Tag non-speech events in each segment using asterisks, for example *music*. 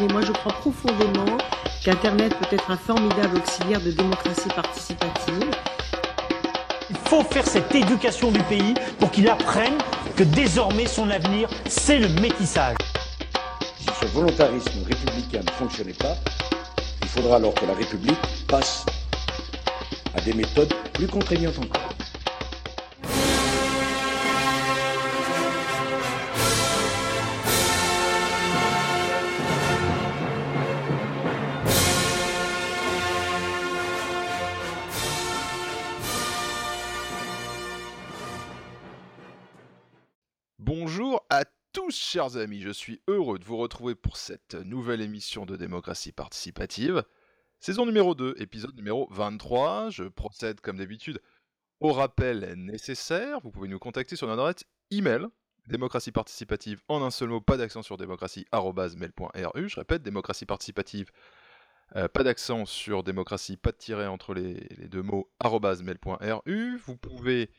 mais moi je crois profondément qu'Internet peut être un formidable auxiliaire de démocratie participative. Il faut faire cette éducation du pays pour qu'il apprenne que désormais son avenir, c'est le métissage. Si ce volontarisme républicain ne fonctionnait pas, il faudra alors que la République passe à des méthodes plus contraignantes encore. Chers amis, je suis heureux de vous retrouver pour cette nouvelle émission de démocratie participative. Saison numéro 2, épisode numéro 23. Je procède comme d'habitude au rappel nécessaire. Vous pouvez nous contacter sur notre adresse email démocratie participative en un seul mot, pas d'accent sur démocratie mail.ru. Je répète, démocratie participative, euh, pas d'accent sur démocratie, pas de tiret entre les, deux mots mail.ru. Vous pouvez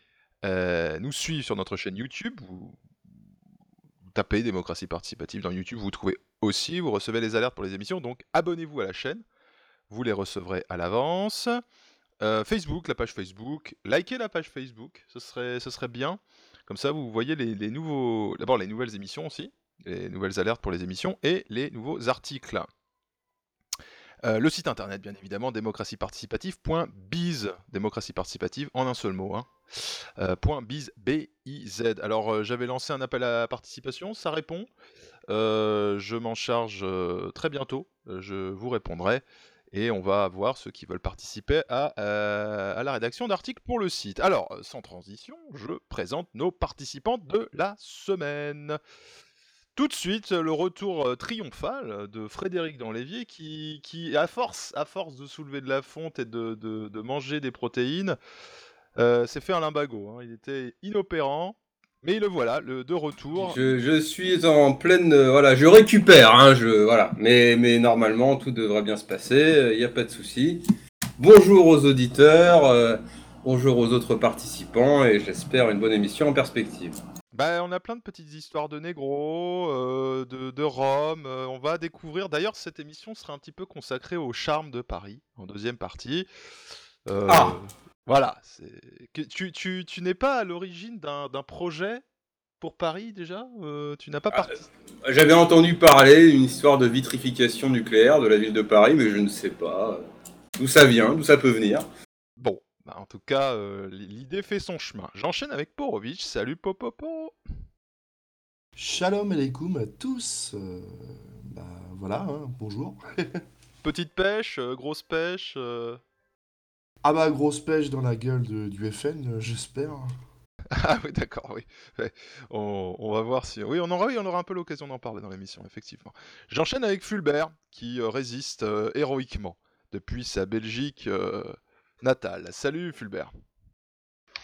euh, nous suivre sur notre chaîne YouTube. Tapez démocratie participative dans YouTube, vous trouvez aussi, vous recevez les alertes pour les émissions. Donc abonnez-vous à la chaîne vous les recevrez à l'avance. Euh, Facebook, la page Facebook, likez la page Facebook, ce serait, ce serait bien. Comme ça, vous voyez les, les nouveaux, d'abord les nouvelles émissions aussi, les nouvelles alertes pour les émissions et les nouveaux articles. Euh, le site internet, bien évidemment, démocratieparticipative.biz, démocratie participative en un seul mot. Hein. Euh, .biz, B-I-Z. Alors, euh, j'avais lancé un appel à participation, ça répond. Je m'en charge très bientôt, je vous répondrai et on va voir ceux qui veulent participer à, à la rédaction d'articles pour le site. Alors, sans transition, je présente nos participants de la semaine. Tout de suite, le retour euh, triomphal de Frédéric dans l'évier qui, à force, à force de soulever de la fonte et de, manger des protéines, euh, s'est fait un limbago. hein. Il était inopérant, mais le voilà, le, de retour. Je, suis en pleine, euh, voilà, je récupère, hein, voilà, mais, mais normalement tout devrait bien se passer, il n'y a pas de souci. Bonjour aux auditeurs, euh, bonjour aux autres participants et j'espère une bonne émission en perspective. Bah, on a plein de petites histoires de négros, euh, de, de Rome. euh, on va découvrir. D'ailleurs, cette émission sera un petit peu consacrée au charme de Paris en deuxième partie. Euh, Ah. Voilà. c'est- que- Tu, tu, tu n'es pas à l'origine d'un d'un projet pour Paris déjà Euh, Tu n'as pas Ah, parti J'avais entendu parler d'une histoire de vitrification nucléaire de la ville de Paris, mais je ne sais pas d'où ça vient, d'où ça peut venir. Bon, bah, en tout cas, euh, l'idée fait son chemin. J'enchaîne avec Porovic. Salut Popopo Shalom alaikum à tous. euh, bah voilà, hein, bonjour. *laughs* Petite pêche, euh, grosse pêche. Ah bah grosse pêche dans la gueule de- du FN, j'espère. *laughs* Ah oui, d'accord, oui. Ouais, On, on va voir si... Oui, on aura, oui, on aura un peu l'occasion d'en parler dans l'émission, effectivement. J'enchaîne avec Fulbert, qui résiste héroïquement depuis sa Belgique euh, natale. Salut Fulbert.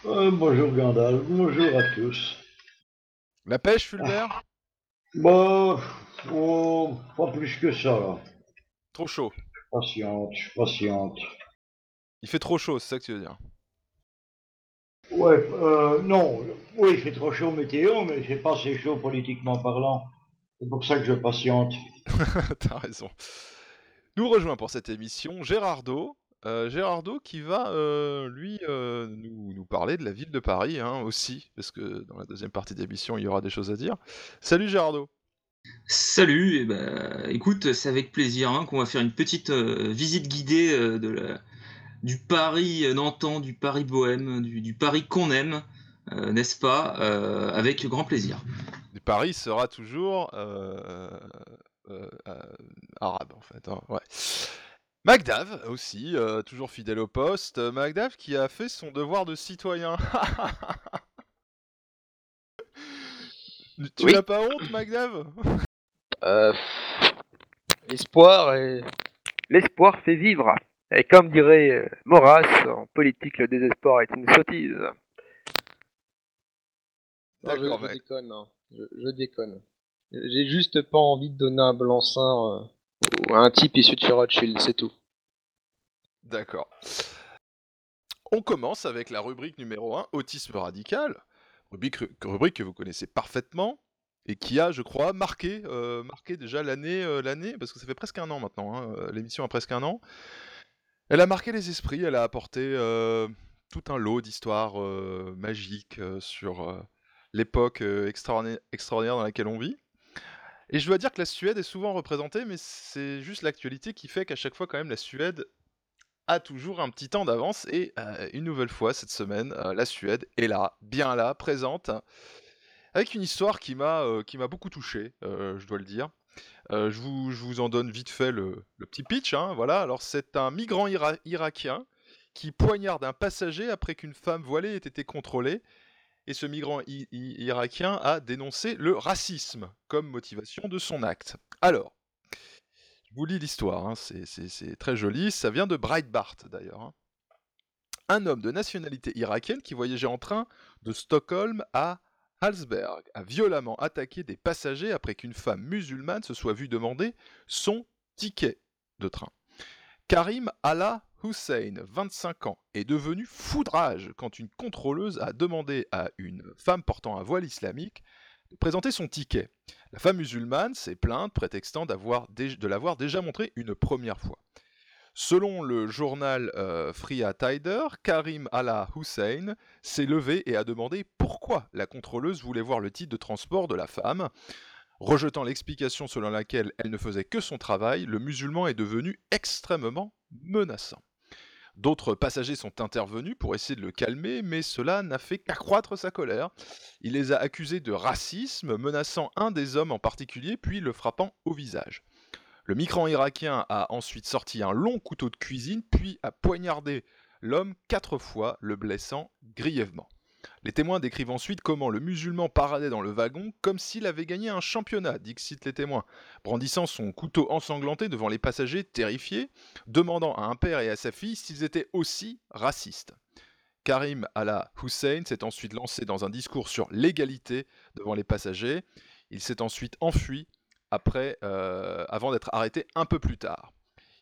Euh, bonjour Gandalf, bonjour à tous. La pêche, Fulbert? Bon, oh, pas plus que ça là. Trop chaud. Patiente, patiente. Il fait trop chaud, c'est ça que tu veux dire? Ouais, euh, non, oui, il fait trop chaud météo, mais c'est pas assez chaud politiquement parlant. C'est pour ça que je patiente. *laughs* T'as raison. Nous rejoint pour cette émission Gérardo. Euh, Gérardo qui va, euh, lui, euh, nous, nous parler de la ville de Paris hein, aussi, parce que dans la deuxième partie de l'émission, il y aura des choses à dire. Salut Gérardo. Salut, ben, écoute, c'est avec plaisir hein, qu'on va faire une petite visite guidée de la, du Paris nantant, du Paris bohème, du, du Paris qu'on aime, n'est-ce pas Avec grand plaisir. Paris sera toujours arabe en fait. hein, ouais. Magdav aussi, euh, toujours fidèle au poste. Euh, Magdav qui a fait son devoir de citoyen. *laughs* tu Oui. n'as pas honte, Magdav? Euh, l'espoir est... l'espoir fait vivre. Et comme dirait euh, Maurras, en politique, le désespoir est une sottise. Non, je, D'accord, je mec. déconne, hein. je, je déconne. J'ai juste pas envie de donner un blanc-seing euh, un type issu de chez Rothschild, c'est tout. D'accord. On commence avec la rubrique numéro 1, autisme radical. Rubrique, que vous connaissez parfaitement. et qui a, je crois, marqué, euh, marqué déjà l'année, euh, l'année, parce que ça fait presque un an maintenant, hein, euh, l'émission a presque un an. Elle a marqué les esprits, elle a apporté tout un lot d'histoires magiques sur l'époque extraordinaire dans laquelle on vit. Et je dois dire que la Suède est souvent représentée, mais c'est juste l'actualité qui fait qu'à chaque fois, quand même, la Suède a toujours un petit temps d'avance. Et euh, une nouvelle fois, cette semaine, euh, la Suède est là, bien là, présente, avec une histoire qui m'a euh, beaucoup touché, je dois le dire. Je, vous, en donne vite fait le, petit pitch. hein, voilà. Alors, c'est un migrant ira- irakien qui poignarde un passager après qu'une femme voilée ait été contrôlée. Et ce migrant irakien a dénoncé le racisme comme motivation de son acte. Alors, je vous lis l'histoire, hein, c'est- très joli. Ça vient de Breitbart d'ailleurs. hein. Un homme de nationalité irakienne qui voyageait en train de Stockholm à Hallsberg a violemment attaqué des passagers après qu'une femme musulmane se soit vue demander son ticket de train. Karim Allah Hussein, 25 ans, est devenu foudrage quand une contrôleuse a demandé à une femme portant un voile islamique de présenter son ticket. La femme musulmane s'est plainte prétextant de l'avoir déjà montré une première fois. Selon le journal euh, Fria Tider, Karim Allah Hussein s'est levé et a demandé pourquoi la contrôleuse voulait voir le titre de transport de la femme. Rejetant l'explication selon laquelle elle ne faisait que son travail, le musulman est devenu extrêmement menaçant. D'autres passagers sont intervenus pour essayer de le calmer, mais cela n'a fait qu'accroître sa colère. Il les a accusés de racisme, menaçant un des hommes en particulier, puis le frappant au visage. Le migrant irakien a ensuite sorti un long couteau de cuisine, puis a poignardé l'homme quatre fois, le blessant grièvement. Les témoins décrivent ensuite comment le musulman paradait dans le wagon comme s'il avait gagné un championnat, dixit les témoins, brandissant son couteau ensanglanté devant les passagers terrifiés, demandant à un père et à sa fille s'ils étaient aussi racistes. Karim Allah Hussein s'est ensuite lancé dans un discours sur l'égalité devant les passagers. Il s'est ensuite enfui euh, avant d'être arrêté un peu plus tard.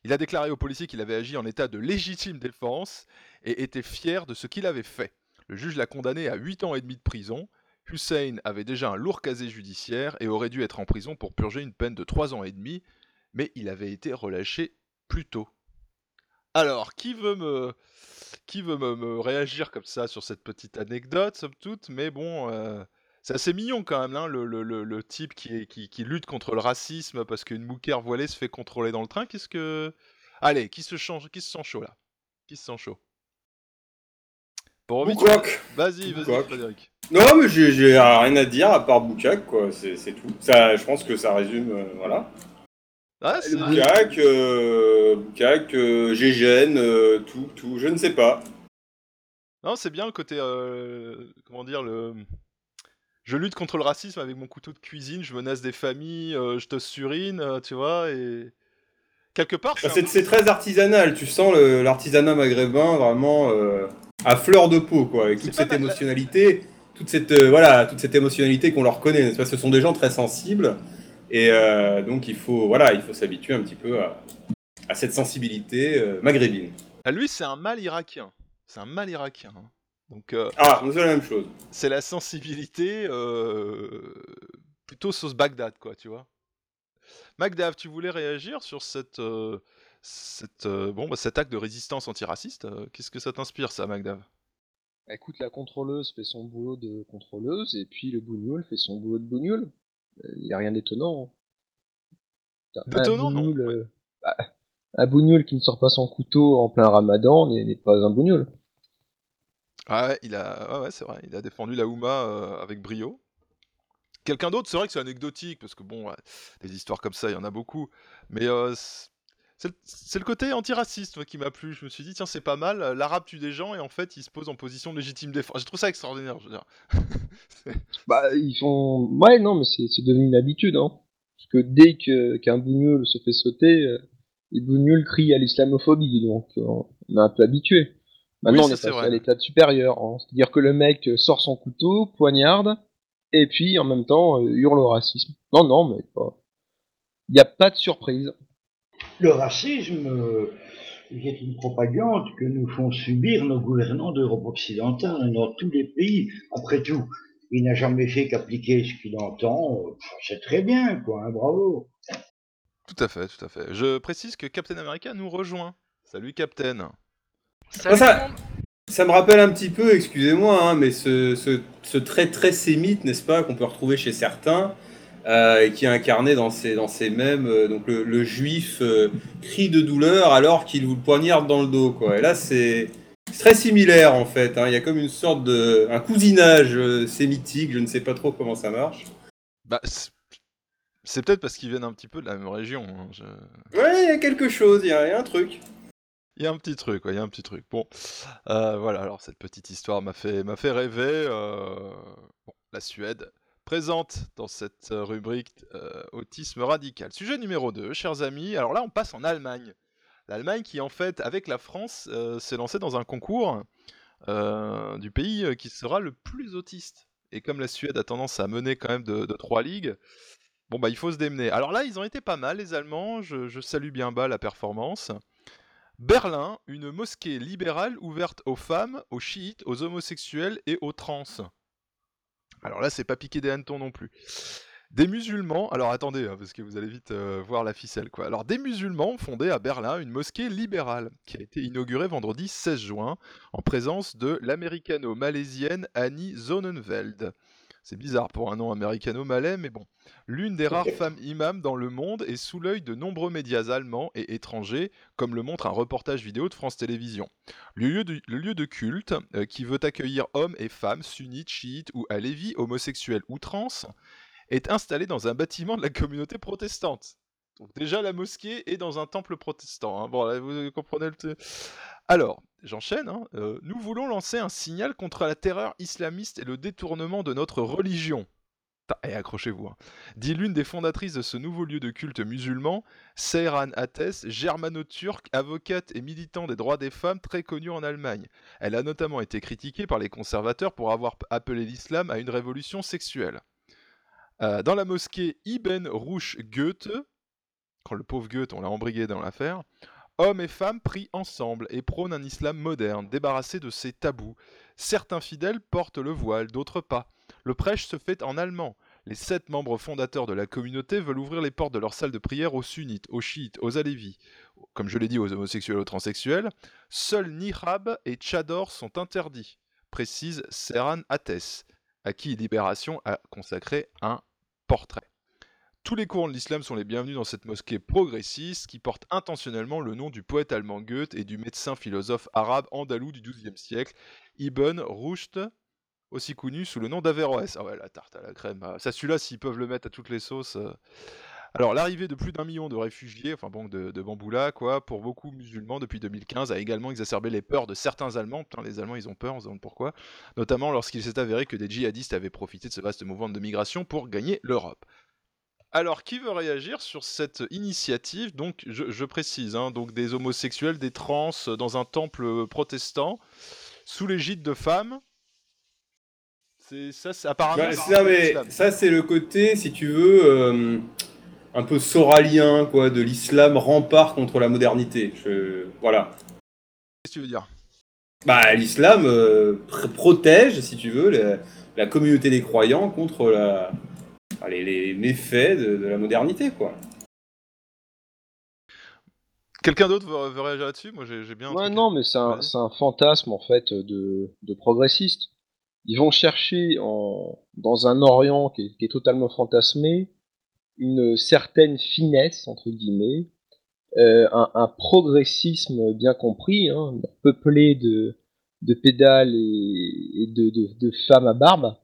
Il a déclaré aux policiers qu'il avait agi en état de légitime défense et était fier de ce qu'il avait fait. Le juge l'a condamné à 8 ans et demi de prison. Hussein avait déjà un lourd casier judiciaire et aurait dû être en prison pour purger une peine de 3 ans et demi, mais il avait été relâché plus tôt. Alors, qui veut me, qui veut me, me réagir comme ça sur cette petite anecdote, somme toute? Mais bon, euh, c'est assez mignon quand même, hein, le, le- le- type qui, qui, qui lutte contre le racisme parce qu'une mouquère voilée se fait contrôler dans le train. Qu'est-ce que... Allez, qui se, change, qui se sent chaud là? Qui se sent chaud? Vas-y, vas-y. Frédéric. Non, mais j'ai j'ai rien à dire à part Boucac, quoi, c'est c'est tout. Ça, je pense que ça résume, euh, voilà. Ah, c'est- Boucac, euh, euh, Gégène, euh, tout, tout, je ne sais pas. Non, c'est bien le côté, euh, comment dire, le... Je lutte contre le racisme avec mon couteau de cuisine, je menace des familles, euh, je te surine, euh, tu vois, et... Quelque part, Bah, c'est C'est un- c'est très artisanal, tu sens le- l'artisanat maghrébin vraiment euh, à fleur de peau, quoi, avec toute cette émotionnalité, toute cette, euh, voilà, toute cette émotionnalité qu'on leur connaît, n'est-ce pas? Ce sont des gens très sensibles, et euh, donc il faut, voilà, il faut s'habituer un petit peu à, à cette sensibilité euh, maghrébine. Ah, lui, c'est un mal irakien. C'est un mal irakien. hein. Donc, euh, Ah, c'est la même chose. c'est la sensibilité euh, plutôt sauce Bagdad, quoi, tu vois. Magdav, tu voulais réagir sur cette, euh, cette, euh, bon, bah, cet acte de résistance antiraciste euh, Qu'est-ce que ça t'inspire, ça, Magdav Bah, Écoute, la contrôleuse fait son boulot de contrôleuse, et puis le bougnoul fait son boulot de bougnoul. Il n'y a rien d'étonnant. Un D'étonnant, non, bougnoul, euh, bah, un bougnoul qui ne sort pas son couteau en plein ramadan n'est pas un bougnoul. Ah ouais, il a, ouais, ouais, c'est vrai, il a défendu la Houma euh, avec brio. Quelqu'un d'autre, c'est vrai que c'est anecdotique, parce que bon, ouais, des histoires comme ça, il y en a beaucoup. Mais euh, c'est le- côté antiraciste moi, qui m'a plu. Je me suis dit, tiens, c'est pas mal, l'arabe tue des gens et en fait, il se pose en position de légitime défense. J'ai trouvé ça extraordinaire, je veux dire. *laughs* Bah, ils font. Ouais, non, mais c'est devenu une habitude, hein. Parce que dès que- qu'un bougnoul se fait sauter, euh, les bougnouls crient à l'islamophobie, donc on est un peu habitué. Maintenant, Oui, on est à l'étape supérieur. hein. C'est-à-dire que le mec sort son couteau, poignarde, et puis en même temps euh, hurle au racisme. Non, non, mais pas. Il n'y a pas de surprise. Le racisme euh, est une propagande que nous font subir nos gouvernants d'Europe occidentale dans tous les pays. Après tout, il n'a jamais fait qu'appliquer ce qu'il entend. C'est très bien, quoi, hein, bravo. Tout à fait, tout à fait. Je précise que Captain America nous rejoint. Salut Captain. Ah, ça, ça me rappelle un petit peu, excusez-moi, hein, mais ce, ce, ce trait très sémite, n'est-ce pas, qu'on peut retrouver chez certains, euh, et qui est incarné dans ces, dans ces mêmes, euh, donc le, le juif euh, crie de douleur alors qu'il vous poignarde dans le dos, quoi. Et là, c'est très similaire en fait. hein. Il y a comme une sorte de, un cousinage euh, sémitique. Je ne sais pas trop comment ça marche. Bah, c'est- peut-être parce qu'ils viennent un petit peu de la même région. hein, je- Ouais, il y a quelque chose, il y a, il y a un truc. Il y a un petit truc, ouais, il y a un petit truc. Bon, euh, voilà, alors cette petite histoire m'a fait, m'a fait rêver. euh, Bon, la Suède, présente dans cette euh, rubrique euh, autisme radical. Sujet numéro 2, chers amis. Alors là, on passe en Allemagne. L'Allemagne qui, en fait, avec la France, euh, s'est lancée dans un concours du pays qui sera le plus autiste. Et comme la Suède a tendance à mener quand même de, trois ligues, bon, bah, il faut se démener. Alors là, ils ont été pas mal, les Allemands. Je salue bien bas la performance. Berlin, une mosquée libérale ouverte aux femmes, aux chiites, aux homosexuels et aux trans. Alors là, c'est pas piqué des hannetons non plus. Des musulmans, alors attendez, hein, parce que vous allez vite euh, voir la ficelle quoi. Alors des musulmans ont à Berlin une mosquée libérale qui a été inaugurée vendredi 16 juin en présence de l'américano-malaisienne Annie Zonenveld. C'est bizarre pour un nom américano-malais, mais bon. L'une des rares femmes imams dans le monde est sous l'œil de nombreux médias allemands et étrangers, comme le montre un reportage vidéo de France Télévisions. Le lieu de, le lieu de culte, euh, qui veut accueillir hommes et femmes, sunnites, chiites ou alévis, homosexuels ou trans, est installé dans un bâtiment de la communauté protestante. Déjà la mosquée est dans un temple protestant. hein. Bon, là, vous comprenez le... Alors, j'enchaîne. hein. Euh, nous voulons lancer un signal contre la terreur islamiste et le détournement de notre religion. Et accrochez-vous. hein. Dit l'une des fondatrices de ce nouveau lieu de culte musulman, Seyran Ates, germano-turque, avocate et militante des droits des femmes très connue en Allemagne. Elle a notamment été critiquée par les conservateurs pour avoir appelé l'islam à une révolution sexuelle. Euh, dans la mosquée Ibn Rush Goethe, quand le pauvre Goethe, on l'a embrigué dans l'affaire, hommes et femmes prient ensemble et prônent un islam moderne, débarrassé de ses tabous. Certains fidèles portent le voile, d'autres pas. Le prêche se fait en allemand. Les sept membres fondateurs de la communauté veulent ouvrir les portes de leur salle de prière aux sunnites, aux chiites, aux alévis, comme je l'ai dit, aux homosexuels et aux transsexuels. Seuls nihab et tchador sont interdits, précise Serhan Ates, à qui Libération a consacré un portrait. Tous les courants de l'islam sont les bienvenus dans cette mosquée progressiste qui porte intentionnellement le nom du poète allemand Goethe et du médecin philosophe arabe andalou du XIIe siècle, Ibn Rushd, aussi connu sous le nom d'Averroès. Ah ouais, la tarte à la crème. Ah, Ça, celui-là, s'ils peuvent le mettre à toutes les sauces. euh. Alors, l'arrivée de plus d'un million de réfugiés, enfin bon, de, de Bamboula, quoi, pour beaucoup musulmans depuis 2015, a également exacerbé les peurs de certains Allemands. Putain, les Allemands, ils ont peur, on se demande pourquoi. Notamment lorsqu'il s'est avéré que des djihadistes avaient profité de ce vaste mouvement de migration pour gagner l'Europe. Alors, qui veut réagir sur cette initiative? Donc, je, je précise, hein, donc des homosexuels, des trans euh, dans un temple protestant, sous l'égide de femmes. C'est ça, c'est apparemment. Bah, ça, mais ça, c'est le côté, si tu veux, euh, un peu soralien, quoi, de l'islam rempart contre la modernité. Je... Voilà. Qu'est-ce que tu veux dire? Bah, l'islam euh, pr- protège, si tu veux, la, la communauté des croyants contre la, les, les méfaits de, de la modernité, quoi. Quelqu'un d'autre veut, veut réagir là-dessus? Moi, j'ai bien. Ouais, non, mais c'est un, fantasme en fait de, de progressistes. Ils vont chercher en, dans un Orient qui est, qui est totalement fantasmé une certaine finesse entre guillemets, euh, un, un progressisme bien compris, hein, peuplé de, de pédales et, et de, de, de femmes à barbe,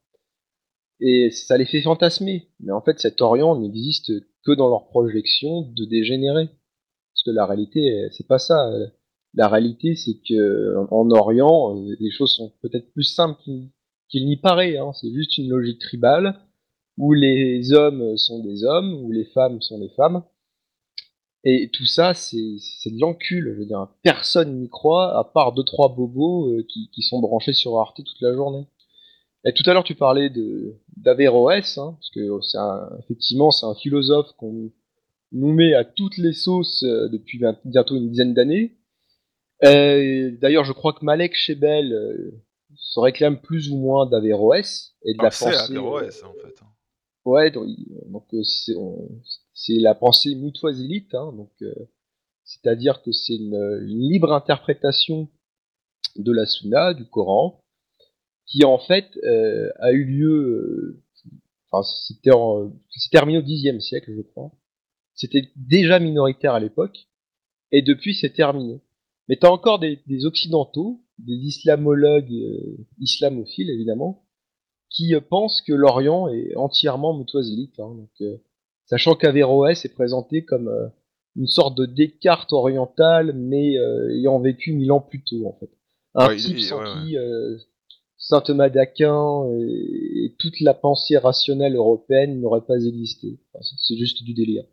et ça les fait fantasmer. Mais en fait, cet Orient n'existe que dans leur projection de dégénérer. Parce que la réalité, euh, c'est pas ça. Euh, La réalité, c'est que en en Orient, euh, les choses sont peut-être plus simples qu'il n'y paraît. Hein. C'est juste une logique tribale où les hommes sont des hommes, où les femmes sont des femmes. Et tout ça, c'est de l'encul. Je veux dire, personne n'y croit, à part deux trois bobos euh, qui sont branchés sur Arte toute la journée. Et tout à l'heure, tu parlais de d'Averroès, hein, parce que c'est un- effectivement, c'est un philosophe qu'on nous met à toutes les sauces euh, depuis bien- bientôt une dizaine d'années. Euh, D'ailleurs, je crois que Malek Chebel, euh, se réclament plus ou moins d'Averroès et de la Ah, c'est pensée. Averroès, en fait. hein. Ouais, donc, c'est c'est la pensée mutuasilite, hein, donc euh, c'est-à-dire que c'est une, une libre interprétation de la Sunna, du Coran, qui en fait euh, a eu lieu, euh, enfin c'était c'est terminé au Xe siècle, je crois. C'était déjà minoritaire à l'époque, et depuis c'est terminé. Mais t'as encore des, des occidentaux, des islamologues euh, islamophiles évidemment, qui euh, pensent que l'Orient est entièrement mutuasilite. Hein, donc, euh, sachant qu'Averroès est présenté comme euh, une sorte de Descartes oriental, mais euh, ayant vécu mille ans plus tôt, en fait. Un Ouais, type sans ouais, ouais. qui euh, Saint Thomas d'Aquin et, toute la pensée rationnelle européenne n'aurait pas existé. C'est juste du délire.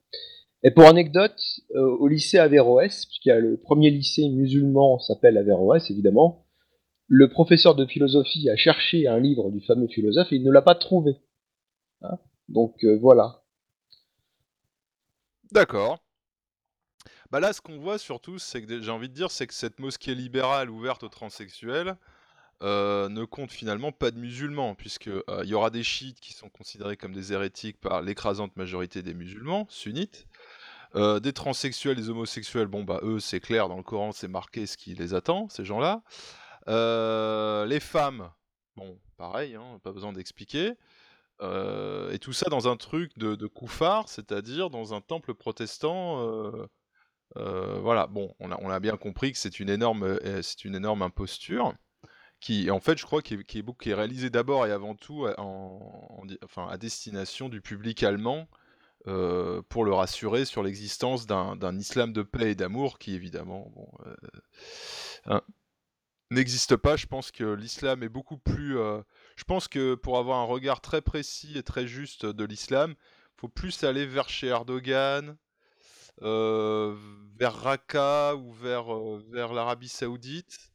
Et pour anecdote, euh, au lycée Averroès, puisqu'il y a le premier lycée musulman s'appelle Averroès, évidemment, le professeur de philosophie a cherché un livre du fameux philosophe et il ne l'a pas trouvé. Hein? Donc euh, voilà. D'accord. Bah là, ce qu'on voit surtout, c'est que j'ai envie de dire, c'est que cette mosquée libérale ouverte aux transsexuels euh, ne compte finalement pas de musulmans, puisque euh, y aura des chiites qui sont considérés comme des hérétiques par l'écrasante majorité des musulmans sunnites. Euh, des transsexuels, des homosexuels, bon bah eux c'est clair dans le Coran, c'est marqué ce qui les attend, ces gens-là. Les femmes, bon pareil, hein, pas besoin d'expliquer. Et tout ça dans un truc de, de c'est-à-dire dans un temple protestant. voilà, bon, on a, bien compris que c'est une c'est une énorme imposture qui, en fait, je crois, est, réalisée d'abord et avant tout di- enfin, à destination du public allemand euh, pour le rassurer sur l'existence d'un islam de paix et d'amour qui, évidemment, euh, hein, n'existe pas. Je pense que l'islam est beaucoup plus. euh, je pense que pour avoir un regard très précis et très juste de l'islam, faut plus aller vers chez Erdogan, euh, vers Raqqa ou euh, vers l'Arabie Saoudite.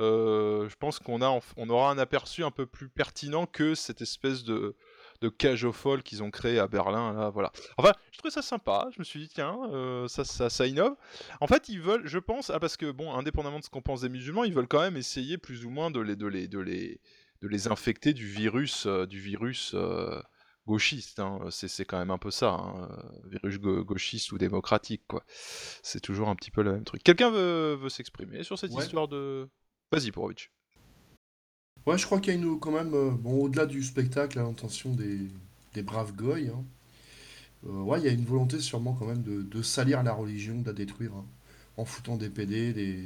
Euh, je pense qu'on a, on aura un aperçu un peu plus pertinent que cette espèce de, de cage aux folles qu'ils ont créé à Berlin. Là, voilà. Enfin, je trouvais ça sympa. Je me suis dit, tiens, euh, ça, ça, ça innove. En fait, ils veulent, je pense, ah, parce que, bon, indépendamment de ce qu'on pense des musulmans, ils veulent quand même essayer plus ou moins de les, de les, de les, de les infecter du virus, euh, du virus euh, gauchiste. hein. C'est, c'est quand même un peu ça, hein, virus ga- gauchiste ou démocratique, quoi. C'est toujours un petit peu le même truc. Quelqu'un veut, veut s'exprimer sur cette Ouais. histoire de... Vas-y, Porovic. Ouais, je crois qu'il y a une, quand même, euh, bon, au-delà du spectacle, à l'intention des, des braves goy, hein, euh, ouais, il y a une volonté sûrement quand même de, de salir la religion, de la détruire, hein, en foutant des PD des,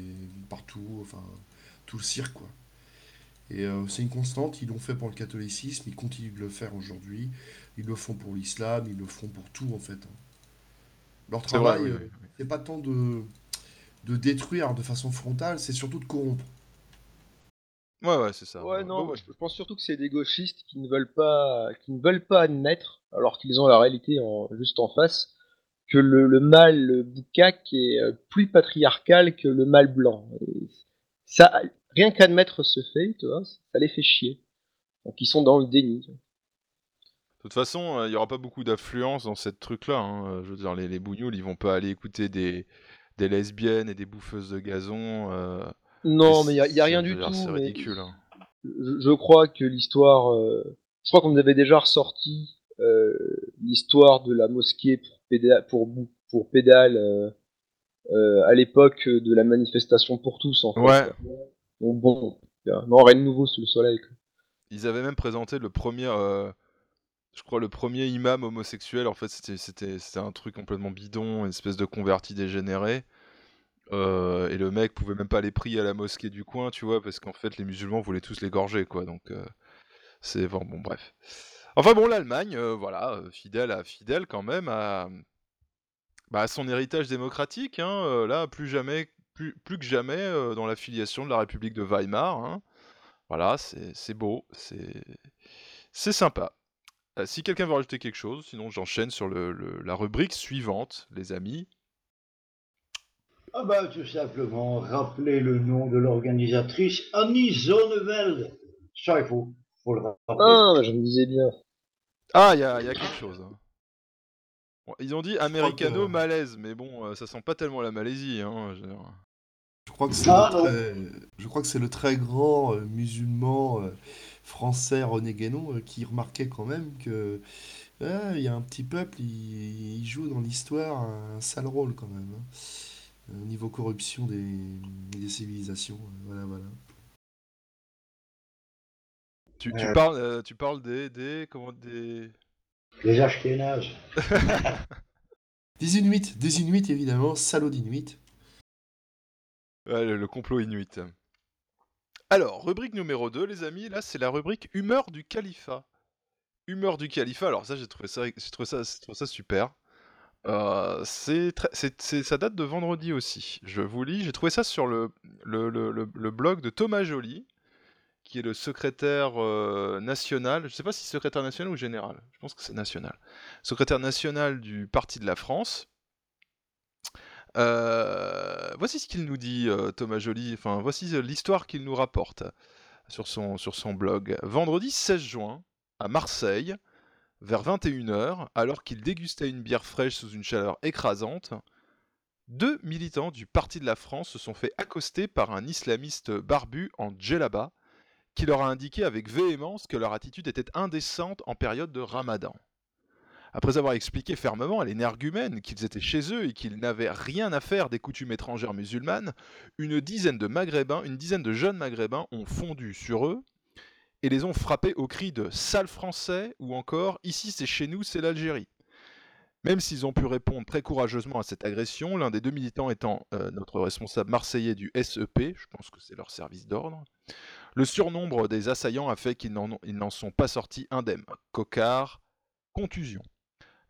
partout, enfin, tout le cirque, quoi. Et euh, c'est une constante, ils l'ont fait pour le catholicisme, ils continuent de le faire aujourd'hui, ils le font pour l'islam, ils le font pour tout, en fait. hein. Leur C'est vrai, travail, oui, euh, oui, oui. c'est pas tant de, de détruire de façon frontale, c'est surtout de corrompre. Ouais, ouais, c'est ça. Ouais, Ouais, non, moi, je je pense surtout que c'est des gauchistes qui ne veulent pas, qui ne veulent pas admettre, alors qu'ils ont la réalité en, juste en face, que le, le mâle boucaque est euh, plus patriarcal que le mâle blanc. Et ça, rien qu'admettre ce fait, tu vois, ça les fait chier. Donc ils sont dans le déni. De toute façon, euh, il y aura pas beaucoup d'affluence dans cette truc-là. hein. Euh, Je veux dire, les, les bougnoules, ils vont pas aller écouter des, des lesbiennes et des bouffeuses de gazon. euh, Non, mais il y a, rien du tout. C'est ridicule. hein. je, je crois que l'histoire, euh, je crois qu'on avait déjà ressorti euh, l'histoire de la mosquée pour pédale, pour, pédale euh, à l'époque de la manifestation pour tous en fait. Ouais. Donc bon, non rien de nouveau sous le soleil. quoi. Ils avaient même présenté le premier, je crois, le premier imam homosexuel. En fait, c'était, c'était, c'était un truc complètement bidon, une espèce de converti dégénéré. Euh, et le mec pouvait même pas aller prier à la mosquée du coin, tu vois, parce qu'en fait, les musulmans voulaient tous l'égorger, quoi. Donc, euh, c'est bon, bon, bref. Enfin bon, l'Allemagne, euh, voilà, fidèle à fidèle quand même à, bah, son héritage démocratique. Hein, là, plus jamais, plus, que jamais dans la filiation de la République de Weimar. hein. Voilà, c'est beau, c'est sympa. Si quelqu'un veut rajouter quelque chose, sinon j'enchaîne sur la rubrique suivante, les amis. Ah ben, tout simplement, rappeler le nom de l'organisatrice, Annie Zonneveld. Ça, il faut, faut le rappeler. Ah, je me disais bien. Ah, il y a, il y a quelque chose. hein. Bon, ils ont dit crois americano que- malaise, mais bon, euh, ça sent pas tellement la Malaisie. Hein, je veux dire. crois que c'est Ah, le non. très, je crois que c'est le très grand euh, musulman euh, français René Guénon euh, qui remarquait quand même que ah, il y a un petit peuple, il, il joue dans l'histoire un sale rôle quand même. hein. Au niveau corruption des, des civilisations. euh, Voilà, voilà. Tu, tu Euh. parles, euh, tu parles des, des, comment, des... Les Ashkénazes. *laughs* Des Inuits, des Inuits évidemment, salaud d'Inuits. Ouais, le, le complot inuit. Alors, rubrique numéro 2, les amis, là c'est la rubrique humeur du califat. Humeur du califat, alors ça j'ai trouvé ça, j'ai trouvé ça, j'ai trouvé ça super. Euh, c'est ça date de vendredi aussi. Je vous lis, j'ai trouvé ça sur le, blog de Thomas Joly, qui est le secrétaire euh, national, je sais pas si secrétaire national ou général, je pense que c'est national. Secrétaire national du Parti de la France. Euh, voici ce qu'il nous dit, euh, Thomas Joly. Enfin, voici l'histoire qu'il nous rapporte sur son blog. Vendredi 16 juin, à Marseille, vers 21h, alors qu'il dégustait une bière fraîche sous une chaleur écrasante, deux militants du Parti de la France se sont fait accoster par un islamiste barbu en djellaba qui leur a indiqué avec véhémence que leur attitude était indécente en période de ramadan. Après avoir expliqué fermement à l'énergumène qu'ils étaient chez eux et qu'ils n'avaient rien à faire des coutumes étrangères musulmanes, une dizaine de maghrébins, une dizaine de jeunes maghrébins ont fondu sur eux et les ont frappés au cri de sale français ou encore ici c'est chez nous, c'est l'Algérie. Même s'ils ont pu répondre très courageusement à cette agression, l'un des deux militants étant euh, notre responsable marseillais du SEP, je pense que c'est leur service d'ordre, le surnombre des assaillants a fait qu'ils n'en sont pas sortis indemnes. Cocard, contusion.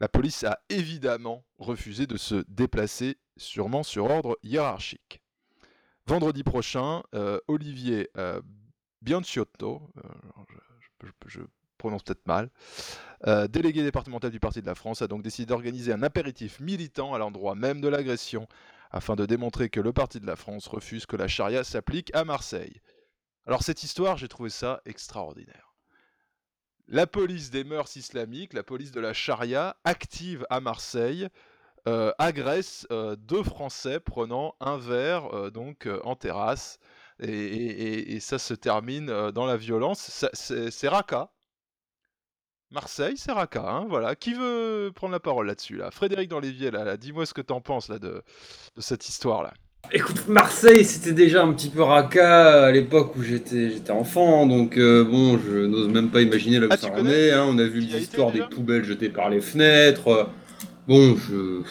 La police a évidemment refusé de se déplacer, sûrement sur ordre hiérarchique. Vendredi prochain, euh, Olivier euh, Bianciotto, euh, je, prononce peut-être mal, euh, délégué départemental du Parti de la France, a donc décidé d'organiser un apéritif militant à l'endroit même de l'agression, afin de démontrer que le Parti de la France refuse que la charia s'applique à Marseille. Alors cette histoire, j'ai trouvé ça extraordinaire. La police des mœurs islamiques, la police de la charia, active à Marseille, euh, agresse deux Français prenant un verre donc en terrasse, et, et- et- et ça se termine euh, dans la violence. C'est Raqqa. Marseille, c'est Raqqa, hein, voilà. Qui veut prendre la parole là-dessus, là? Frédéric Danlévier, là, là, dis-moi ce que t'en penses là de, de cette histoire-là. Écoute, Marseille, c'était déjà un petit peu raca à l'époque où j'étais j'étais enfant, donc euh, bon, je n'ose même pas imaginer là où Ah, ça tu en connais? est. hein, on a vu l'histoire des poubelles jetées par les fenêtres. euh, Bon, je.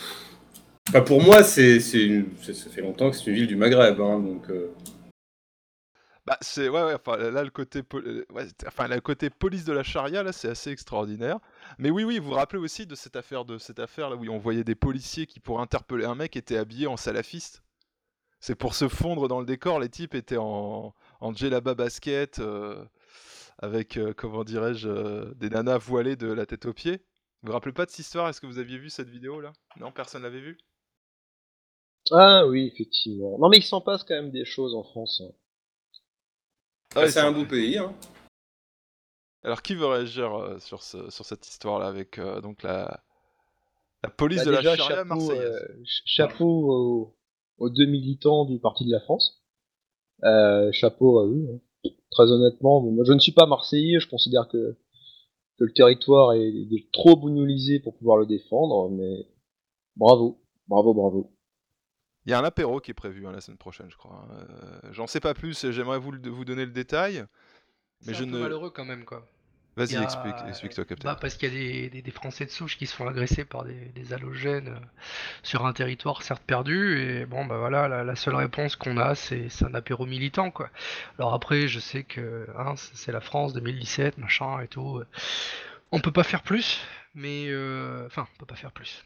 Enfin, pour moi, c'est une- ça fait longtemps que c'est une ville du Maghreb, hein, donc. euh, Là le côté police de la charia là, c'est assez extraordinaire. Mais oui oui, vous vous rappelez aussi de cette affaire de cette affaire là où on voyait des policiers qui pour interpeller un mec étaient habillés en salafiste. C'est pour se fondre dans le décor, les types étaient en en djellaba basket euh, avec euh, comment dirais-je euh, des nanas voilées de la tête aux pieds. Vous vous rappelez pas de cette histoire? Est-ce que vous aviez vu cette vidéo là? Non, personne l'avait vue? Ah oui, effectivement. Non, mais il s'en passe quand même des choses en France. hein. Ah c'est un beau pays, hein. Alors qui veut réagir euh, sur ce, sur cette histoire là avec euh, donc la la police Bah, de la charia chapeau, euh, ch- chapeau aux, aux deux militants du Parti de la France. Euh, chapeau à eux. hein. Très honnêtement, moi je ne suis pas marseillais, je considère que, que le territoire est, est trop bougnolisé pour pouvoir le défendre, mais bravo, bravo, bravo. Il y a un apéro qui est prévu hein, la semaine prochaine, je crois. hein. Euh, J'en sais pas plus, j'aimerais vous, vous donner le détail. Mais C'est je un peu ne. malheureux quand même, quoi. Vas-y, a- explique, explique-toi, Captain. Bah, parce qu'il y a des, des- des Français de souche qui se font agresser par des, des halogènes euh, sur un territoire certes perdu, et bon, bah voilà, la, la seule réponse qu'on a, c'est un apéro militant, quoi. Alors après, je sais que hein, c'est la France 2017, machin et tout. euh, On peut pas faire plus, mais euh, enfin, on peut pas faire plus.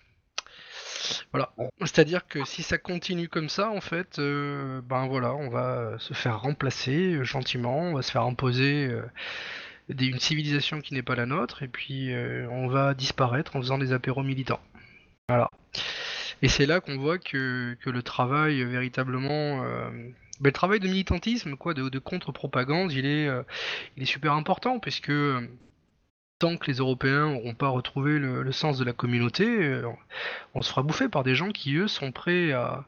Voilà. C'est-à-dire que si ça continue comme ça, en fait, euh, ben voilà, on va se faire remplacer euh, gentiment, on va se faire imposer euh, des- une civilisation qui n'est pas la nôtre, et puis on va disparaître en faisant des apéros militants. Voilà. Et c'est là qu'on voit que, que le travail véritablement, ben, le travail de militantisme, quoi, de, de contre-propagande, il est, il est super important, puisque tant que les Européens n'auront pas retrouvé le, sens de la communauté, euh, on se fera bouffer par des gens qui, eux, sont prêts à,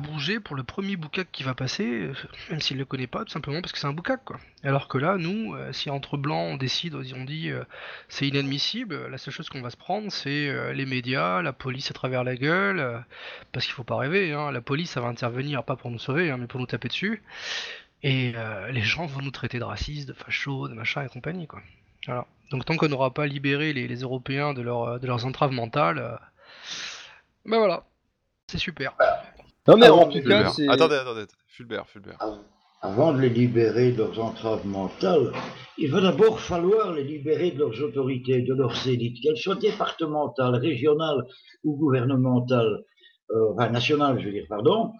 bouger pour le premier boucac qui va passer, euh, même s'il ne le connaît pas, tout simplement parce que c'est un boucac. Alors que là, nous, euh, si entre blancs on décide, on dit c'est inadmissible, la seule chose qu'on va se prendre, c'est les médias, la police à travers la gueule, parce qu'il faut pas rêver, hein, la police, ça va intervenir pas pour nous sauver, hein, mais pour nous taper dessus. Et les gens vont nous traiter de racistes, de fachos, de machin et compagnie, quoi. Voilà. Donc tant qu'on n'aura pas libéré les, Européens de, leur, de leurs entraves mentales, ben voilà, c'est super. Non, mais en tout cas, c'est. Attendez, attendez, Fulbert, Fulbert. Avant de les libérer de leurs entraves mentales, il va d'abord falloir les libérer de leurs autorités, de leurs élites, qu'elles soient départementales, régionales ou gouvernementales, euh, enfin nationales, je veux dire, pardon,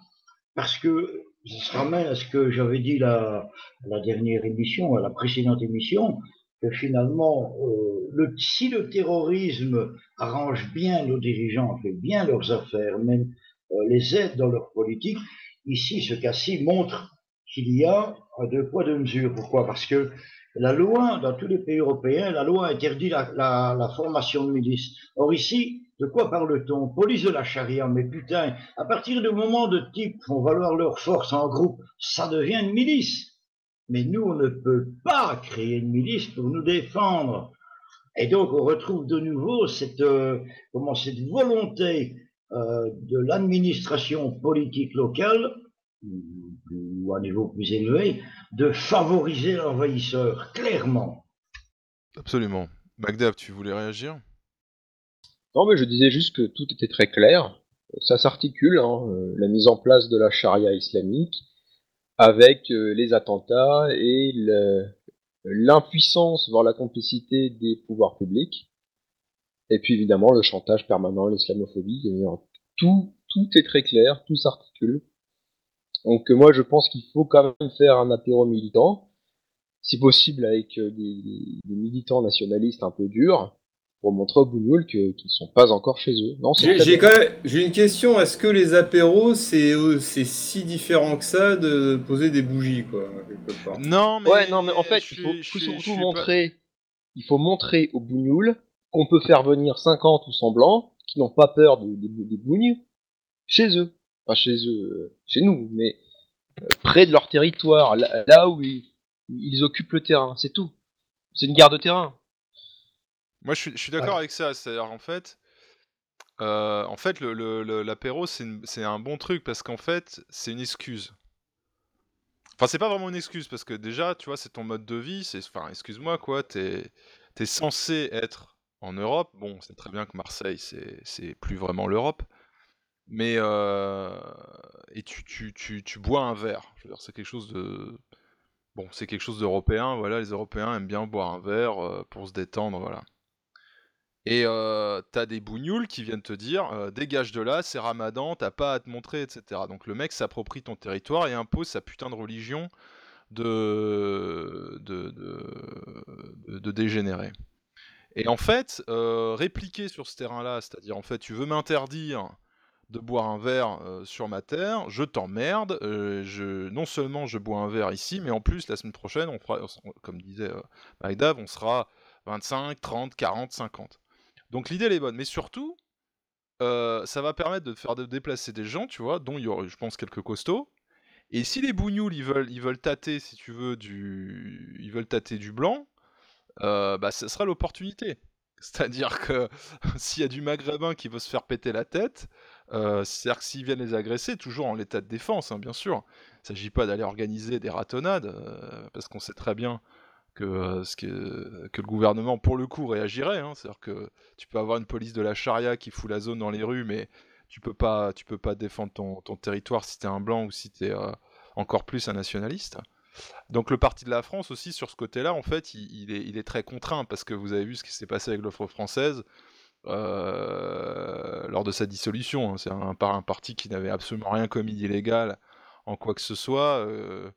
parce que ça se ramène à ce que j'avais dit la, la dernière émission, à la précédente émission, que finalement, euh, si le terrorisme arrange bien nos dirigeants, fait bien leurs affaires, même euh, les aides dans leur politique. Ici, ce cas-ci montre qu'il y a deux poids, deux mesures. Pourquoi? Parce que la loi, dans tous les pays européens, la loi interdit la, formation de milices. Or ici, de quoi parle-t-on? Police de la charia, mais putain, à partir du moment de types font valoir leur force en groupe, ça devient une milice. Mais nous, on ne peut pas créer une milice pour nous défendre. Et donc, on retrouve de nouveau cette, euh, comment, cette volonté euh, de l'administration politique locale, ou à un niveau plus élevé, de favoriser l'envahisseur, clairement. Absolument. Magdab, tu voulais réagir? Non, mais je disais juste que tout était très clair. Ça s'articule, hein, euh, la mise en place de la charia islamique, avec euh, les attentats et l'impuissance, voire la complicité des pouvoirs publics. Et puis évidemment le chantage permanent, l'islamophobie, tout, tout est très clair, tout s'articule. Donc moi je pense qu'il faut quand même faire un apéro militant, si possible avec euh, des, militants nationalistes un peu durs, pour montrer aux bougnoules qu'ils ne sont pas encore chez eux. Non, j'ai, quand même, j'ai une question, est-ce que les apéros c'est, euh, c'est si différent que ça de poser des bougies quoi quelque part? Non mais ouais non mais en fait il faut, surtout montrer, il faut montrer aux bougnoules qu'on peut faire venir 50 ou 100 blancs qui n'ont pas peur des de, chez eux. Pas chez eux, euh, chez nous, mais euh, près de leur territoire, là, où ils, occupent le terrain, c'est tout. C'est une guerre de terrain. Moi, je suis, d'accord avec ça. C'est-à-dire, en fait, euh, en fait, l'apéro, c'est un bon truc parce qu'en fait, c'est une excuse. Enfin, c'est pas vraiment une excuse parce que déjà, tu vois, c'est ton mode de vie. Enfin, excuse-moi, quoi. T'es es censé être en Europe. Bon, c'est très bien que Marseille, c'est plus vraiment l'Europe. Mais euh, et tu, tu, tu, tu, bois un verre. c'est quelque chose de bon, c'est quelque chose d'européen. Voilà, les Européens aiment bien boire un verre euh, pour se détendre, voilà. Et euh, t'as des bougnoules qui viennent te dire euh, dégage de là, c'est Ramadan, t'as pas à te montrer, etc. Donc le mec s'approprie ton territoire et impose sa putain de religion de de, de, de dégénérer. Et en fait, euh, répliquer sur ce terrain-là, c'est-à-dire en fait, tu veux m'interdire de boire un verre euh, sur ma terre, je t'emmerde. Euh, je, non seulement je bois un verre ici, mais en plus la semaine prochaine, comme disait Magdav, on sera 25, 30, 40, 50. Donc l'idée est bonne, mais surtout, ça va permettre de faire déplacer des gens, tu vois, dont il y aura, je pense, quelques costauds. Et si les bougnoules ils veulent, ils veulent tâter, si tu veux, du, blanc, euh, bah, ce sera l'opportunité. *laughs* C'est-à-dire que *laughs* s'il y a du maghrébin qui veut se faire péter la tête, euh, c'est-à-dire que s'ils viennent les agresser, toujours en l'état de défense, hein, bien sûr. Il ne s'agit pas d'aller organiser des ratonnades, euh, parce qu'on sait très bien que, ce que, le gouvernement, pour le coup, réagirait. Hein. C'est-à-dire que tu peux avoir une police de la charia qui fout la zone dans les rues, mais tu peux pas, tu peux pas défendre ton, territoire si tu es un blanc ou si tu es encore plus un nationaliste. Donc le parti de la France aussi sur ce côté-là, en fait, il, est, très contraint parce que vous avez vu ce qui s'est passé avec l'offre française euh, lors de sa dissolution. Hein. C'est un, un, parti qui n'avait absolument rien commis d'illégal en quoi que ce soit, euh,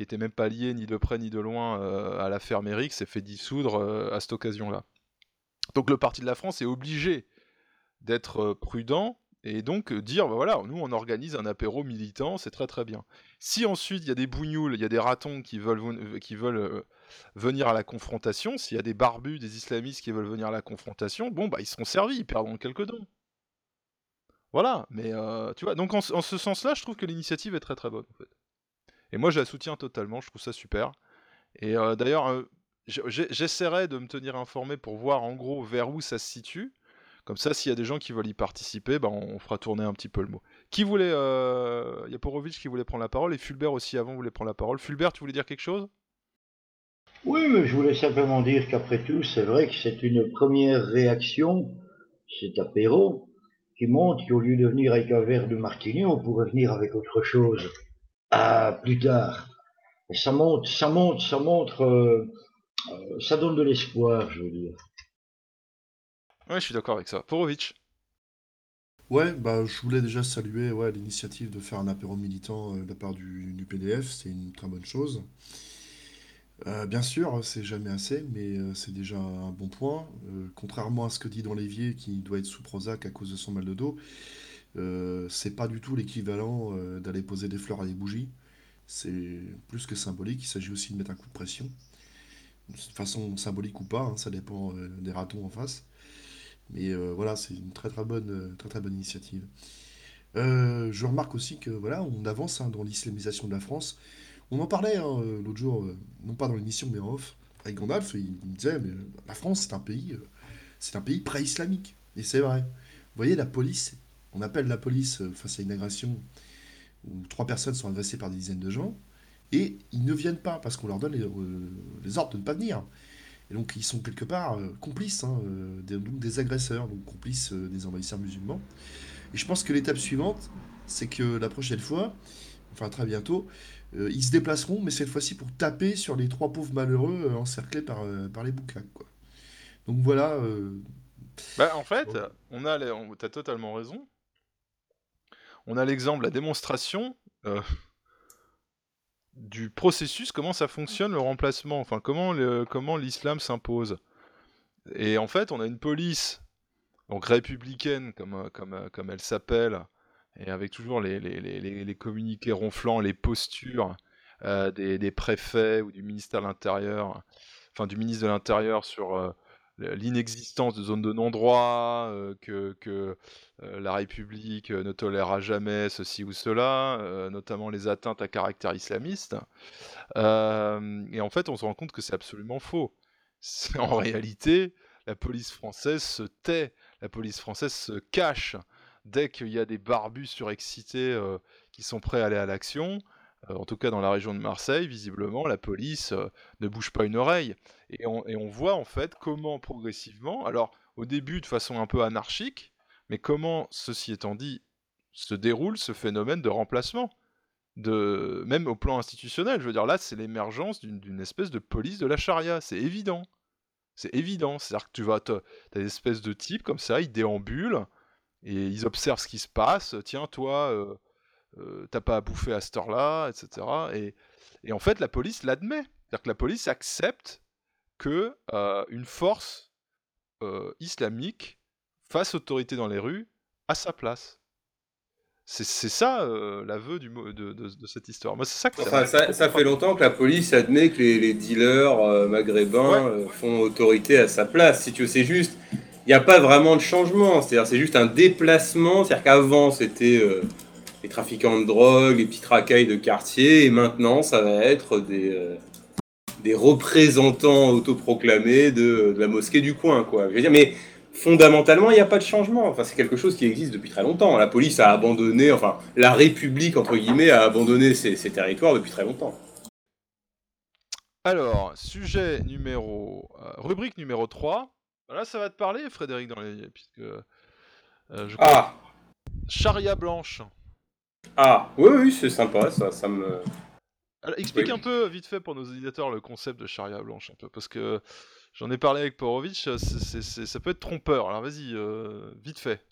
qui était même pas lié ni de près ni de loin euh, à l'affaire Méric, s'est fait dissoudre à cette occasion-là. Donc le parti de la France est obligé d'être prudent et donc dire, bah voilà, nous on organise un apéro militant, c'est très très bien. Si ensuite il y a des bougnoules, il y a des ratons qui veulent, venir à la confrontation, s'il y a des barbus, des islamistes qui veulent venir à la confrontation, bon bah ils seront servis, ils perdront quelques dons. Voilà, mais euh, tu vois, donc en, en ce sens-là, je trouve que l'initiative est très très bonne en fait. Et moi, je la soutiens totalement, je trouve ça super. Et euh, d'ailleurs, euh, j'essaierai de me tenir informé pour voir en gros vers où ça se situe. Comme ça, s'il y a des gens qui veulent y participer, ben, on fera tourner un petit peu le mot. Qui voulait. Euh... Yaporovitch qui voulait prendre la parole et Fulbert aussi avant voulait prendre la parole. Fulbert, tu voulais dire quelque chose? Oui, mais je voulais simplement dire qu'après tout, c'est vrai que c'est une première réaction, cet apéro, qui montre qu'au lieu de venir avec un verre de martini, on pourrait venir avec autre chose. Ah, plus tard. Et ça monte, ça monte, ça montre, euh, euh, ça donne de l'espoir, je veux dire. Ouais, je suis d'accord avec ça. Porovitch. Ouais, bah, je voulais déjà saluer ouais, l'initiative de faire un apéro militant euh, de la part du, du PDF, c'est une très bonne chose. Euh, bien sûr, c'est jamais assez, mais euh, c'est déjà un bon point. Euh, contrairement à ce que dit dans l'évier, qui doit être sous Prozac à cause de son mal de dos, c'est pas du tout l'équivalent euh, d'aller poser des fleurs à des bougies. C'est plus que symbolique, il s'agit aussi de mettre un coup de pression. De façon symbolique ou pas, hein, ça dépend euh, des ratons en face. Mais euh, voilà, c'est une très très bonne, euh, très très bonne initiative. Euh, je remarque aussi que voilà, on avance hein, dans l'islamisation de la France. On en parlait hein, euh, l'autre jour, euh, non pas dans l'émission mais en off, avec Gandalf, il, me disait mais euh, la France c'est un pays, euh, c'est un pays pré-islamique. Et c'est vrai. Vous voyez, la police, on appelle la police euh, face à une agression où trois personnes sont agressées par des dizaines de gens, et ils ne viennent pas parce qu'on leur donne les, euh, les ordres de ne pas venir. Et donc ils sont quelque part euh, complices hein, des, donc des agresseurs, donc complices des envahisseurs musulmans. Et je pense que l'étape suivante, c'est que la prochaine fois, enfin très bientôt, euh, ils se déplaceront, mais cette fois-ci pour taper sur les trois pauvres malheureux euh, encerclés par, euh, par les boucaques, quoi. Donc voilà. Bah, en fait, on a, les- t'as totalement raison. On a l'exemple, la démonstration euh, du processus, comment ça fonctionne le remplacement, enfin comment l'islam s'impose. Et en fait, on a une police, donc républicaine comme, elle s'appelle, et avec toujours les communiqués ronflants, les postures euh, des, des préfets ou du ministère de l'Intérieur, enfin du ministre de l'Intérieur sur euh, l'inexistence de zones de non-droit, euh, que, euh, la République euh, ne tolérera jamais ceci ou cela, notamment les atteintes à caractère islamiste. Et en fait, on se rend compte que c'est absolument faux. En réalité, la police française se tait, la police française se cache. Dès qu'il y a des barbus surexcités qui sont prêts à aller à l'action, en tout cas dans la région de Marseille, visiblement, la police euh, ne bouge pas une oreille. Et on, voit en fait comment progressivement, alors au début de façon un peu anarchique, mais comment, ceci étant dit, se déroule ce phénomène de remplacement de même au plan institutionnel. Je veux dire, là, c'est l'émergence d'une espèce de police de la charia. C'est évident. C'est évident. C'est-à-dire que tu vas, t'as des espèces de types comme ça, ils déambulent et ils observent ce qui se passe. Tiens, toi, euh, euh, t'as pas à bouffer à cette heure-là, etc. Et, et en fait, la police l'admet. C'est-à-dire que la police accepte que euh, une force euh, islamique fasse autorité dans les rues à sa place. C'est ça euh, l'aveu de, de- de cette histoire. Moi, c'est ça que Enfin, ça, ça fait longtemps que la police admet que les, les dealers maghrébins font autorité à sa place. Si tu c'est juste, il n'y a pas vraiment de changement. C'est-à-dire, c'est juste un déplacement. C'est-à-dire qu'avant, c'était les trafiquants de drogue, les petits racailles de quartier, et maintenant, ça va être des, euh, des représentants autoproclamés de, de la mosquée du coin, quoi. Je veux dire, mais fondamentalement, il n'y a pas de changement. Enfin, c'est quelque chose qui existe depuis très longtemps. La police a abandonné, enfin, la République, entre guillemets, a abandonné ses, ses territoires depuis très longtemps. Alors, sujet numéro. euh, rubrique numéro 3. Là, ça va te parler, Frédéric, dans les. Puisque. euh, je crois- Ah Charia blanche. Ah, oui, oui, c'est sympa, ça, ça me... Alors, explique Oui. un peu, vite fait, pour nos auditeurs, le concept de charia blanche, un peu. Parce que j'en ai parlé avec Porovitch, c'est- ça peut être trompeur. Alors, vas-y, euh, vite fait.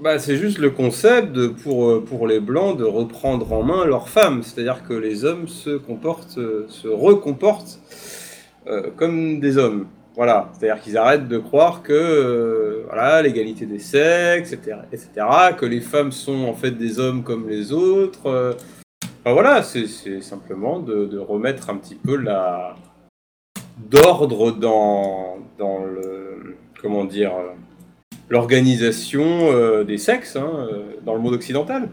Bah, c'est juste le concept de, pour, euh, pour les Blancs de reprendre en main leurs femmes. C'est-à-dire que les hommes se comportent, euh, se recomportent euh, comme des hommes. Voilà. C'est-à-dire qu'ils arrêtent de croire que euh, voilà l'égalité des sexes, etc., etc., que les femmes sont en fait des hommes comme les autres. euh. Enfin, voilà, c'est simplement de, remettre un petit peu la d'ordre dans, dans le comment dire euh, l'organisation des sexes hein, dans le monde occidental.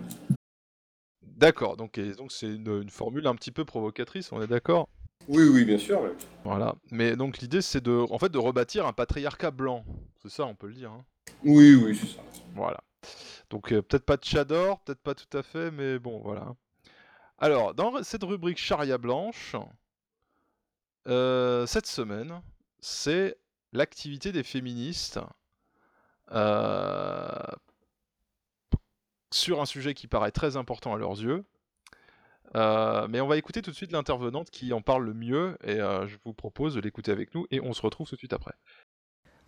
D'accord, donc donc c'est une formule un petit peu provocatrice, on est d'accord? Oui, oui, bien sûr. Voilà. Mais donc l'idée c'est de, en fait, de rebâtir un patriarcat blanc. C'est ça, on peut le dire. hein. Oui, oui, c'est ça. Voilà. Donc euh, peut-être pas de Chador, peut-être pas tout à fait, mais bon, voilà. Alors, dans cette rubrique Charia blanche, euh, cette semaine, c'est l'activité des féministes euh, sur un sujet qui paraît très important à leurs yeux. Euh, mais on va écouter tout de suite l'intervenante qui en parle le mieux et euh, je vous propose de l'écouter avec nous et on se retrouve tout de suite après.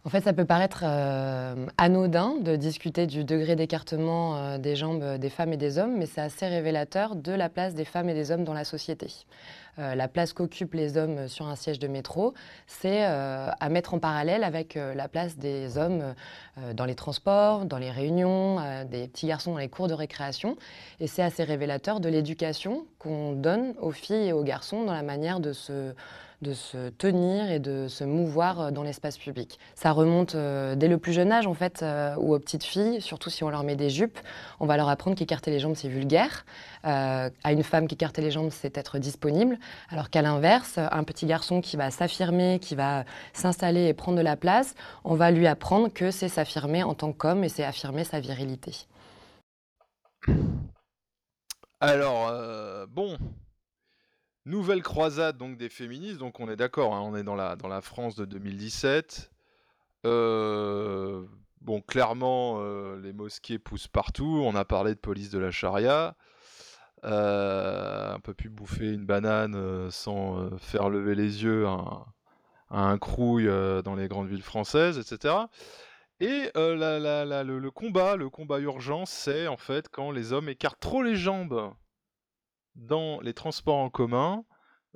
En fait, ça peut paraître euh, anodin de discuter du degré d'écartement euh, des jambes des femmes et des hommes, mais c'est assez révélateur de la place des femmes et des hommes dans la société. Euh, la place qu'occupent les hommes sur un siège de métro, c'est euh, à mettre en parallèle avec euh, la place des hommes euh, dans les transports, dans les réunions, euh, des petits garçons dans les cours de récréation. Et c'est assez révélateur de l'éducation qu'on donne aux filles et aux garçons dans la manière de se de se tenir et de se mouvoir euh, dans l'espace public. Ça remonte euh, dès le plus jeune âge, en fait, euh, ou aux petites filles, surtout si on leur met des jupes, on va leur apprendre qu'écarter les jambes, c'est vulgaire. À une femme qu'écarter les jambes, c'est être disponible. Alors qu'à l'inverse, un petit garçon qui va s'affirmer, qui va s'installer et prendre de la place, on va lui apprendre que c'est s'affirmer en tant qu'homme et c'est affirmer sa virilité. Alors, bon, nouvelle croisade donc des féministes, donc on est d'accord, hein, on est dans la, France de 2017. Euh, bon, clairement, euh, les mosquées poussent partout, on a parlé de police de la charia. Euh, un peu plus bouffer une banane euh, sans faire lever les yeux à un, crouille dans les grandes villes françaises, etc. Et la- la- la- le combat, le combat urgent, c'est en fait quand les hommes écartent trop les jambes dans les transports en commun,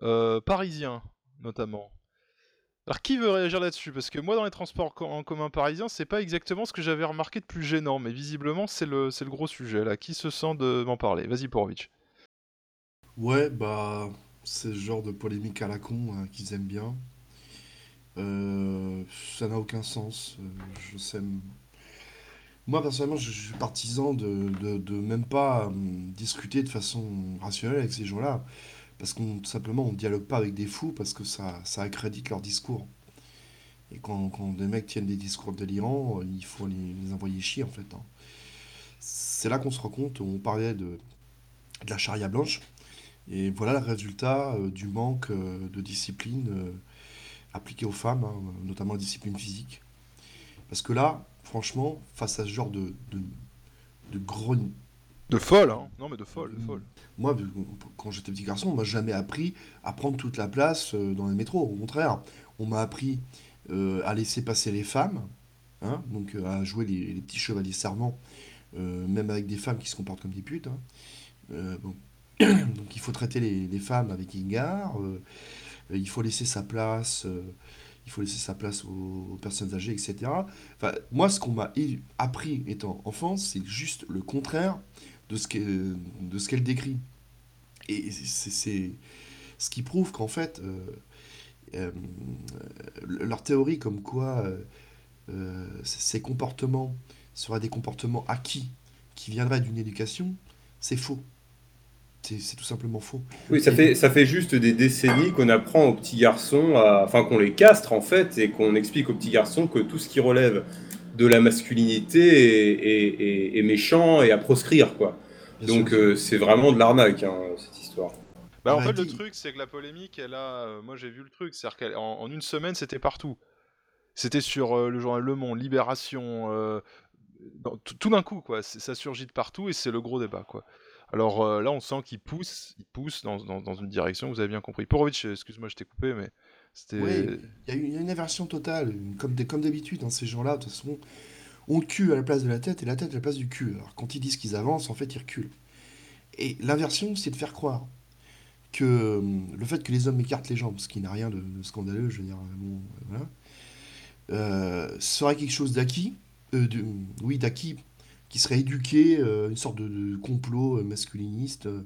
euh, parisiens notamment. Alors qui veut réagir là-dessus? Parce que moi dans les transports en commun parisiens, c'est pas exactement ce que j'avais remarqué de plus gênant, mais visiblement c'est le, le gros sujet là. Qui se sent de m'en parler? Vas-y Porovic. Ouais, bah, c'est le genre de polémique à la con hein, qu'ils aiment bien. Euh, ça n'a aucun sens. Euh, je sais. Moi, personnellement, je, suis partisan de, de, même pas hum, discuter de façon rationnelle avec ces gens-là. Parce qu'on, tout simplement, on dialogue pas avec des fous parce que ça, ça accrédite leur discours. Et quand, quand des mecs tiennent des discours délirants, euh, il faut les, envoyer chier, en fait. hein. C'est là qu'on se rend compte, on parlait de, de la charia blanche. Et voilà le résultat euh, du manque euh, de discipline euh, appliquée aux femmes, hein, notamment la discipline physique. Parce que là, franchement, face à ce genre de, de, de grogne... De folle, hein Non mais de folle, de folle. Moi, quand j'étais petit garçon, on m'a jamais appris à prendre toute la place euh, dans les métros. Au contraire, on m'a appris euh, à laisser passer les femmes, hein, donc euh, à jouer les, les petits chevaliers servants, euh, même avec des femmes qui se comportent comme des putes. hein. Euh, bon. *coughs* Donc il faut traiter les, les femmes avec égard, il faut laisser sa place, euh, il faut laisser sa place aux, personnes âgées, etc. Enfin, moi, ce qu'on m'a appris étant enfant, c'est juste le contraire de ce qu'elle, de ce qu'elle décrit. Et c'est ce qui prouve qu'en fait, euh, euh, leur théorie comme quoi euh, ces comportements seraient des comportements acquis qui viendraient d'une éducation, c'est faux. C'est tout simplement faux. Oui, ça fait, ça fait juste des décennies qu'on apprend aux petits garçons, à- enfin qu'on les castre en fait, et qu'on explique aux petits garçons que tout ce qui relève de la masculinité est, est- est- est méchant et à proscrire, quoi. Bien Donc euh, c'est vraiment de l'arnaque, hein, cette histoire. Bah en fait le truc c'est que la polémique elle a, euh, moi j'ai vu le truc, c'est-à-dire qu'en en une semaine c'était partout. C'était sur euh, le journal Le Monde, Libération, euh, tout d'un coup quoi, ça surgit de partout et c'est le gros débat quoi. Alors euh, là on sent qu'il pousse, il pousse dans, une direction, vous avez bien compris. Porovic, excuse-moi je t'ai coupé mais c'était... Oui, il y, a une- aversion totale, comme d'habitude, hein, ces gens-là, de toute façon, ont le cul à la place de la tête et la tête à la place du cul. Alors quand ils disent qu'ils avancent, en fait, ils reculent. Et l'inversion, c'est de faire croire que hum, le fait que les hommes écartent les jambes, ce qui n'a rien de, scandaleux, je veux dire, euh, euh, voilà, euh, serait quelque chose d'acquis, euh, oui, d'acquis, qui serait éduqué, euh, une sorte de, complot euh, masculiniste. euh,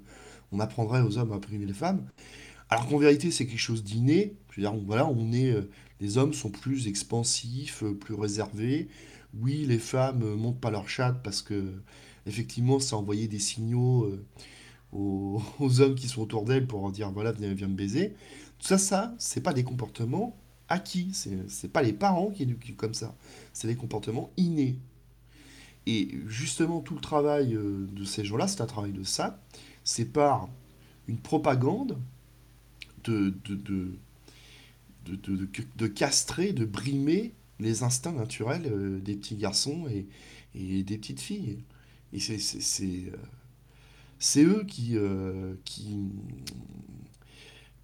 on apprendrait aux hommes à opprimer les femmes. Alors qu'en vérité, c'est quelque chose d'inné. Je veux dire, voilà, on est, les hommes sont plus expansifs, plus réservés, oui, les femmes montent pas leur chatte parce que, effectivement, ça envoyait des signaux aux, *laughs* aux hommes qui sont autour d'elles pour dire, voilà, viens, viens me baiser. Tout ça, ça, c'est pas des comportements acquis. C'est c'est pas les parents qui éduquent comme ça. C'est des comportements innés. Et justement, tout le travail euh, de ces gens-là, c'est un travail de ça. C'est par une propagande de, de, de, de, de- castrer, de brimer les instincts naturels euh, des petits garçons et, et des petites filles. Et c'est c'est- euh, eux qui, qui,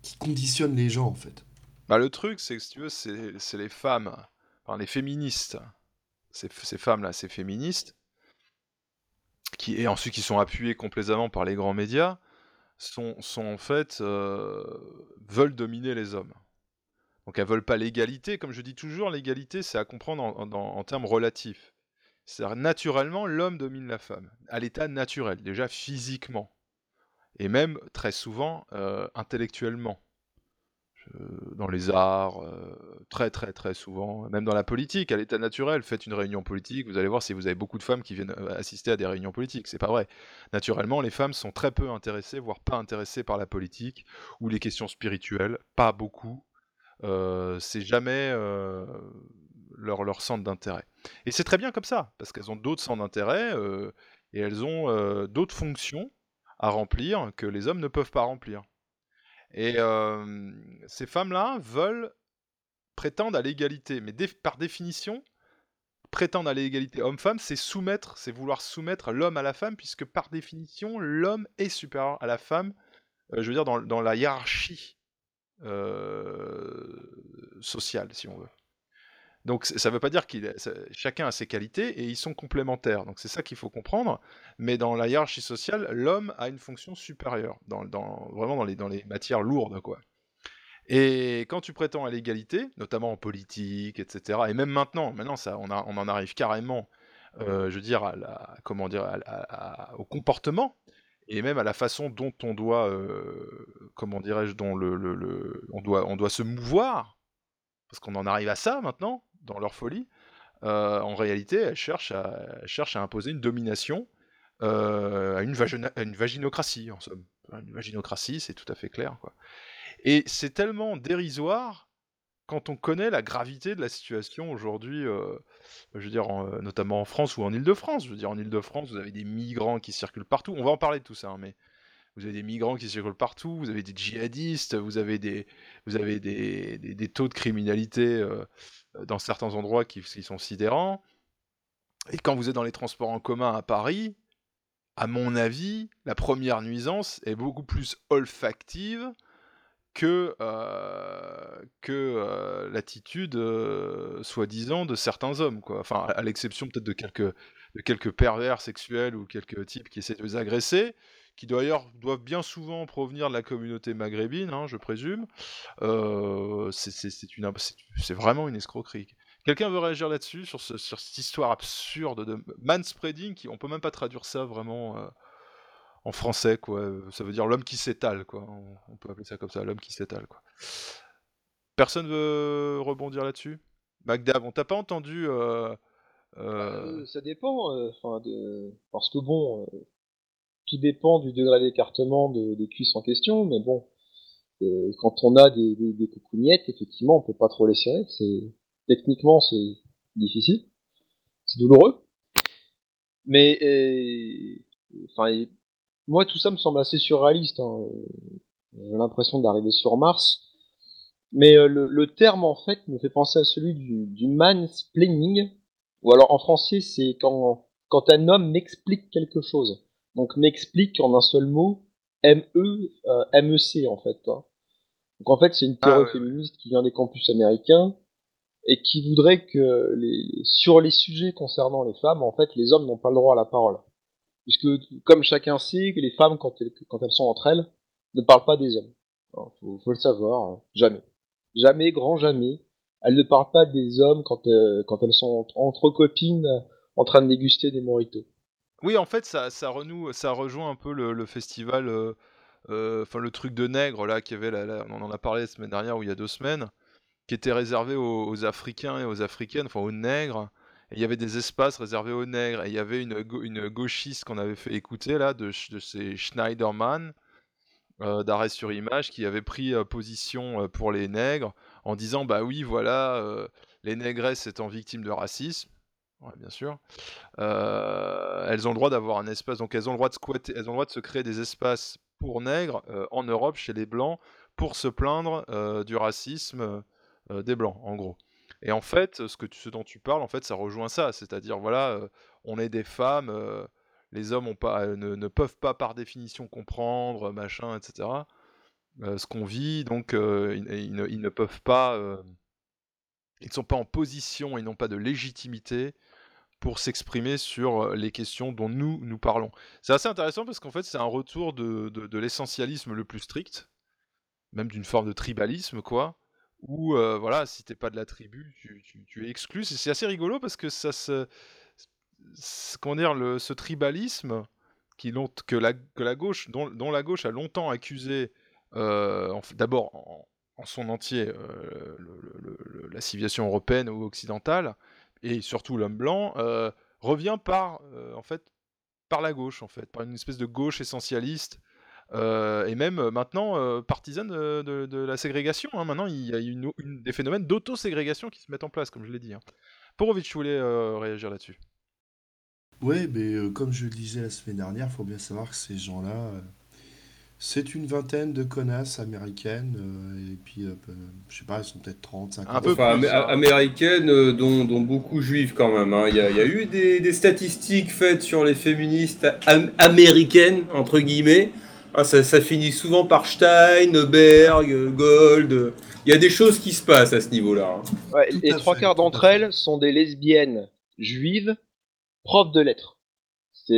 qui conditionnent les gens, en fait. Bah, le truc, c'est que si tu veux, c'est les femmes, enfin les féministes, ces, femmes-là, ces féministes, qui, et ensuite qui sont appuyées complaisamment par les grands médias, sont, en fait, euh, veulent dominer les hommes. Donc elles veulent pas l'égalité, comme je dis toujours, l'égalité c'est à comprendre en, en- en- en termes relatifs. C'est-à-dire naturellement, l'homme domine la femme, à l'état naturel, déjà physiquement, et même très souvent euh, intellectuellement. Euh, dans les arts, euh, très très très souvent, même dans la politique, à l'état naturel, faites une réunion politique, vous allez voir si vous avez beaucoup de femmes qui viennent euh, assister à des réunions politiques, c'est pas vrai. Naturellement, les femmes sont très peu intéressées, voire pas intéressées par la politique ou les questions spirituelles, pas beaucoup. C'est jamais leur, leur centre d'intérêt. Et c'est très bien comme ça, parce qu'elles ont d'autres centres d'intérêt et elles ont d'autres fonctions à remplir que les hommes ne peuvent pas remplir. Et ces femmes-là veulent prétendre à l'égalité, mais par définition, prétendre à l'égalité homme-femme, c'est soumettre, c'est vouloir soumettre l'homme à la femme, puisque par définition, l'homme est supérieur à la femme, je veux dire, dans, la hiérarchie sociale, si on veut. Donc ça ne veut pas dire qu'il chacun a ses qualités et ils sont complémentaires. Donc c'est ça qu'il faut comprendre. Mais dans la hiérarchie sociale, l'homme a une fonction supérieure, vraiment dans les, matières lourdes, quoi. Et quand tu prétends à l'égalité, notamment en politique, etc., et même maintenant, maintenant ça, on, en arrive carrément, euh, je veux dire, comment dire, au comportement et même à la façon dont on doit, euh, comment dirais-je, dont on doit, on doit se mouvoir, parce qu'on en arrive à ça maintenant, dans leur folie. euh, en réalité, elles cherchent à, imposer une domination euh, à, une vaginocratie, en somme. Une vaginocratie, c'est tout à fait clair. Et c'est tellement dérisoire quand on connaît la gravité de la situation aujourd'hui, euh, je veux dire, en- notamment en France ou en Île-de-France. Je veux dire, en Île-de-France, vous avez des migrants qui circulent partout. On va en parler de tout ça, hein, mais vous avez des migrants qui circulent partout, vous avez des djihadistes, vous avez des, vous avez des, des- taux de criminalité dans certains endroits qui, sont sidérants. Et quand vous êtes dans les transports en commun à Paris, à mon avis, la première nuisance est beaucoup plus olfactive que, euh, que euh, l'attitude euh, soi-disant de certains hommes, quoi. Enfin, à, à l'exception peut-être de quelques, de quelques pervers sexuels ou quelques types qui essaient de les agresser, qui d'ailleurs doivent bien souvent provenir de la communauté maghrébine, hein, je présume. Euh, c'est vraiment une escroquerie. Quelqu'un veut réagir là-dessus, sur, ce- sur cette histoire absurde de manspreading, qui, on peut même pas traduire ça vraiment euh, en français, quoi. Ça veut dire l'homme qui s'étale, quoi. On, peut appeler ça comme ça, l'homme qui s'étale, quoi. Personne veut rebondir là-dessus? Magda, on t'a pas entendu euh, Euh, ça dépend, parce que bon, tout dépend du degré d'écartement de- des cuisses en question, mais bon, euh, quand on a des, des, effectivement, on peut pas trop les serrer. C'est techniquement c'est difficile, c'est douloureux, mais enfin, moi tout ça me semble assez surréaliste. hein. J'ai l'impression d'arriver sur Mars. Mais euh, le, le terme, en fait, me fait penser à celui du, du mansplaining. Ou alors, en français, c'est quand, quand un homme m'explique quelque chose. Donc, m'explique en un seul mot, M-E, euh, M-E-C, en fait. quoi. Donc, en fait, c'est une théorie féministe qui vient des campus américains et qui voudrait que les, sur les sujets concernant les femmes, en fait, les hommes n'ont pas le droit à la parole. Puisque, comme chacun sait, que les femmes, quand elles, quand elles sont entre elles, ne parlent pas des hommes. Alors, faut, faut le savoir, hein. jamais. Jamais, grand jamais. Elles ne parlent pas des hommes quand, euh, quand elles sont entre, entre copines en train de déguster des moritos. Oui, en fait, ça, renoue, ça rejoint un peu le, festival, enfin le truc de nègre là, qui avait, la- la- on en a parlé la semaine dernière ou il y a deux semaines, qui était réservé aux, Africains et aux Africaines, enfin aux nègres, et il y avait des espaces réservés aux nègres, et il y avait une, gauchiste qu'on avait fait écouter là, de, ces Schneiderman, d'arrêt sur image, qui avait pris position pour les nègres, en disant bah oui, voilà, les négresses étant victimes de racisme, bien sûr, elles ont le droit d'avoir un espace, donc elles ont le droit de se créer des espaces pour nègres en Europe chez les blancs pour se plaindre du racisme des blancs, en gros. Et en fait, ce, dont tu parles, en fait, ça rejoint ça. C'est-à-dire, voilà, on est des femmes, les hommes ne, peuvent pas par définition comprendre, machin, etc. ce qu'on vit, donc ils, ne, peuvent pas, ils ne sont pas en position, ils n'ont pas de légitimité pour s'exprimer sur les questions dont nous nous parlons. C'est assez intéressant parce qu'en fait, c'est un retour de, de l'essentialisme le plus strict, même d'une forme de tribalisme, quoi où voilà, si t'es pas de la tribu, tu, es exclu. C'est assez rigolo parce que ça se, comment dire, le, ce tribalisme qui que la, que la gauche, dont, la gauche a longtemps accusé, d'abord en, son entier, la civilisation européenne ou occidentale, et surtout l'homme blanc, revient par, en fait, par la gauche, en fait, par une espèce de gauche essentialiste euh, et même euh, maintenant euh, partisane de, la ségrégation. Hein. Maintenant, il y a une, des phénomènes d'auto-ségrégation qui se mettent en place, comme je l'ai dit. Hein. Porovic, je voulais réagir là-dessus. Oui, mais comme je le disais la semaine dernière, il faut bien savoir que ces gens-là, c'est une vingtaine de connasses américaines, et puis, je sais pas, elles sont peut-être 30, 50. Un peu enfin, américaines, dont, beaucoup juives quand même. Hein. Il y, a eu des, des, statistiques faites sur les féministes américaines, entre guillemets. Ah, ça, finit souvent par Stein, Berg, Gold. Il y a des choses qui se passent à ce niveau-là. Hein. et trois quarts d'entre elles sont des lesbiennes juives, profs de lettres. C'est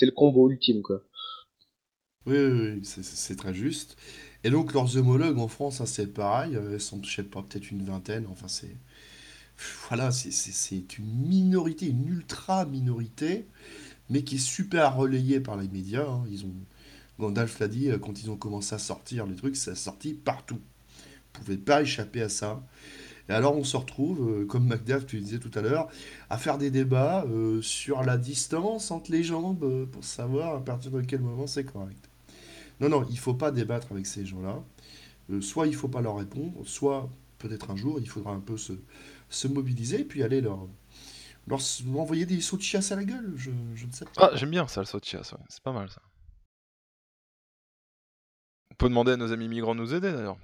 le combo ultime, quoi. Oui, c'est très juste. Et donc, leurs homologues en France, c'est pareil. Elles sont, je sais pas, peut-être une vingtaine. Enfin, c'est. Voilà, c'est une minorité, une ultra minorité, mais qui est super relayée par les médias. Hein. Ils ont Gandalf l'a dit, euh, quand ils ont commencé à sortir les trucs, ça a sorti partout. Vous pouvez pas échapper à ça. Et alors on se retrouve, euh, comme Macduff, tu disais tout à l'heure, à faire des débats euh, sur la distance entre les jambes pour savoir à partir de quel moment c'est correct. Non, non, il faut pas débattre avec ces gens-là. soit il faut pas leur répondre, soit peut-être un jour il faudra un peu se, se mobiliser et puis aller leur, leur envoyer des sauts de chiasse à la gueule. Je, je ne sais pas. Ah, j'aime bien ça, le saut de chiasse, c'est pas mal ça. On peut demander à nos amis migrants de nous aider d'ailleurs.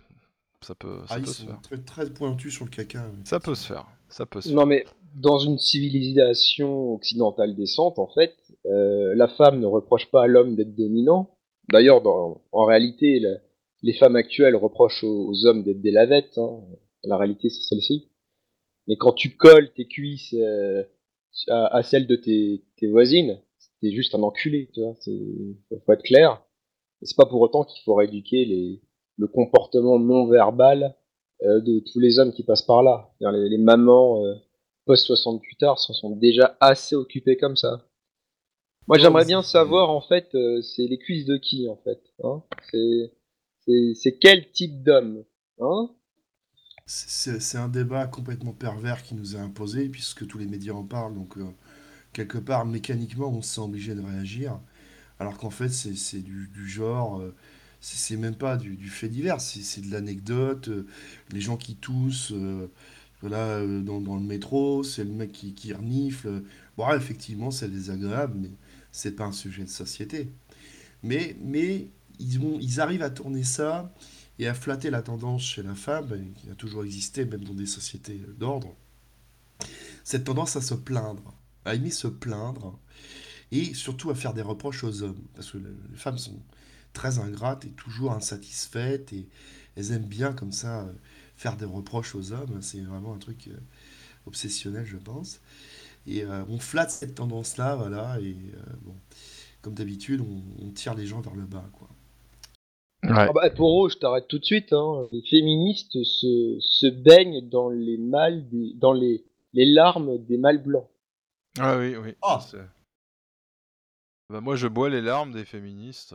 Ça peut, ça ah, peut ils se sont faire. Très, très pointus sur le caca. Ça peut se faire. Ça peut se Non mais dans une civilisation occidentale décente, en fait, euh, la femme ne reproche pas à l'homme d'être dominant. D'ailleurs, en réalité, les femmes actuelles reprochent aux, hommes d'être des lavettes. Hein. La réalité, c'est celle-ci. Mais quand tu colles tes cuisses euh, à, celles de tes, tes voisines, t'es juste un enculé, tu vois. Faut être clair c'est pas pour autant qu'il faut éduquer les, le comportement non verbal euh, de tous les hommes qui passent par là. Les, les, mamans euh, post 68 heures s'en sont déjà assez occupées comme ça. Moi, j'aimerais bien savoir en fait, euh, c'est les cuisses de qui en fait hein? C'est quel type d'homme hein? C'est un débat complètement pervers qui nous est imposé puisque tous les médias en parlent. Donc quelque part, mécaniquement, on se sent obligé de réagir alors qu'en fait c'est du, genre, euh, c'est même pas du, fait divers, c'est de l'anecdote, euh, les gens qui toussent euh, voilà, dans, le métro, c'est le mec qui, qui renifle. Bon, effectivement, c'est désagréable, mais c'est pas un sujet de société. Mais, mais ils, ils arrivent à tourner ça et à flatter la tendance chez la femme, qui a toujours existé, même dans des sociétés d'ordre, cette tendance à se plaindre, à aimer se plaindre, et surtout à faire des reproches aux hommes. Parce que les femmes sont très ingrates et toujours insatisfaites et elles aiment bien comme ça faire des reproches aux hommes. C'est vraiment un truc euh, obsessionnel, je pense. Et euh, on flatte cette tendance-là, voilà, et bon, comme d'habitude, on, tire les gens vers le bas, quoi. Ah bah, pour eux, je t'arrête tout de suite. Hein. Les féministes se, se baignent dans les mâles, dans les, les larmes des mâles blancs. Ah oui, oui. Ah. Bah, moi, je bois les larmes des féministes.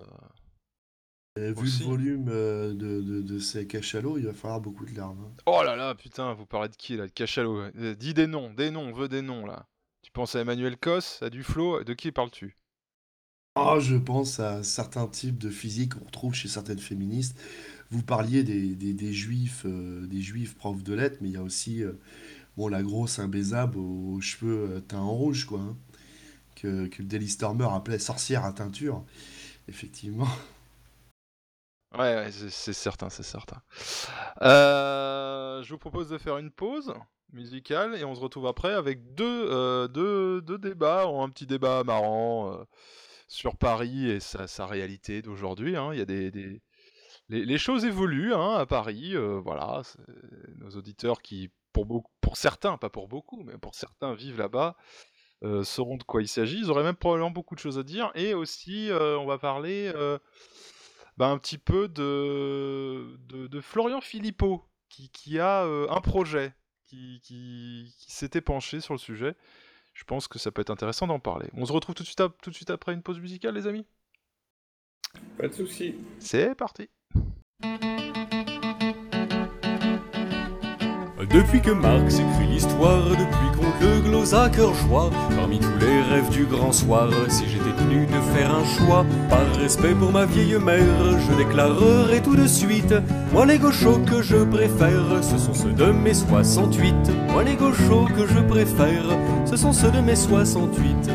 Euh. vu le volume euh, de, de, ces cachalots, il va falloir beaucoup de larmes. Hein. Oh là là, putain, vous parlez de qui là De cachalots euh, Dis des noms, des noms, on veut des noms là. Tu penses à Emmanuel Cos, à Duflo De qui parles-tu? Ah, je pense à certains types de physique qu'on retrouve chez certaines féministes. Vous parliez des, des- des juifs, euh, des juifs profs de lettres, mais il y a aussi euh, bon, la grosse imbaisable aux cheveux euh, teints en rouge, quoi, hein, que, que Daily Stormer appelait sorcière à teinture. Effectivement. *laughs* Ouais, ouais, c'est certain, c'est certain. Je vous propose de faire une pause musicale et on se retrouve après avec deux, euh, deux, deux débats, un petit débat marrant euh, sur Paris et sa, réalité d'aujourd'hui. hein. Il y a des, des- Les, choses évoluent hein, à Paris, euh, voilà. Nos auditeurs qui, pour, beaucoup, pour certains, pas pour beaucoup, mais pour certains vivent là-bas, sauront de quoi il s'agit. Ils auraient même probablement beaucoup de choses à dire. Et aussi, on va parler bah, un petit peu de, de, Florian Philippot, qui, qui a un projet, qui, qui, qui s'était penché sur le sujet. Je pense que ça peut être intéressant d'en parler. On se retrouve tout de suite, tout de suite après une pause musicale, les amis? Pas de soucis. C'est parti Depuis que Marx écrit l'histoire, depuis qu'on le glose à cœur joie, parmi tous les rêves du grand soir, si j'étais tenu de faire un choix, par respect pour ma vieille mère, je déclarerai tout de suite, moi les gauchos que je préfère, ce sont ceux de mes 68. Moi les gauchos que je préfère, ce sont ceux de mes 68.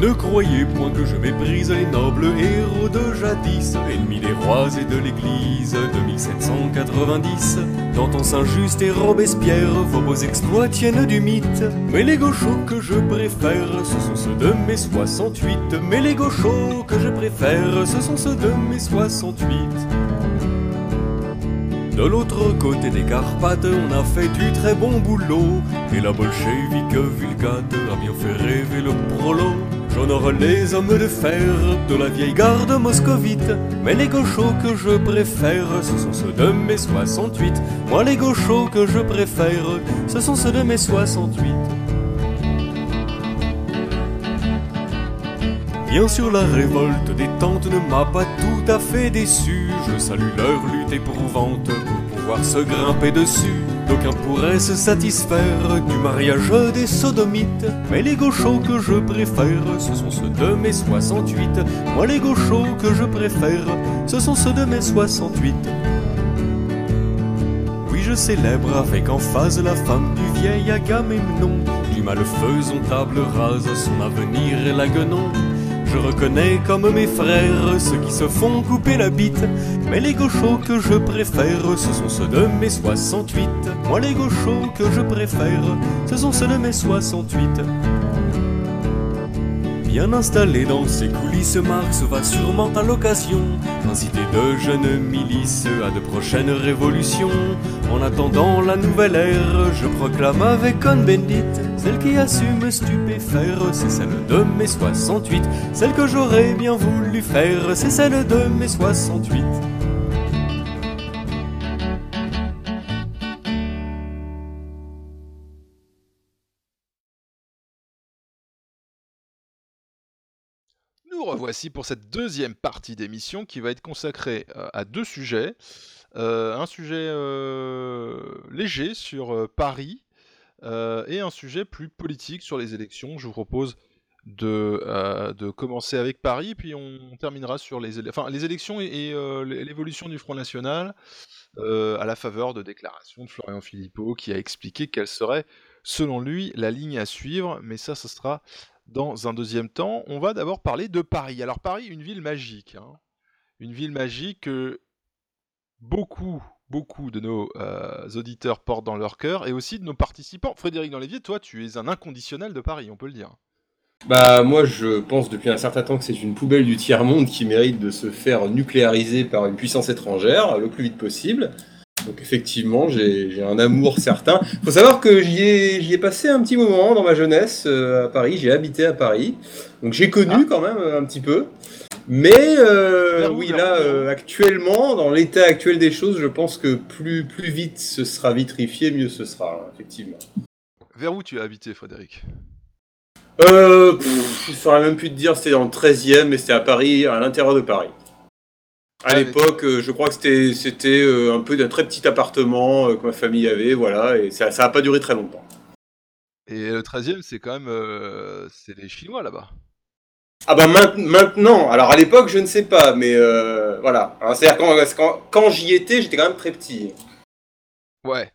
Ne croyez point que je méprise les nobles héros de jadis, ennemis des rois et de l'église de 1790. Dans ton Saint-Just et Robespierre, vos beaux exploits tiennent du mythe. Mais les gauchos que je préfère, ce sont ceux de mes 68. Mais les gauchos que je préfère, ce sont ceux de mes 68. De l'autre côté des Carpates, on a fait du très bon boulot. Et la bolchevique vulgate a bien fait rêver le prolo. J'honore les hommes de fer de la vieille garde moscovite. Mais les gauchos que je préfère, ce sont ceux de mes 68. Moi, les gauchos que je préfère, ce sont ceux de mes 68. Bien sûr, la révolte des tantes ne m'a pas tout à fait déçu. Je salue leur lutte éprouvante pour pouvoir se grimper dessus. D'aucuns pourraient se satisfaire du mariage des sodomites. Mais les gauchos que je préfère, ce sont ceux de mes 68. Moi, les gauchos que je préfère, ce sont ceux de mes 68. Oui, je célèbre avec emphase la femme du vieil Agamemnon. Du malfaisant table rase, son avenir est la guenon. Je reconnais comme mes frères ceux qui se font couper la bite. Mais les gauchos que je préfère, ce sont ceux de mes 68. Moi, les gauchos que je préfère, ce sont ceux de mes 68. Bien installé dans ses coulisses, Marx va sûrement à l'occasion inciter de jeunes milices à de prochaines révolutions. En attendant la nouvelle ère, je proclame avec Cohn-Bendit celle qui a su me stupéfaire, c'est celle de mes 68. Celle que j'aurais bien voulu faire, c'est celle de mes 68. Revoici pour cette deuxième partie d'émission qui va être consacrée euh, à deux sujets. Euh, un sujet euh, léger sur Paris et un sujet plus politique sur les élections. Je vous propose de, commencer avec Paris, puis on, terminera sur les, élections et, et, l'évolution du Front National à la faveur de déclarations de Florian Philippot qui a expliqué quelle serait, selon lui, la ligne à suivre. Mais ça, ce sera dans un deuxième temps. On va d'abord parler de Paris. Alors Paris, une ville magique. hein. Une ville magique que beaucoup, beaucoup de nos euh, auditeurs portent dans leur cœur et aussi de nos participants. Frédéric Danlévier, toi, tu es un inconditionnel de Paris, on peut le dire. Bah moi je pense depuis un certain temps que c'est une poubelle du tiers-monde qui mérite de se faire nucléariser par une puissance étrangère le plus vite possible. Donc effectivement j'ai un amour *laughs* certain. Faut savoir que j'y ai, passé un petit moment dans ma jeunesse euh, à Paris, j'ai habité à Paris. Donc j'ai connu quand même euh, un petit peu. Mais euh, oui là euh, actuellement, dans l'état actuel des choses, je pense que plus, plus vite ce sera vitrifié, mieux ce sera, hein, effectivement. Vers où tu as habité, Frédéric? Euh, pff, je saurais même plus te dire, c'était dans le 13e, mais c'était à Paris, à l'intérieur de Paris. À l'époque, euh, je crois que c'était c'était euh, un peu d'un très petit appartement euh, que ma famille avait, voilà, et ça ça a pas duré très longtemps. Et le 13e, c'est quand même. euh, c'est les Chinois là-bas. Ah bah main- maintenant, alors à l'époque je ne sais pas, mais euh, voilà. Hein, C'est-à-dire quand, quand, quand j'y étais, j'étais quand même très petit. Ouais.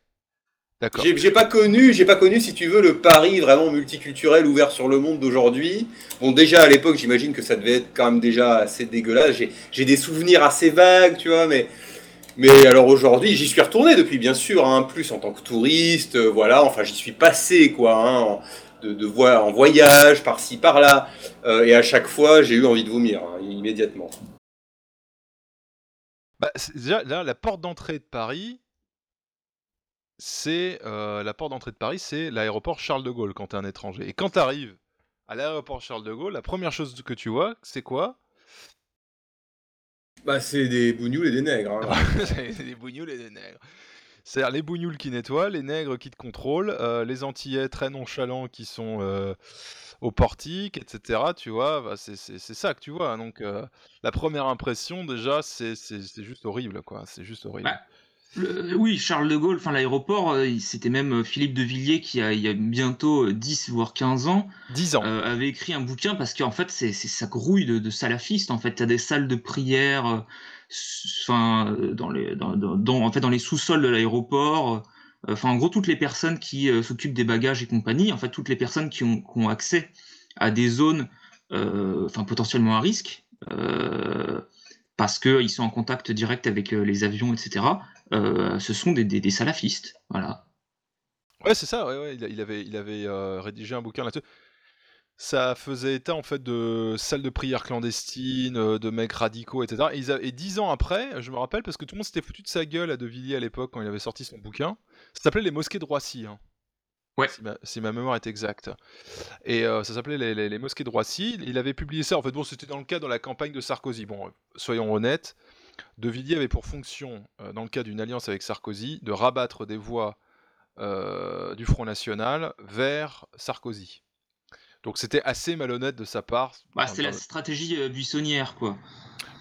D'accord. J'ai j'ai pas connu, j'ai pas connu si tu veux le Paris vraiment multiculturel ouvert sur le monde d'aujourd'hui. Bon déjà à l'époque j'imagine que ça devait être quand même déjà assez dégueulasse. J'ai j'ai des souvenirs assez vagues, tu vois, mais mais alors aujourd'hui j'y suis retourné depuis bien sûr, hein, plus en tant que touriste, euh, voilà. Enfin j'y suis passé quoi, hein, en- de, de en voyage par-ci par-là, Euh, et à chaque fois j'ai eu envie de vomir hein, immédiatement. Bah, c'est- déjà, là, la porte d'entrée de Paris, c'est euh, la porte d'entrée de Paris, c'est l'aéroport Charles de Gaulle quand t'es un étranger. Et quand t'arrives à l'aéroport Charles de Gaulle, la première chose que tu vois, c'est quoi? Bah c'est des bougnoules et des nègres. hein. *laughs* C'est des bougnoules et des nègres. C'est-à-dire les bougnoules qui nettoient, les nègres qui te contrôlent, euh, les Antillais très nonchalants qui sont euh, au portique, etc. Tu vois, bah, c'est c'est- c'est ça que tu vois. Donc euh, la première impression déjà, c'est c'est- c'est juste horrible, quoi. C'est juste horrible. Bah, Le- oui, Charles de Gaulle, enfin l'aéroport, euh, c'était même euh, Philippe de Villiers qui, a, il y a bientôt euh, 10 voire 15 ans, 10 ans. euh, avait écrit un bouquin parce qu'en fait, c'est c'est- ça grouille de, de salafistes. En fait, t'as des salles de prière, euh, enfin, euh, dans les, dans, dans- en fait, dans les sous-sols de l'aéroport. euh, Enfin, en gros, toutes les personnes qui euh, s'occupent des bagages et compagnie, en fait, toutes les personnes qui ont, qui ont accès à des zones, euh, enfin, potentiellement à risque, euh, parce qu'ils sont en contact direct avec euh, les avions, etc. euh, ce sont des, des, des salafistes, voilà. Ouais, c'est ça, ouais, ouais, il, avait, il avait euh, rédigé un bouquin là-dessus. Ça faisait état en fait de salles de prière clandestines, euh, de mecs radicaux, etc. Et, ils a- et dix ans après, je me rappelle, parce que tout le monde s'était foutu de sa gueule à De Villiers à l'époque quand il avait sorti son bouquin, ça s'appelait Les Mosquées de Roissy, hein, Ouais. si, ma, si ma mémoire est exacte. Et euh, ça s'appelait les, les- les Mosquées de Roissy. Il avait publié ça, en fait, bon, c'était dans le cadre de la campagne de Sarkozy. Bon, soyons honnêtes, De Villiers avait pour fonction, euh, dans le cadre d'une alliance avec Sarkozy, de rabattre des voix euh, du Front National vers Sarkozy. Donc c'était assez malhonnête de sa part. Bah, c'est la stratégie euh, buissonnière, quoi.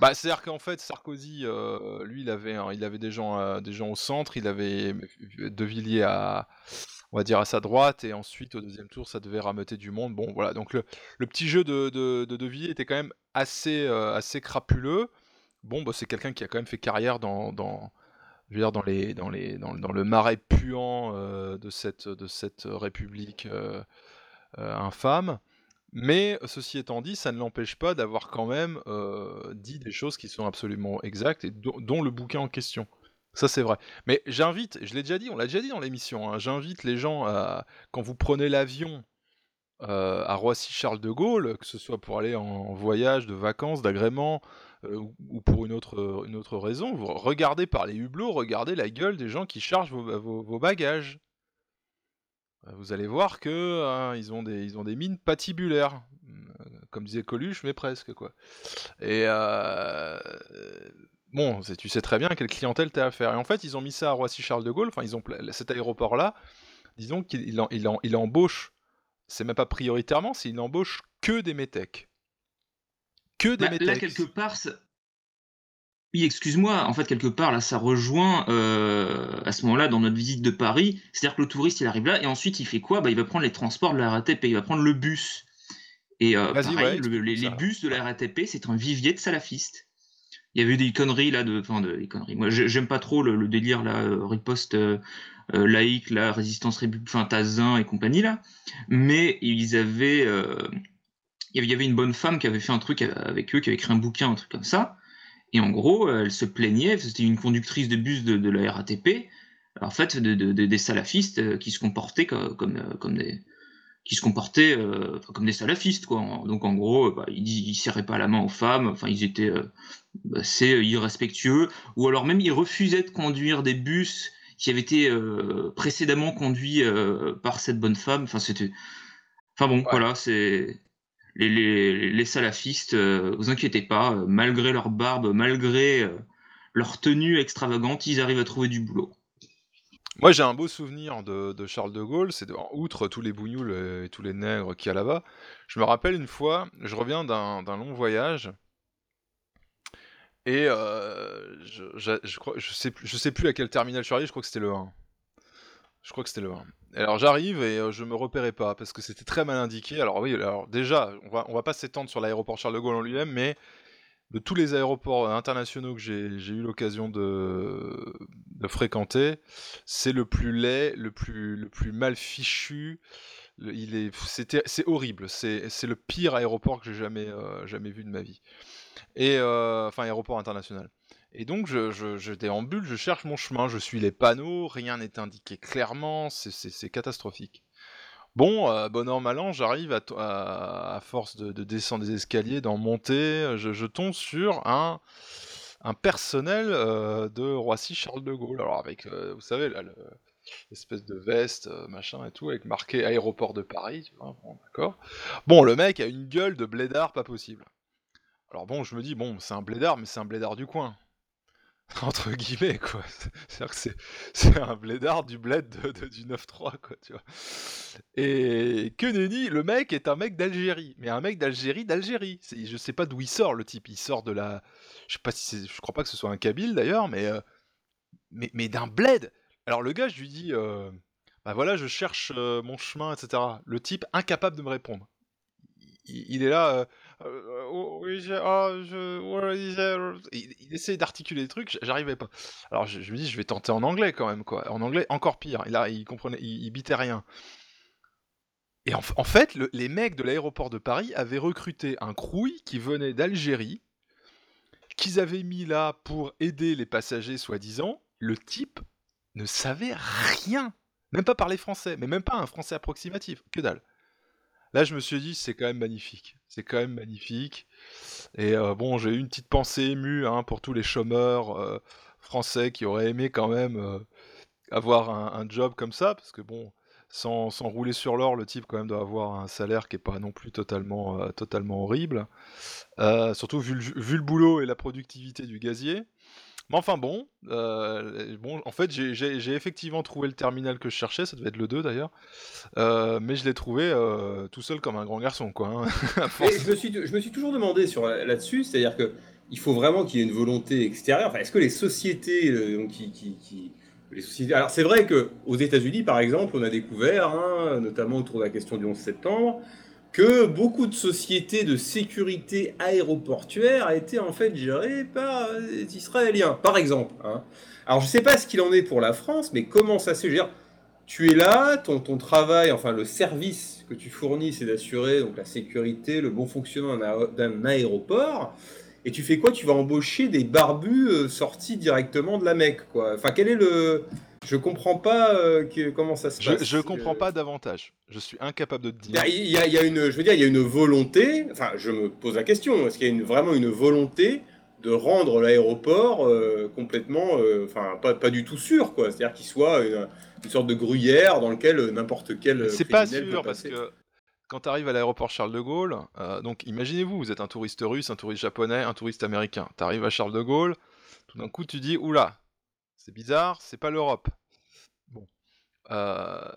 bah, c'est-à-dire qu'en fait, Sarkozy, euh, lui, il avait, il avait des gens, euh, des gens au centre, il avait De Villiers à, on va dire à sa droite, et ensuite au deuxième tour, ça devait rameuter du monde. Bon, voilà. Donc le, le petit jeu de de, de De Villiers était quand même assez, assez crapuleux. Bon, bah, c'est quelqu'un qui a quand même fait carrière dans, le- marais puant euh, de cette, république euh, euh, infâme. Mais ceci étant dit, ça ne l'empêche pas d'avoir quand même dit des choses qui sont absolument exactes et dont, le bouquin en question. Ça c'est vrai. Mais j'invite, je l'ai déjà dit, on l'a déjà dit dans l'émission, hein, j'invite les gens à, quand vous prenez l'avion à Roissy-Charles de Gaulle, que ce soit pour aller en, voyage, de vacances, d'agrément, ou, ou pour une autre, autre raison, regardez par les hublots, regardez la gueule des gens qui chargent vos, vos bagages. Euh, Vous allez voir que hein, ils, ont des, mines patibulaires, Euh, comme disait Coluche, mais presque quoi. Et euh, bon, tu sais très bien quelle clientèle t'as affaire. Et en fait, ils ont mis ça à Roissy-Charles de Gaulle. Enfin, ils cet aéroport-là. Disons qu'il embauche. C'est même pas prioritairement, c'est il embauche que des métèques. Que des Bah, là, quelque part, ça- oui, excuse-moi, en fait, quelque part, là, ça rejoint euh, à ce moment-là dans notre visite de Paris. C'est-à-dire que le touriste, il arrive là et ensuite, il fait quoi? Bah, Il va prendre les transports de la RATP, il va prendre le bus. Et euh, pareil, ouais, le- explique-nous les, bus de la RATP, c'est un vivier de salafistes. Il y avait eu des conneries là, de, enfin, de, des conneries. Moi, j'ai- j'aime pas trop le, le délire là, euh, riposte euh, laïque, la résistance républicaine, enfin, Tazin et compagnie là. Mais ils avaient, il y avait- une bonne femme qui avait fait un truc avec eux, qui avait écrit un bouquin, un truc comme ça. Et en gros, euh, elle se plaignait, c'était une conductrice de bus de, de la RATP, en fait, de, de- de- des salafistes euh, qui se comportaient comme, euh, comme des qui se comportaient euh, comme des salafistes, quoi. Donc en gros, bah, ils, ils serraient pas la main aux femmes, enfin ils étaient euh, assez irrespectueux, ou alors même ils refusaient de conduire des bus qui avaient été euh, précédemment conduits par cette bonne femme. Enfin c'était, enfin bon, voilà, c'est les, les, les salafistes, euh, vous inquiétez pas, euh, malgré leur barbe, malgré euh, leur tenue extravagante, ils arrivent à trouver du boulot. Moi, j'ai un beau souvenir de, Charles de Gaulle, c'est outre tous les bougnoules et tous les nègres qu'il y a là-bas. Je me rappelle une fois, je reviens d'un long voyage, et je, je- je crois, je sais, sais plus à quel terminal je suis arrivé, je crois que c'était le 1. Je crois que c'était le 1. Alors j'arrive et euh, je me repérais pas parce que c'était très mal indiqué. Alors oui, déjà, on va, on va pas s'étendre sur l'aéroport Charles de Gaulle en lui-même, mais de tous les aéroports euh, internationaux que j'ai eu l'occasion de, fréquenter, c'est le plus laid, le plus, le plus mal fichu. c'est horrible. C'est, c'est le pire aéroport que j'ai jamais, euh, jamais vu de ma vie. Et euh, enfin, aéroport international. Et donc, je, je, déambule, je cherche mon chemin, je suis les panneaux, rien n'est indiqué clairement, c'est- catastrophique. Bon, euh, bon an, mal an, j'arrive à, à, force de, de descendre des escaliers, d'en monter, je, je tombe sur un, un personnel euh, de Roissy Charles de Gaulle. Alors avec, euh, vous savez, l'espèce de veste, machin et tout, avec marqué aéroport de Paris, tu vois, d'accord. Bon, le mec a une gueule de blédard pas possible. Alors bon, je me dis, bon, c'est un blédard, mais c'est un blédard du coin. *laughs* Entre guillemets, quoi. *laughs* C'est, un blédard du bled du 9-3, quoi, tu vois. Et que nenni, le mec est un mec d'Algérie. Mais un mec d'Algérie, d'Algérie. C'est- Je sais pas d'où il sort, le type. Il sort de la... Je sais pas si. Je crois pas que ce soit un Kabyle, d'ailleurs, mais... euh, Mais, mais d'un bled Alors le gars, je lui dis... euh, Bah voilà, je cherche euh, mon chemin, etc. Le type, incapable de me répondre. Il, il est là... euh, euh, oh, ah, je- il, essaie d'articuler des trucs, j'arrivais pas. Alors je, me dis, je vais tenter en anglais quand même, quoi. En anglais, encore pire. Et là, il comprenait, il, il bitait rien. Et en, fait, le- les mecs de l'aéroport de Paris avaient recruté un crouille qui venait d'Algérie, qu'ils avaient mis là pour aider les passagers, soi-disant. Le type ne savait rien. Même pas parler français, mais même pas un français approximatif. Que dalle. Là, je me suis dit, c'est quand même magnifique. C'est quand même magnifique. Et euh, bon, j'ai eu une petite pensée émue hein, pour tous les chômeurs euh, français qui auraient aimé quand même euh, avoir un, job comme ça, parce que bon, sans, rouler sur l'or, le type quand même doit avoir un salaire qui est pas non plus totalement, totalement horrible. Surtout vu le boulot et la productivité du gazier. Mais enfin bon, euh, en fait j'ai- effectivement trouvé le terminal que je cherchais, ça devait être le 2 d'ailleurs, Euh, mais je l'ai trouvé euh, tout seul comme un grand garçon quoi. hein, *laughs* je, me suis, toujours demandé là-dessus, c'est-à-dire que il faut vraiment qu'il y ait une volonté extérieure. Enfin, est-ce que les sociétés donc, qui, les sociétés... Alors c'est vrai que aux États-Unis, par exemple, on a découvert, hein, notamment autour de la question du 11 septembre, que beaucoup de sociétés de sécurité aéroportuaire étaient en fait gérées par des Israéliens, par exemple. hein. Alors je ne sais pas ce qu'il en est pour la France, mais comment ça se gère? Tu es là, ton, ton travail, enfin le service que tu fournis, c'est d'assurer donc la sécurité, le bon fonctionnement d'un aéroport. Et tu fais quoi? Tu vas embaucher des barbus euh, sortis directement de la Mecque, quoi. Enfin, quel est le Je comprends pas euh, que- comment ça se passe. je comprends pas davantage. Je suis incapable de te dire. a, il y a- il y a une, je veux dire, il y a une volonté. Enfin, je me pose la question. Est-ce qu'il y a une- vraiment une volonté de rendre l'aéroport euh, complètement, euh, enfin, pas, pas du tout sûr, quoi? C'est-à-dire qu'il soit une, une sorte de gruyère dans lequel euh, n'importe quel. euh, C'est pas sûr parce que quand tu arrives à l'aéroport Charles de Gaulle, euh, donc imaginez-vous, vous êtes un touriste russe, un touriste japonais, un touriste américain. Tu arrives à Charles de Gaulle, tout d'un coup tu dis oula, c'est bizarre, c'est pas l'Europe. Bon. Euh,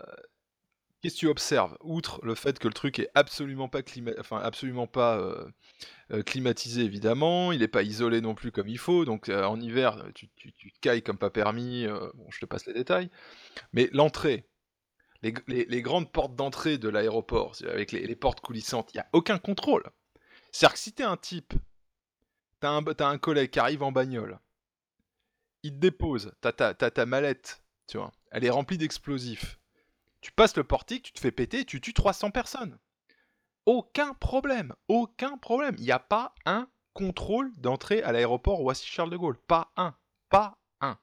Qu'est-ce que tu observes Outre le fait que le truc est absolument pas, absolument pas euh, euh, climatisé, évidemment, il n'est pas isolé non plus comme il faut, donc en hiver, tu, te cailles comme pas permis, je te passe les détails. Mais l'entrée, les, grandes portes d'entrée de l'aéroport, avec les, portes coulissantes, il n'y a aucun contrôle. C'est-à-dire que si t'es un type, t'as un collègue qui arrive en bagnole, il dépose, t'as ta, ta mallette, tu vois, elle est remplie d'explosifs. Tu passes le portique, tu te fais péter, tu tues 300 personnes. Aucun problème, aucun problème. Il n'y a pas un contrôle d'entrée à l'aéroport Roissy-Charles de Gaulle. Pas un, pas un.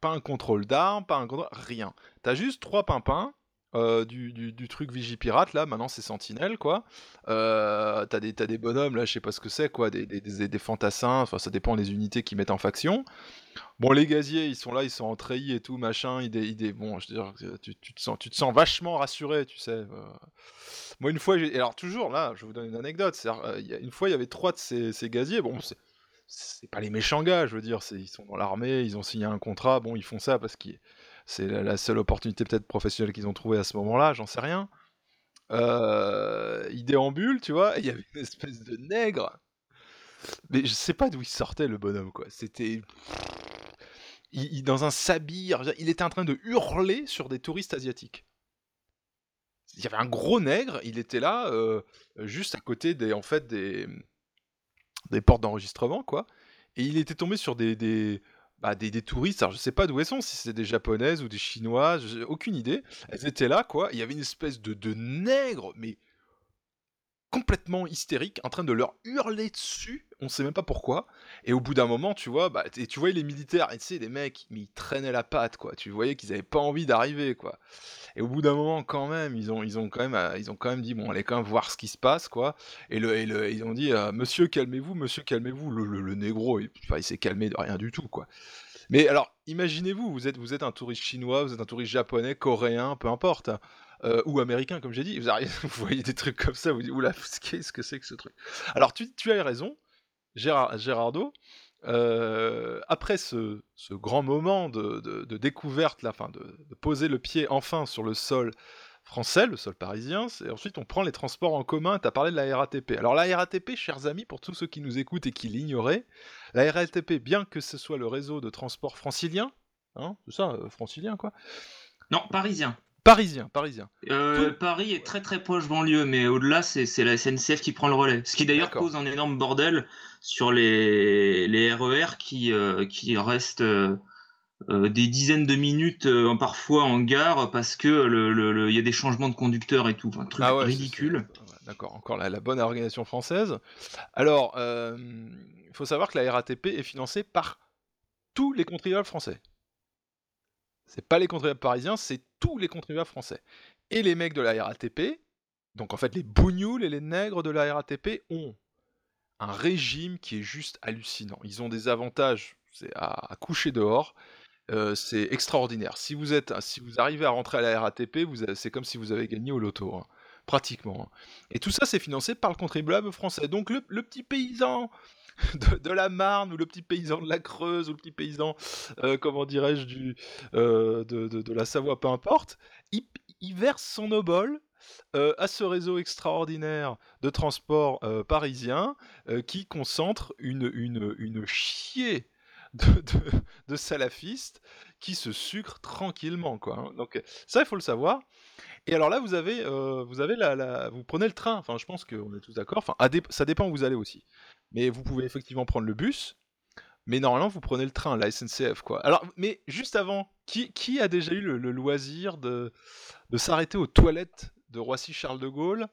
Pas un contrôle d'armes, pas un contrôle, rien. T'as juste trois pimpins euh, du, du- du truc Vigipirate, là, maintenant c'est Sentinelle, quoi. Euh, t'as des, t'as des bonhommes, là, je sais pas ce que c'est, quoi, des, des, des- des fantassins, enfin ça dépend des unités qu'ils mettent en faction. Bon, les gaziers, ils sont là, ils sont en treillis et tout, machin, ils ils bon, je veux dire, tu, tu te sens, tu te sens vachement rassuré, tu sais. euh. Moi, une fois, j'ai... alors toujours, là, je vous donne une anecdote, c'est-à-dire, euh, une fois, il y avait trois de ces, ces gaziers, bon, c'est c'est pas les méchants gars, je veux dire, c'est, ils sont dans l'armée, ils ont signé un contrat, bon, ils font ça parce que c'est la, seule opportunité peut-être professionnelle qu'ils ont trouvée à ce moment-là, j'en sais rien. Euh, ils déambulent, tu vois, il y avait une espèce de nègre, mais je sais pas d'où il sortait le bonhomme, quoi. C'était... Il, il- dans un sabir, il était en train de hurler sur des touristes asiatiques. il y avait un gros nègre, il était là, euh, juste à côté des, en fait, des, des portes d'enregistrement, quoi. Et il était tombé sur des, des, bah, des, des touristes, alors je sais pas d'où elles sont, si c'est des japonaises ou des chinoises, aucune idée. Elles étaient là, quoi. Il y avait une espèce de, de nègre, mais complètement hystérique, en train de leur hurler dessus, on sait même pas pourquoi. Et au bout d'un moment, tu vois, bah, et tu voyais les militaires, et tu sais, les mecs, mais ils traînaient la patte, quoi. Tu voyais qu'ils avaient pas envie d'arriver, quoi. Et au bout d'un moment, quand même, ils ont, ils ont quand même, euh, ils ont quand même dit, bon, allez quand même voir ce qui se passe, quoi. Et, le, et le- ils ont dit, euh, monsieur, calmez-vous, monsieur, calmez-vous. Le, le, négro, il, il s'est calmé de rien du tout, quoi. Mais alors, imaginez-vous, vous êtes, vous êtes un touriste chinois, vous êtes un touriste japonais, coréen, peu importe, euh, ou américain, comme j'ai dit, *laughs* vous, voyez des trucs comme ça, vous dites, oula, *laughs* qu'est-ce que c'est que ce truc? Alors, tu, tu as raison, Gérard, Gérardo, euh, après ce, grand moment de, découverte, là, enfin, de, poser le pied enfin sur le sol français, le sol parisien, c'est ensuite on prend les transports en commun, tu as parlé de la RATP. Alors la RATP, chers amis, pour tous ceux qui nous écoutent et qui l'ignoraient, la RATP, bien que ce soit le réseau de transport francilien, hein, c'est ça, euh, francilien quoi? Non, parisien. Parisien, parisien. Euh, Paris est très très proche banlieue, mais au-delà, c'est la SNCF qui prend le relais. Ce qui d'ailleurs cause un énorme bordel sur les, les RER qui, euh, qui restent euh, des dizaines de minutes parfois en gare parce que le, le- y a des changements de conducteurs et tout. Un truc Ah ouais, ridicule. D'accord, encore la, la bonne organisation française. Alors, il faut savoir que la RATP est financée par tous les contribuables français. C'est pas les contribuables parisiens, c'est tous les contribuables français. Et les mecs de la RATP, donc en fait les bougnoules et les nègres de la RATP ont un régime qui est juste hallucinant. Ils ont des avantages à, à coucher dehors. Euh, c'est extraordinaire. Si vous êtes, si vous arrivez à rentrer à la RATP, c'est comme si vous avez gagné au loto, hein, pratiquement. hein. Et tout ça, c'est financé par le contribuable français. Donc le petit paysan *laughs* de, la Marne ou le petit paysan de la Creuse ou le petit paysan, euh, comment dirais-je, du euh, de, de- la Savoie, peu importe, il, verse son obol euh, à ce réseau extraordinaire de transport parisien qui concentre une, une, une chier de, de- de salafistes qui se sucrent tranquillement. Quoi, hein. Donc ça, il faut le savoir. Et alors là, vous avez, euh, vous avez la, vous prenez le train. Enfin, je pense qu'on est tous d'accord. Enfin, ça dépend où vous allez aussi. Mais vous pouvez effectivement prendre le bus. Mais normalement, vous prenez le train, la SNCF, quoi. Alors, mais juste avant, qui, qui a déjà eu le, le loisir de, de s'arrêter aux toilettes de Roissy-Charles de Gaulle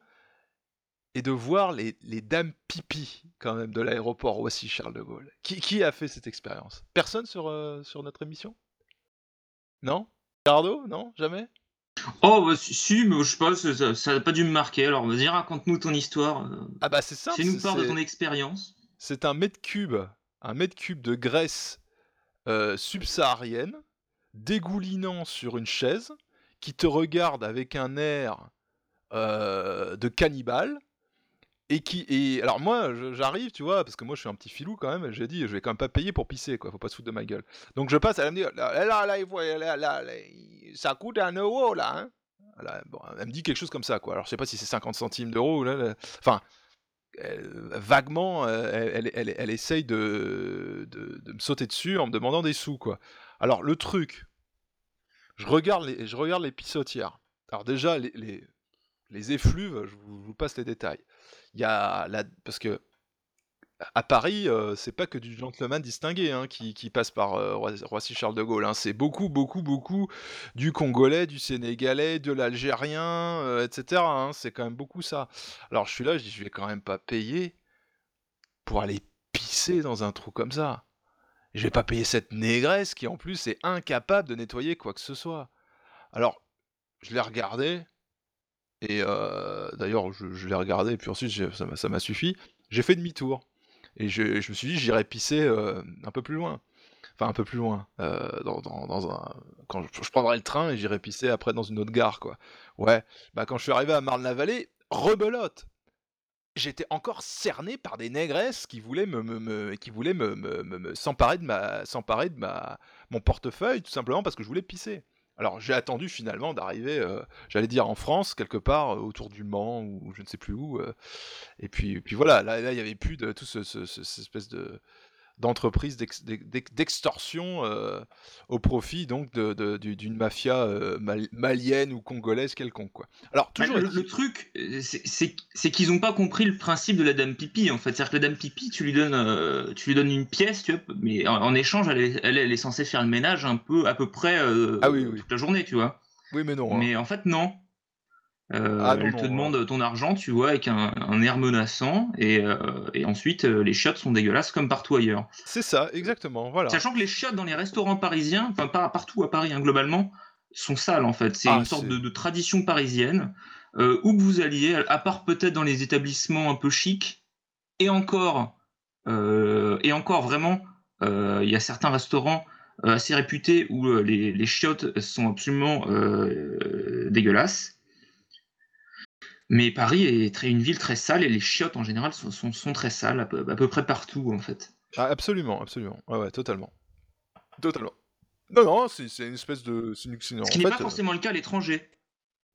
et de voir les, les dames pipi, quand même, de l'aéroport Roissy-Charles de Gaulle qui, qui a fait cette expérience? Personne sur, euh, sur notre émission? Non? Ricardo Non? Jamais? Oh, bah, si, mais je sais pas, ça- n'a pas dû me marquer. Alors vas-y, raconte-nous ton histoire. euh, Ah bah c'est simple. Fais-nous c'est- part de ton expérience. C'est un mètre cube, un mètre cube de graisse euh, subsaharienne, dégoulinant sur une chaise, qui te regarde avec un air euh, de cannibale. Et qui et alors moi j'arrive tu vois parce que moi je suis un petit filou quand même j'ai dit je vais quand même pas payer pour pisser quoi faut pas se foutre de ma gueule donc je passe elle me dit là là, là, là, là, là, ça coûte un euro là hein bon, elle me dit quelque chose comme ça quoi alors je sais pas si c'est 50 centimes d'euros enfin vaguement, euh, elle, elle, essaye de, me sauter dessus en me demandant des sous, quoi. Alors, le truc, je regarde les, je regarde les pissotières. Alors déjà, les, les, effluves, je vous passe les détails. Y a parce que à Paris, euh, c'est pas que du gentleman distingué hein, qui, qui passe par euh, Roi- Roissy-Charles de Gaulle. hein. C'est beaucoup, beaucoup, beaucoup du Congolais, du Sénégalais, de l'Algérien, euh, etc. hein. C'est quand même beaucoup ça. Alors je suis là, je dis, je vais quand même pas payer pour aller pisser dans un trou comme ça. Je vais pas payer cette négresse qui en plus est incapable de nettoyer quoi que ce soit. Alors, je l'ai regardé, et euh, d'ailleurs, je, l'ai regardé, et puis ensuite, ça m'a suffi. J'ai fait demi-tour. Et je, me suis dit, j'irai pisser euh, un peu plus loin. Enfin, un peu plus loin. euh, dans, un... Quand je, prendrai le train et j'irai pisser après dans une autre gare, quoi. Ouais, bah quand je suis arrivé à Marne-la-Vallée, rebelote J'étais encore cerné par des négresses qui voulaient me, qui voulaient me- me- me- s'emparer de ma, s'emparer de ma, mon portefeuille tout simplement parce que je voulais pisser. Alors j'ai attendu finalement d'arriver, euh, j'allais dire en France quelque part euh, autour du Mans ou je ne sais plus où. euh, et puis, voilà, là il y avait plus de tout ce, espèce de d'entreprises d'ex- d'ex- d'extorsion euh, au profit donc de- de- d'une mafia euh, mal- malienne ou congolaise quelconque quoi. Alors Bah, toujours le, truc, euh, c'est- qu'ils n'ont pas compris le principe de la dame pipi en fait. C'est-à-dire que la dame pipi, tu lui donnes, euh, tu lui donnes une pièce, tu vois, mais en, en échange, elle est, elle, elle est censée faire le ménage un peu, à peu près euh, Ah oui, oui. toute la journée, tu vois. Oui mais non. hein. Mais en fait, non. Euh, Ah non, elle te non, demande ton argent, tu vois, avec un, un air menaçant, et, euh, et ensuite euh, les chiottes sont dégueulasses comme partout ailleurs. C'est ça exactement voilà. Sachant que les chiottes dans les restaurants parisiens, enfin pas partout à Paris hein, globalement, sont sales en fait. C'est Ah, une sorte de, de tradition parisienne. Où que vous alliez, à part peut-être dans les établissements un peu chics, et encore, et encore vraiment, il y a certains restaurants assez réputés où les, les chiottes sont absolument dégueulasses. Mais Paris est très, une ville très sale et les chiottes en général sont, sont, sont très sales à peu, à peu près partout en fait. Ah, absolument absolument ouais ouais totalement totalement. Non non c'est une espèce de c'est Ce qui n'est pas euh, forcément le cas à l'étranger.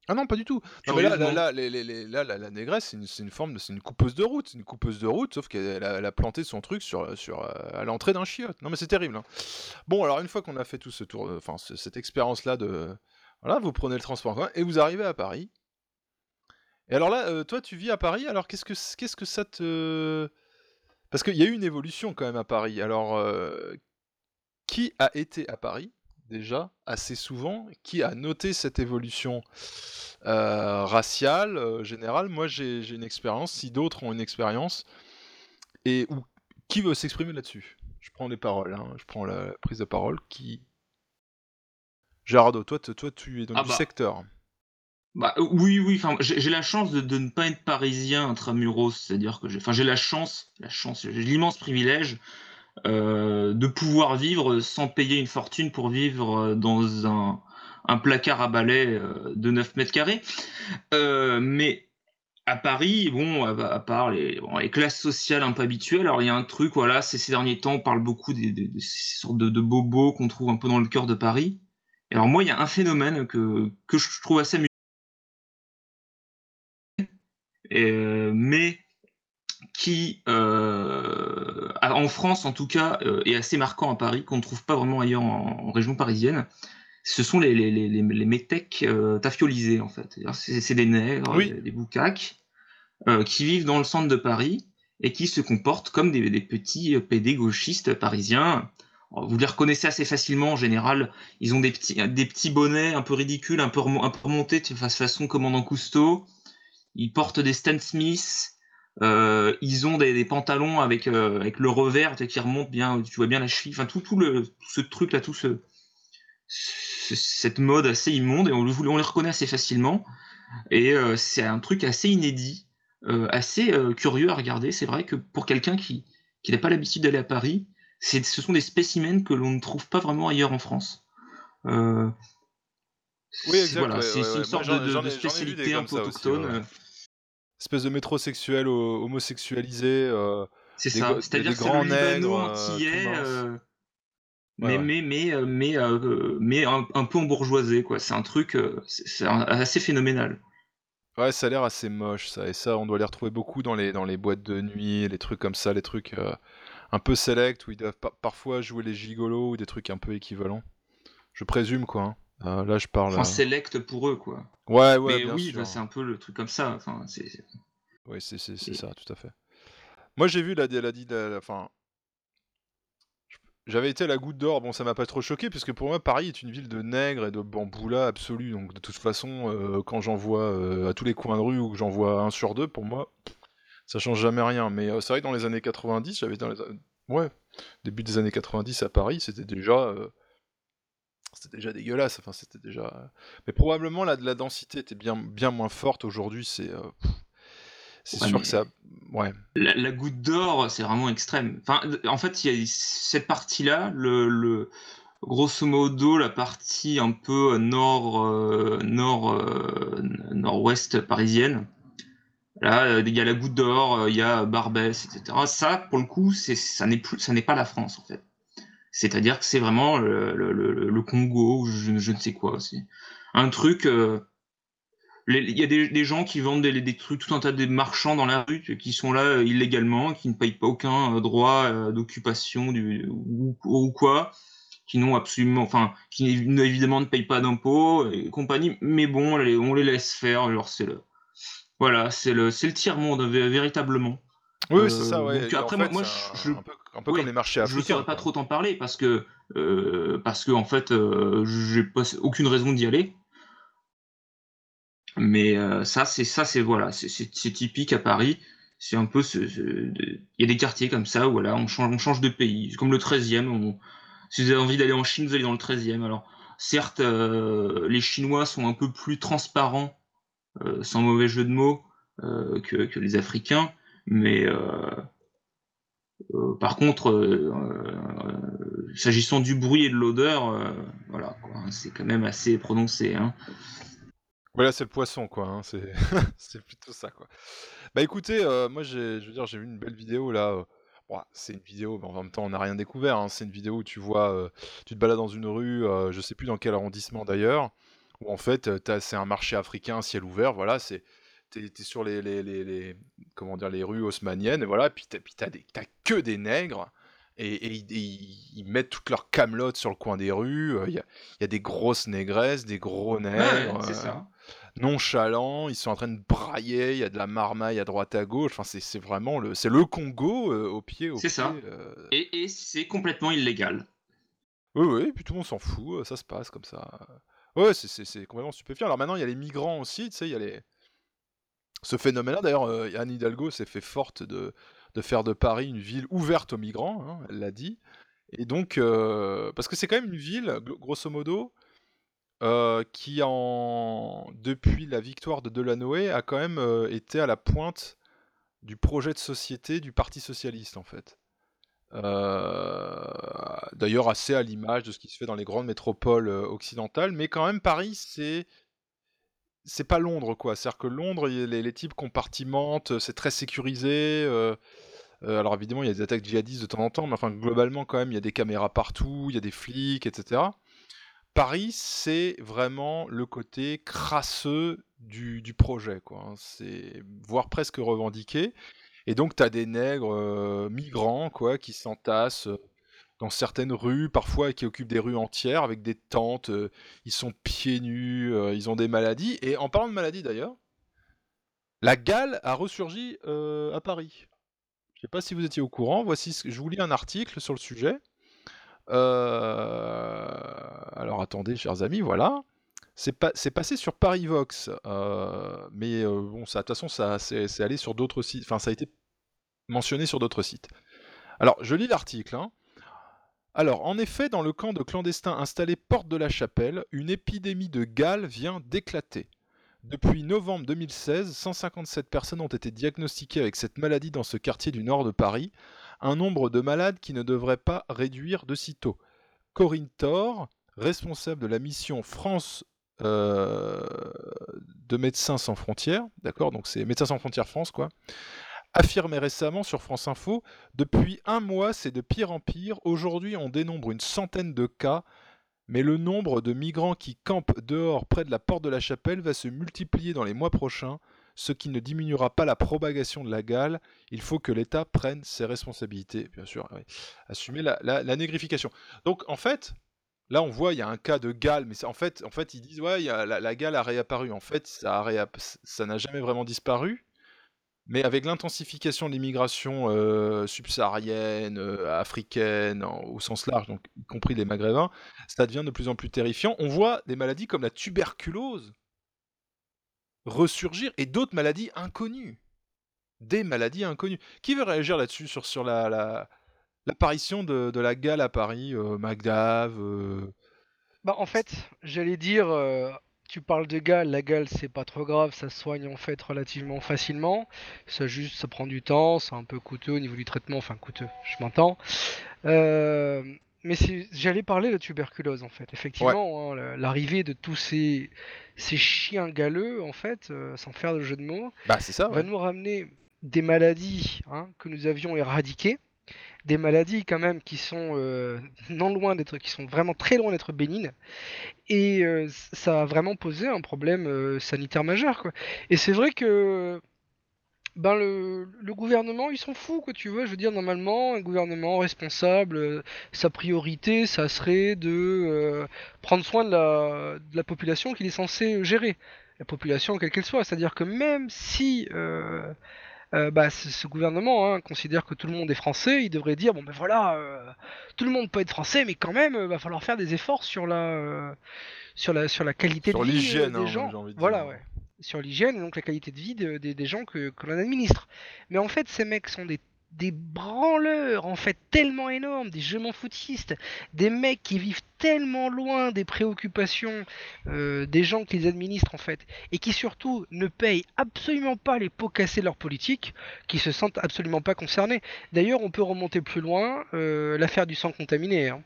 Ah non, pas du tout. Non, mais là, là, Curieusement. là, les- les- les- là, la, négresse, c'est une, forme de, c'est une coupeuse de route, c'est une coupeuse de route, sauf qu'elle a, planté son truc sur, sur, euh, à l'entrée d'un chiotte. Non, mais c'est terrible. hein. Bon, alors une fois qu'on a fait tout ce tour, euh, enfin ce- cette expérience-là de, voilà, vous prenez le transport en commun et vous arrivez à Paris. Et alors là, euh, toi, tu vis à Paris. Alors qu'est-ce que, qu'est-ce que ça te, parce qu'il y a eu une évolution quand même à Paris. Alors, euh, qui a été à Paris déjà assez souvent? Qui a noté cette évolution euh, raciale générale? Moi, j'ai j'ai une expérience. Si d'autres ont une expérience, et ou qui veut s'exprimer là-dessus? Je prends les paroles. hein, Je prends la prise de parole. Qui? Gerardo, toi, toi, tu es dans Ah du bah. secteur. Bah, euh, oui, oui, enfin, j'ai la chance de, ne pas être parisien intramuros, c'est-à-dire que j'ai enfin, la chance, la chance, j'ai l'immense privilège euh, de pouvoir vivre sans payer une fortune pour vivre euh, dans un, placard à balai de 9 mètres carrés. Mais à Paris, bon, à, à part les, classes sociales un peu habituelles, alors il y a un truc, voilà, ces, derniers temps, on parle beaucoup des, des- sortes de, de bobos qu'on trouve un peu dans le cœur de Paris. Et alors moi, il y a un phénomène que, que je trouve assez amusant. Mais qui, euh, en France en tout cas, euh, est assez marquant à Paris, qu'on ne trouve pas vraiment ailleurs en, en région parisienne. Ce sont les, les, les, les, les métèques euh, tafiolisés, en fait. C'est des nègres, Oui. des, des boucaques, euh, qui vivent dans le centre de Paris et qui se comportent comme des, des petits euh, PD gauchistes parisiens. Alors, Vous les reconnaissez assez facilement en général. Ils ont des petits, des petits bonnets un peu ridicules, un peu, un peu remontés, de fa- façon commandant Cousteau. Ils portent des Stan Smith. Euh, ils ont des, des pantalons avec, euh, avec le revers qui remonte bien, tu vois bien la cheville. Enfin, tout, tout, le, tout ce truc là, tout ce, ce- cette mode assez immonde, et on, le- on les reconnaît assez facilement. Et euh, c'est un truc assez inédit, assez curieux à regarder. C'est vrai que pour quelqu'un qui, qui n'a pas l'habitude d'aller à Paris, c'est, ce sont des spécimens que l'on ne trouve pas vraiment ailleurs en France. Oui, c'est- exact. Voilà, ouais, c'est ouais, c'est ouais. une sorte Moi, de, spécialité un peu aussi, autochtone. ouais, ouais. euh, Espèce de métrosexuel ho- homosexualisé. C'est ça, c'est-à-dire que c'est. Libano antillais, mais, mais, mais, euh, mais, euh, mais un, un peu embourgeoisé, quoi. C'est un truc, euh, c'est assez phénoménal. Ouais, ça a l'air assez moche, ça. Et ça, on doit les retrouver beaucoup dans les, dans les boîtes de nuit, les trucs comme ça, les trucs euh, un peu select, où ils doivent par- parfois jouer les gigolos ou des trucs un peu équivalents. Je présume, quoi. hein. Euh, là, je parle... Enfin, euh, select pour eux, quoi. Ouais, ouais, Mais bien oui, bah, c'est un peu le truc comme ça. Enfin, c'est... Oui, c'est Et- ça, tout à fait. Moi, j'ai vu la, la, j'avais été à la Goutte d'Or. Bon, ça m'a pas trop choqué, puisque pour moi, Paris est une ville de nègres et de bamboula absolue. Donc, de toute façon, euh, quand j'en vois euh, à tous les coins de rue ou que j'en vois un sur deux, pour moi, ça change jamais rien. Mais euh, c'est vrai que dans les années 90, j'avais dans les, ouais, début des années 90 à Paris, c'était déjà, c'était déjà dégueulasse. Enfin, c'était déjà. Mais probablement la, la densité était bien, bien moins forte aujourd'hui. C'est, euh, c'est Ouais, sûr que ça, ouais. La, la goutte d'or, c'est vraiment extrême. Enfin, en fait, il y a cette partie-là, le, le- grosso modo, la partie un peu nord, euh, nord, euh, nord-ouest parisienne. Là, euh, il y a la goutte d'or, euh, il y a Barbès, etc. Ça, pour le coup, c'est, ça n'est plus, ça n'est pas la France, en fait. C'est-à-dire que c'est vraiment le, Congo, ou je, ne sais quoi. C'est un truc. euh, il y a des, gens qui vendent des, trucs, tout un tas de marchands dans la rue qui sont là euh, illégalement, qui ne payent pas aucun euh, droit d'occupation ou, quoi, qui n'ont absolument, enfin, qui évidemment ne payent pas d'impôts et compagnie. Mais bon, on les, laisse faire. Alors c'est le, voilà, c'est le, le tiers monde vé- véritablement. Oui, oui, c'est ça, Euh, ouais. donc après, fait, moi, je, un- un peu- un peu ouais, comme les marchés Je ne saurais pas trop t'en parler parce que euh, parce que en fait, euh, j'ai pas aucune raison d'y aller. Mais euh, ça, c'est ça, c'est voilà, c'est typique à Paris. C'est un peu ce- il y a des quartiers comme ça où voilà, on change, on change de pays. C'est Comme le 13e, on- si vous avez envie d'aller en Chine, vous allez dans le 13e. Alors, certes, euh, les Chinois sont un peu plus transparents, euh, sans mauvais jeu de mots, euh, que, que les Africains, mais euh, euh, par contre, euh, s'agissant du bruit et de l'odeur, voilà, hein, c'est quand même assez prononcé. Hein. Voilà, c'est le poisson, quoi. hein, C'est *laughs* plutôt ça, quoi. Bah écoutez, moi, je veux dire, j'ai vu une belle vidéo là. c'est une vidéo, mais en même temps, on n'a rien découvert. hein, C'est une vidéo où tu vois, tu te balades dans une rue, euh, je sais plus dans quel arrondissement d'ailleurs, où en fait, c'est un marché africain, ciel ouvert. Voilà, c'est t'es, sur les, les, les, les- comment dire, les rues haussmanniennes, et voilà, puis t'as, que des nègres. Et, et ils, et ils- ils mettent toutes leurs camelotes sur le coin des rues. Il y a, y a des grosses négresses, des gros nègres. euh, nonchalants, ils sont en train de brailler, il y a de la marmaille à droite à gauche, enfin c'est vraiment le c'est le Congo euh, au pied au C'est ça. euh. Et, et c'est complètement illégal. Oui oui, et puis tout le monde s'en fout, euh, ça se passe comme ça. Ouais, c'est complètement stupéfiant. Alors maintenant il y a les migrants aussi, tu sais, il y a les ce phénomène-là d'ailleurs euh, Anne Hidalgo s'est fait forte de faire de Paris une ville ouverte aux migrants, hein, elle l'a dit. Et donc euh, parce que c'est quand même une ville gro- grosso modo euh, qui en depuis la victoire de Delanoë a quand même été à la pointe du projet de société du Parti socialiste en fait. D'ailleurs assez à l'image de ce qui se fait dans les grandes métropoles occidentales, mais quand même Paris c'est c'est pas Londres quoi. C'est-à-dire que Londres les, les types compartimentent, c'est très sécurisé. euh, euh, alors évidemment il y a des attaques djihadistes de temps en temps, mais enfin globalement quand même il y a des caméras partout, il y a des flics, etc. Paris, c'est vraiment le côté crasseux du, projet, quoi. hein. C'est voire presque revendiqué. Et donc, tu as des nègres euh, migrants, quoi, qui s'entassent euh, dans certaines rues, parfois qui occupent des rues entières avec des tentes. euh, ils sont pieds nus, euh, ils ont des maladies. Et en parlant de maladies d'ailleurs, la gale a ressurgi euh, à Paris. Je sais pas si vous étiez au courant. Voici, ce je vous lis un article sur le sujet. Alors attendez, chers amis, voilà. C'est pas, c'est passé sur Parivox, euh, mais bon, ça, de toute façon, ça, c'est allé sur d'autres sites. Enfin, ça a été mentionné sur d'autres sites. Alors, je lis l'article. hein. Alors, en effet, dans le camp de clandestins installé porte de la Chapelle, une épidémie de gale vient d'éclater. Depuis novembre 2016, 157 personnes ont été diagnostiquées avec cette maladie dans ce quartier du nord de Paris, un nombre de malades qui ne devrait pas réduire de sitôt. Corinne Thor, responsable de la mission France euh, de Médecins sans frontières, d'accord, donc c'est Médecins sans frontières France, quoi, affirmait récemment sur France Info Depuis un mois, c'est de pire en pire. Aujourd'hui, on dénombre une centaine de cas, mais le nombre de migrants qui campent dehors près de la porte de la chapelle va se multiplier dans les mois prochains, ce qui ne diminuera pas la propagation de la gale. Il faut que l'État prenne ses responsabilités, bien sûr, oui. assumer la, négrification. Donc, en fait, Là, on voit, il y a un cas de gale, mais en fait, en ils disent, ouais, a, la, la a réapparu. En fait, ça n'a jamais vraiment disparu. Mais avec l'intensification de l'immigration subsaharienne, africaine, au sens large, donc y compris les maghrébins, ça devient de plus en plus terrifiant. On voit des maladies comme la tuberculose ressurgir et d'autres maladies inconnues. Des maladies inconnues. Qui veut réagir là-dessus, sur, sur la, la- l'apparition de, la gale à Paris euh, Magdave Bah, en fait, j'allais dire, tu parles de gale, la gale c'est pas trop grave, ça se soigne en fait relativement facilement. Ça juste, ça prend du temps, c'est un peu coûteux au niveau du traitement, enfin coûteux, je m'entends. Euh, mais j'allais parler de tuberculose en fait. Effectivement, hein, la- l'arrivée de tous ces, ces chiens galeux, en fait, euh, sans faire de jeu de mots, Bah, va nous ramener des maladies hein, que nous avions éradiquées. Des maladies quand même qui sont euh, non loin d'être, qui sont vraiment très loin d'être bénignes, et euh, ça a vraiment posé un problème euh, sanitaire majeur. Et c'est vrai que ben le, gouvernement, ils sont fous, quoi, tu vois. Je veux dire, normalement, un gouvernement responsable, sa priorité, ça serait de prendre soin de la, de la population qu'il est censé gérer. La population, quelle qu'elle soit. C'est-à-dire que même si euh, bah, ce, gouvernement hein, considère que tout le monde est français, il devrait dire bon ben voilà, euh, tout le monde peut être français, mais quand même, euh, va falloir faire des efforts sur la, euh, sur la, sur la qualité Sur de vie l'hygiène, des hein, gens. j'ai envie de Voilà, ouais. Sur l'hygiène et donc la qualité de vie de- des- des gens que, que l'on administre. Mais en fait, ces mecs sont des, des branleurs, en fait, tellement énormes, des je m'en foutistes, des mecs qui vivent tellement loin des préoccupations euh, des gens qu'ils administrent, en fait, et qui surtout ne payent absolument pas les pots cassés de leur politique, qui se sentent absolument pas concernés. D'ailleurs, on peut remonter plus loin, euh, l'affaire du sang contaminé. hein.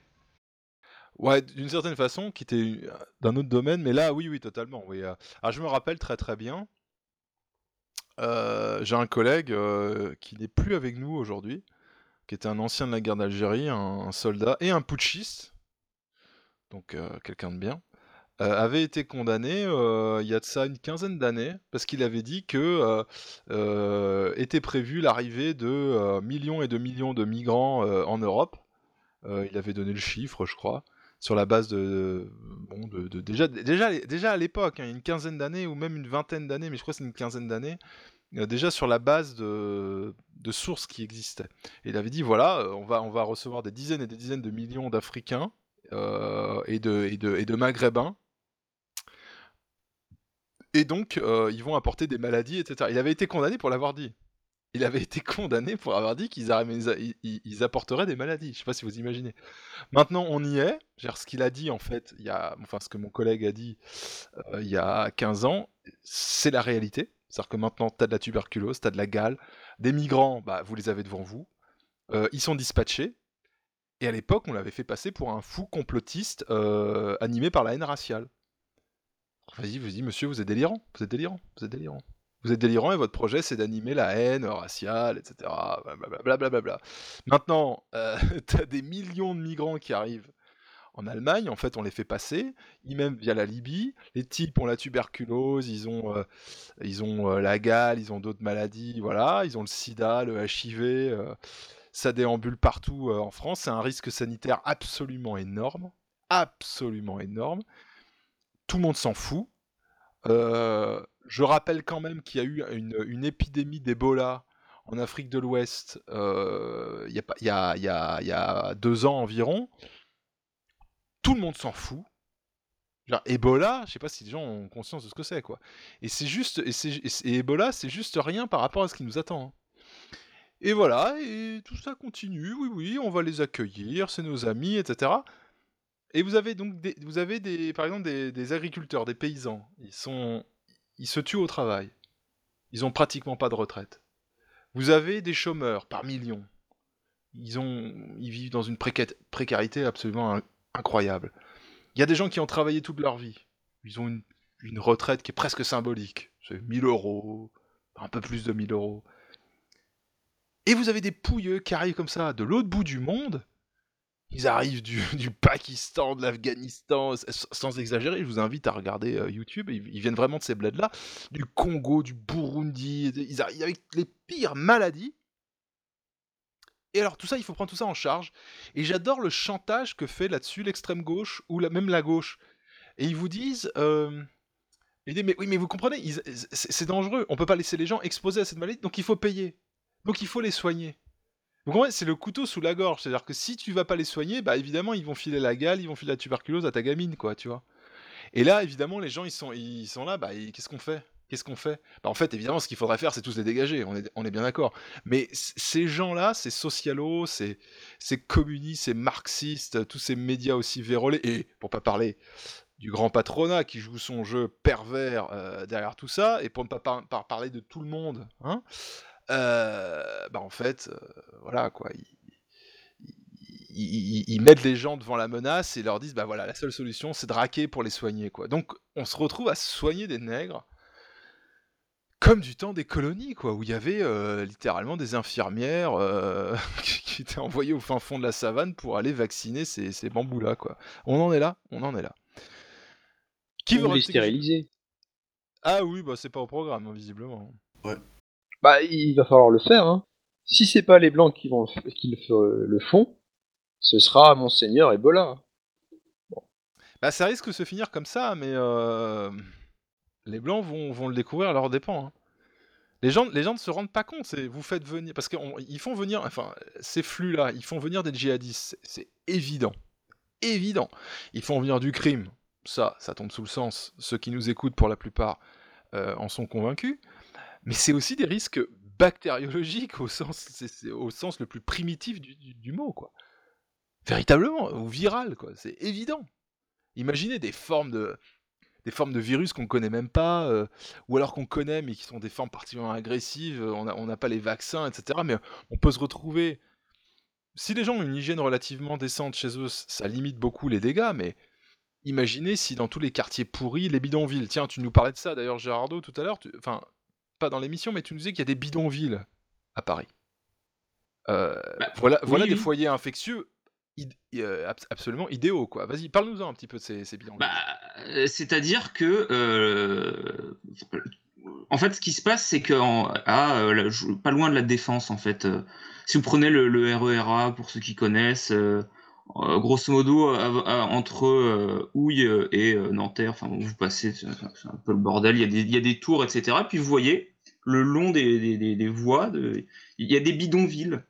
Ouais, d'une certaine façon, qui était euh, d'un autre domaine, mais là, oui, oui, totalement. Oui. Alors, je me rappelle très très bien, euh, j'ai un collègue euh, qui n'est plus avec nous aujourd'hui, qui était un ancien de la guerre d'Algérie, un, soldat et un putschiste, donc euh, quelqu'un de bien, avait été condamné il y a de ça une quinzaine d'années, parce qu'il avait dit que était prévue l'arrivée de millions et de millions de migrants en Europe. Il avait donné le chiffre, je crois, sur la base de, bon, déjà, déjà, déjà à l'époque, hein, une quinzaine d'années ou même une vingtaine d'années, mais je crois que c'est une quinzaine d'années, déjà sur la base de, sources qui existaient. Il avait dit voilà, euh, on va, on va recevoir des dizaines et des dizaines de millions d'Africains euh, et, de, et, de, et de Maghrébins. Et donc, euh, ils vont apporter des maladies, etc. Il avait été condamné pour l'avoir dit. Il avait *laughs* été condamné pour avoir dit qu'ils apporteraient des maladies. Je sais pas si vous imaginez. Maintenant, on y est. Ce qu'il a dit, en fait, il y a, enfin, ce que mon collègue a dit euh, il y a 15 ans, c'est la réalité. C'est-à-dire que maintenant, tu as de la tuberculose, tu as de la gale. Des migrants, bah, vous les avez devant vous. Euh, ils sont dispatchés. Et à l'époque, on l'avait fait passer pour un fou complotiste euh, animé par la haine raciale. Vas-y, vas-y, monsieur, vous êtes délirant. Vous êtes délirant. Vous êtes délirant. Vous êtes délirant et votre projet, c'est d'animer la haine raciale, etc. Blablabla. Maintenant, euh, *laughs* t'as des millions de migrants qui arrivent en Allemagne. En fait, on les fait passer. Ils même via la Libye. Les types ont la tuberculose, ils ont, euh, ils ont euh, la gale, ils ont d'autres maladies. Voilà, ils ont le sida, le HIV. euh, ça déambule partout en France. C'est un risque sanitaire absolument énorme. Absolument énorme tout le monde s'en fout. Je rappelle quand même qu'il y a eu une, une épidémie d'Ebola en Afrique de l'Ouest il y, y y y a deux ans environ. Tout le monde s'en fout. Genre, Ebola, je sais pas si les gens ont conscience de ce que c'est, quoi. Et c'est juste, et, Ebola, c'est juste rien par rapport à ce qui nous attend. hein. Et voilà, et tout ça continue, oui, oui, on va les accueillir, c'est nos amis, etc. Et vous avez donc des, vous avez par exemple des, agriculteurs, des paysans. Ils sont, ils se tuent au travail. Ils ont pratiquement pas de retraite. Vous avez des chômeurs par millions. Ils ont, ils vivent dans une préca- précarité absolument incroyable. Il y a des gens qui ont travaillé toute leur vie. Ils ont une, retraite qui est presque symbolique. C'est 1000 euros, un peu plus de 1000 euros. Et vous avez des pouilleux qui arrivent comme ça de l'autre bout du monde. Ils arrivent du, *laughs* Pakistan, de l'Afghanistan, sans exagérer, je vous invite à regarder euh, YouTube, ils, ils viennent vraiment de ces bleds-là, du Congo, du Burundi, ils arrivent avec les pires maladies. Et alors tout ça, il faut prendre tout ça en charge. Et j'adore le chantage que fait là-dessus l'extrême gauche ou même la gauche. Et ils vous disent, euh, mais oui, mais vous comprenez, c'est dangereux. On peut pas laisser les gens exposés à cette maladie, donc il faut payer. Donc il faut les soigner. Vous comprenez, c'est le couteau sous la gorge. C'est-à-dire que si tu vas pas les soigner, bah évidemment ils vont filer la gale, ils vont filer la tuberculose à ta gamine, quoi, tu vois. Et là, évidemment, les gens ils sont, ils sont là, bah qu'est-ce qu'on fait? Qu'est-ce qu'on fait? Bah en fait, évidemment, ce qu'il faudrait faire, c'est tous les dégager. On est, on est bien d'accord. Mais ces gens-là, ces socialos, ces, ces communistes, ces marxistes, tous ces médias aussi vérolés, et pour pas parler du grand patronat qui joue son jeu pervers euh, derrière tout ça, et pour ne pas par- par- parler de tout le monde, hein, euh, bah en fait, euh, voilà quoi, ils, mettent les gens devant la menace et leur disent bah voilà, la seule solution c'est de raquer pour les soigner. Donc on se retrouve à soigner des nègres comme du temps des colonies, quoi, où il y avait euh, littéralement des infirmières euh, *laughs* qui étaient envoyées au fin fond de la savane pour aller vacciner ces, ces bambous-là, quoi. On en est là, on en est là. Qui veut les stériliser. Ah oui, bah c'est pas au programme, hein, visiblement. Bah, il va falloir le faire. Hein. Si c'est pas les blancs qui vont qui le, le font, ce sera Monseigneur Ebola. Bah ça risque de se finir comme ça, mais euh, les blancs vont, vont le découvrir à leurs dépens. hein. Les gens, les gens ne se rendent pas compte. Vous faites venir parce qu'ils font venir, enfin ces flux-là, ils font venir des djihadistes. C'est évident, évident. Ils font venir du crime. Ça, ça tombe sous le sens. Ceux qui nous écoutent, pour la plupart, euh, en sont convaincus. Mais c'est aussi des risques bactériologiques au sens, au sens le plus primitif du, du- du mot, quoi. Véritablement, ou viral, quoi. C'est évident. Imaginez des formes de, des formes de virus qu'on ne connaît même pas, euh, ou alors qu'on connaît mais qui sont des formes particulièrement agressives, on n'a pas les vaccins, etc. Mais on peut se retrouver... Si les gens ont une hygiène relativement décente chez eux, ça limite beaucoup les dégâts, mais imaginez si dans tous les quartiers pourris, les bidonvilles, tiens, tu nous parlais de ça d'ailleurs Gérardo tout à l'heure, tu- enfin, pas dans l'émission, mais tu nous disais qu'il y a des bidonvilles à Paris. Euh, voilà oui, voilà des foyers infectieux absolument idéaux, quoi. Vas-y, parle-nous-en un petit peu de ces, ces bidonvilles. Euh, C'est-à-dire que, euh, en fait, ce qui se passe, c'est que euh, pas loin de la défense, en fait, euh, si vous prenez le, RERA, pour ceux qui connaissent, euh, euh, grosso modo, entre euh, Houille et euh, Nanterre, enfin, vous passez, c'est un peu le bordel, il y, a des, tours, etc. Puis vous voyez, le long des, voies, il y a des bidonvilles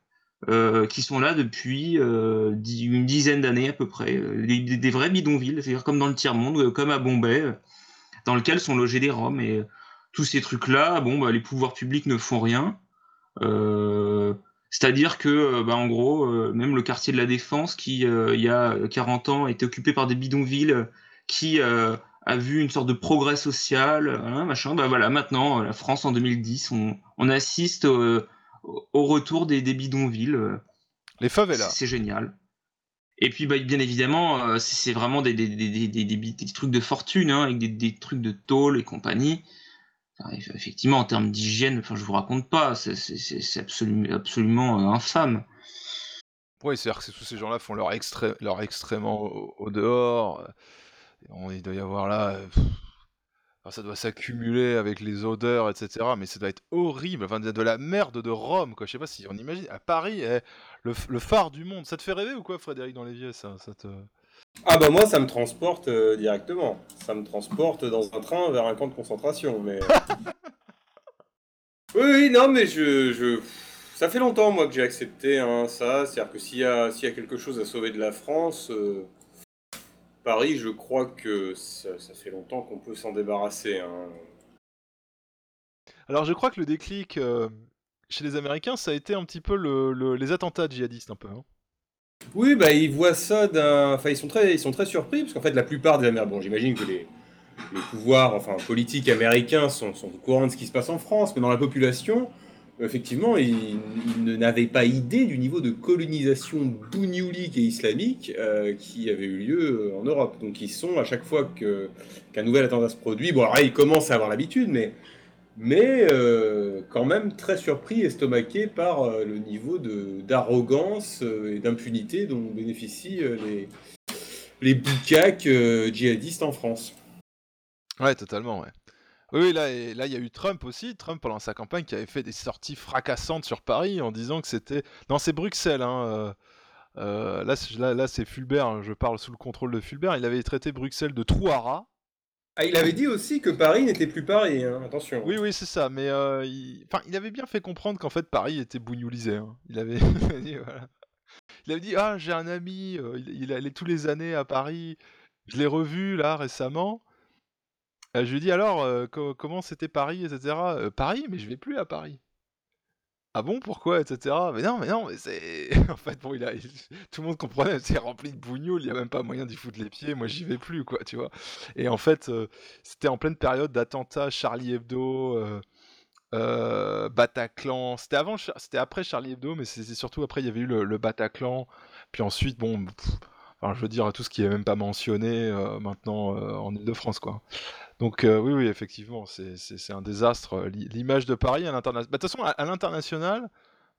euh, qui sont là depuis euh, une dizaine d'années à peu près, euh, des, vrais bidonvilles, c'est-à-dire comme dans le tiers-monde, comme à Bombay, dans lequel sont logés des Roms. Et tous ces trucs-là, bon, bah, les pouvoirs publics ne font rien. C'est-à-dire que, bah, en gros, même le quartier de la Défense, qui, il y a 40 ans, était occupé par des bidonvilles, qui a vu une sorte de progrès social, hein, machin, bah voilà, maintenant, la France en 2010, on, assiste au retour des, des bidonvilles. euh, Les favelas. c'est génial. Et puis, bah, bien évidemment, euh, c'est vraiment des, trucs de fortune, hein, avec des, trucs de tôle et compagnie. Enfin, effectivement, en termes d'hygiène, enfin, je vous raconte pas, c'est absolument, absolument euh, infâme. Oui, c'est-à-dire que tous ces gens-là font leur, extré- leur extrêmement au, au dehors. on- il doit y avoir là. pff, enfin, ça doit s'accumuler avec les odeurs, etc. Mais ça doit être horrible. Enfin, de, de la merde de Rome, quoi. Je sais pas si on imagine. À Paris, eh, le, phare du monde. Ça te fait rêver ou quoi, Frédéric, dans les vieux ça, ça te... Ah bah moi ça me transporte euh, directement. Ça me transporte dans un train vers un camp de concentration. Mais *laughs* oui oui non mais je, je... ça fait longtemps moi que j'ai accepté hein, ça. C'est-à-dire que s'il y a s'il y a quelque chose à sauver de la France, euh, Paris je crois que ça, ça fait longtemps qu'on peut s'en débarrasser. hein. Alors, je crois que le déclic euh, chez les Américains, ça a été un petit peu le- le- les attentats djihadistes, un peu. hein. Oui, bah ils voient ça d'un. Enfin, ils sont très, ils sont très surpris parce qu'en fait, la plupart des Américains. Bon, j'imagine que les, les pouvoirs, enfin politiques américains sont, sont au courant de ce qui se passe en France, mais dans la population, effectivement, ils, ne- n'avaient pas idée du niveau de colonisation bougnouli et islamique euh, qui avait eu lieu euh, en Europe. Donc, ils sont à chaque fois qu'un nouvel attentat se produit. Bon, alors là, ils commencent à avoir l'habitude, mais mais euh, quand même très surpris, estomaqué par le niveau d'arrogance et d'impunité dont bénéficient les, les boucaques djihadistes en France. Ouais, totalement, ouais. Oui, là, et là, il y a eu Trump aussi. Trump, pendant sa campagne, qui avait fait des sorties fracassantes sur Paris en disant que c'était. Non, c'est Bruxelles, hein. euh, euh, là, c'est- là, là, c'est Fulbert, hein, je parle sous le contrôle de Fulbert. Il avait traité Bruxelles de trou à rats. Ah, il avait dit aussi que Paris n'était plus Paris, hein, attention. Oui, oui, c'est ça. Mais euh, il... Enfin, il avait bien fait comprendre qu'en fait, Paris était bougnoulisé. hein. *laughs* Il avait dit, voilà. Il avait dit Ah, j'ai un ami, il, il allait tous les années à Paris. Je l'ai revu là récemment. Euh, je lui dit alors, euh, co- comment c'était Paris, etc. Euh, Paris, mais je vais plus à Paris. Ah bon, pourquoi, etc. Mais non, mais non, mais c'est. *laughs* en fait, bon, il a... tout le monde comprenait, *laughs* c'est rempli de bougnoules, il n'y a même pas moyen d'y foutre les pieds, moi j'y vais plus, quoi, tu vois. Et en fait, c'était en pleine période d'attentats Charlie Hebdo, Bataclan. C'était après Charlie Hebdo, mais c'est surtout après, il y avait eu le, Bataclan. Puis ensuite, bon, je veux dire, tout ce qui est même pas mentionné maintenant en Ile-de-France, quoi. Donc euh, oui, oui, effectivement, c'est- un désastre. euh, l'i- L'image de Paris à l'international. De toute façon, à, l'international,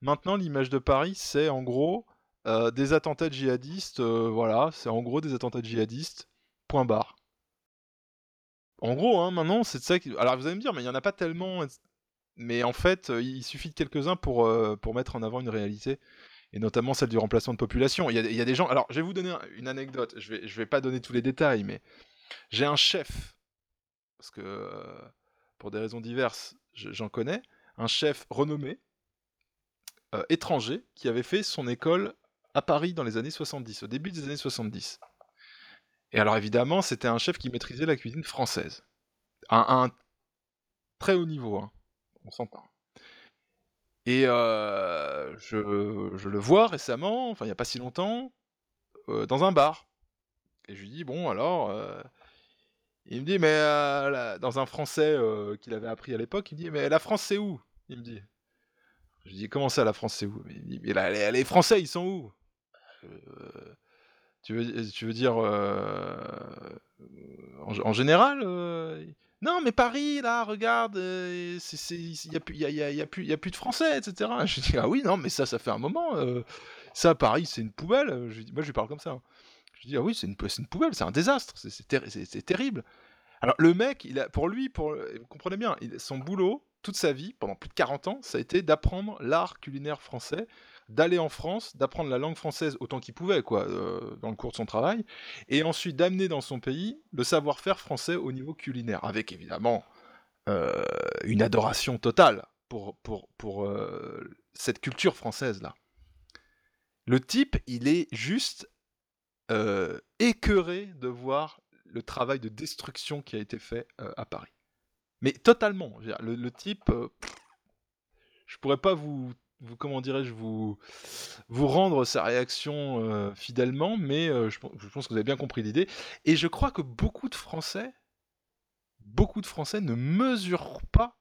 maintenant, l'image de Paris, c'est en gros euh, des attentats djihadistes. voilà, c'est en gros des attentats djihadistes. Point barre. En gros, hein, maintenant, c'est de ça. Alors vous allez me dire, mais il y en a pas tellement. Mais en fait, il suffit de quelques-uns pour, pour mettre en avant une réalité. Et notamment celle du remplacement de population. Il y a, il y a des gens. Alors, je vais vous donner un- une anecdote. Je vais, je vais pas donner tous les détails, mais j'ai un chef parce que pour des raisons diverses, je- j'en connais, un chef renommé, étranger, qui avait fait son école à Paris dans les années 70, au début des années 70. Et alors évidemment, c'était un chef qui maîtrisait la cuisine française, à un très haut niveau, hein, on s'entend. Et je, le vois récemment, enfin il n'y a pas si longtemps, dans un bar. Et je lui dis, bon alors... il me dit, mais euh, dans un français euh, qu'il avait appris à l'époque, il me dit, mais la France c'est où? Il me dit. Je dis, comment ça la France c'est où? Il me dit, mais les, Français ils sont où? Euh, tu, veux, tu veux dire en, général Non, mais Paris là, regarde, il n'y a, y a, y a- y a plus de Français, etc. Je dis, ah oui, non, mais ça, ça fait un moment. ça, Paris c'est une poubelle. Moi je lui parle comme ça. hein. Je dis, ah oui, c'est une, poubelle, c'est un désastre, c'est c'est terri- c'est- c'est terrible. Alors, le mec, pour lui, vous comprenez bien, son boulot, toute sa vie, pendant plus de 40 ans, ça a été d'apprendre l'art culinaire français, d'aller en France, d'apprendre la langue française autant qu'il pouvait, quoi, euh, dans le cours de son travail, et ensuite d'amener dans son pays le savoir-faire français au niveau culinaire, avec évidemment euh, une adoration totale pour, pour, pour euh, cette culture française-là. Le type, il est juste euh, écœuré de voir le travail de destruction qui a été fait euh, à Paris. Mais totalement. Le, type, euh, je pourrais pas vous, comment dirais-je, vous, vous rendre sa réaction euh, fidèlement, mais je, je pense que vous avez bien compris l'idée. Et je crois que beaucoup de Français, beaucoup de Français ne mesurent pas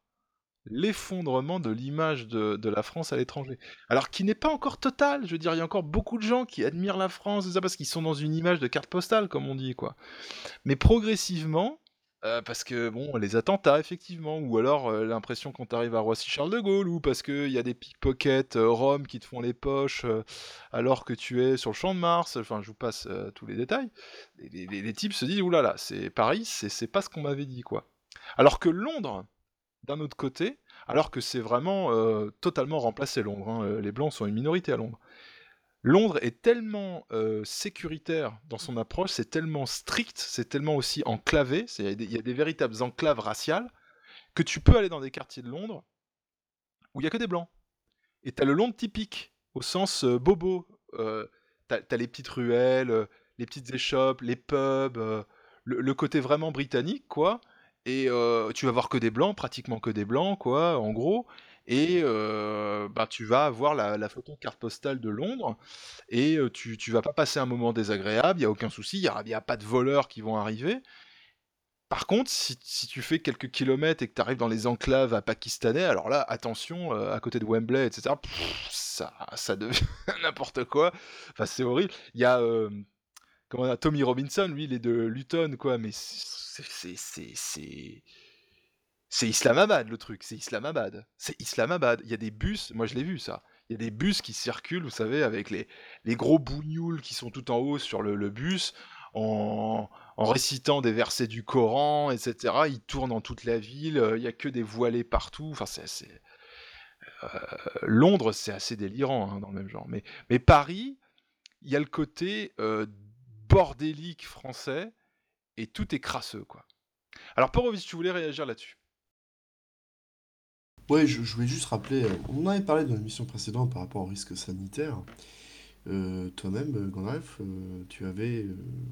l'effondrement de l'image de, de la France à l'étranger. Alors qui n'est pas encore total, je veux dire, il y a encore beaucoup de gens qui admirent la France, ça parce qu'ils sont dans une image de carte postale, comme on dit, quoi. Mais progressivement, euh, parce que, bon, les attentats, effectivement, ou alors euh, l'impression quand t'arrives à Roissy-Charles de Gaulle, ou parce qu'il y a des pickpockets euh, roms qui te font les poches euh, alors que tu es sur le champ de Mars, enfin, je vous passe tous les détails, les, les- les- types se disent, oulala, c'est Paris, c'est pas ce qu'on m'avait dit, quoi. Alors que Londres, d'un autre côté, alors que c'est vraiment euh, totalement remplacé Londres. hein, euh, Les Blancs sont une minorité à Londres. Londres est tellement euh, sécuritaire dans son approche, c'est tellement strict, c'est tellement aussi enclavé, il y, a des- véritables enclaves raciales, que tu peux aller dans des quartiers de Londres où il y a que des Blancs. Et t'as le Londres typique, au sens bobo. T'as, t'as les petites ruelles, les petites échoppes, les pubs, le côté vraiment britannique, quoi. Et tu vas voir que des blancs, pratiquement que des blancs, quoi, en gros. Et bah, tu vas avoir la, la photo carte postale de Londres. Et tu, tu vas pas passer un moment désagréable, il n'y a aucun souci, il n'y a, pas de voleurs qui vont arriver. Par contre, si, tu fais quelques kilomètres et que tu arrives dans les enclaves à pakistanais, alors là, attention, à côté de Wembley, etc., ça, ça devient *laughs* n'importe quoi. Enfin, c'est horrible. Il y a comment on a, Tommy Robinson, lui, il est de Luton, quoi, mais c'est c'est- Islamabad le truc, c'est Islamabad. C'est Islamabad. Il y a des bus, moi je l'ai vu ça. Il y a des bus qui circulent, vous savez, avec les, les gros bougnoules qui sont tout en haut sur le, bus, en, en récitant des versets du Coran, etc. Ils tournent dans toute la ville, euh, il y a que des voilés partout. Enfin, c'est assez- euh, Londres, c'est assez délirant hein, dans le même genre. Mais, mais Paris, il y a le côté euh, bordélique français et tout est crasseux, quoi. Alors, Porovis, tu voulais réagir là-dessus Ouais, je, voulais juste rappeler, euh, on avait parlé dans l'émission précédente par rapport au risque sanitaire. Euh, toi-même, euh, Gandalf, tu avais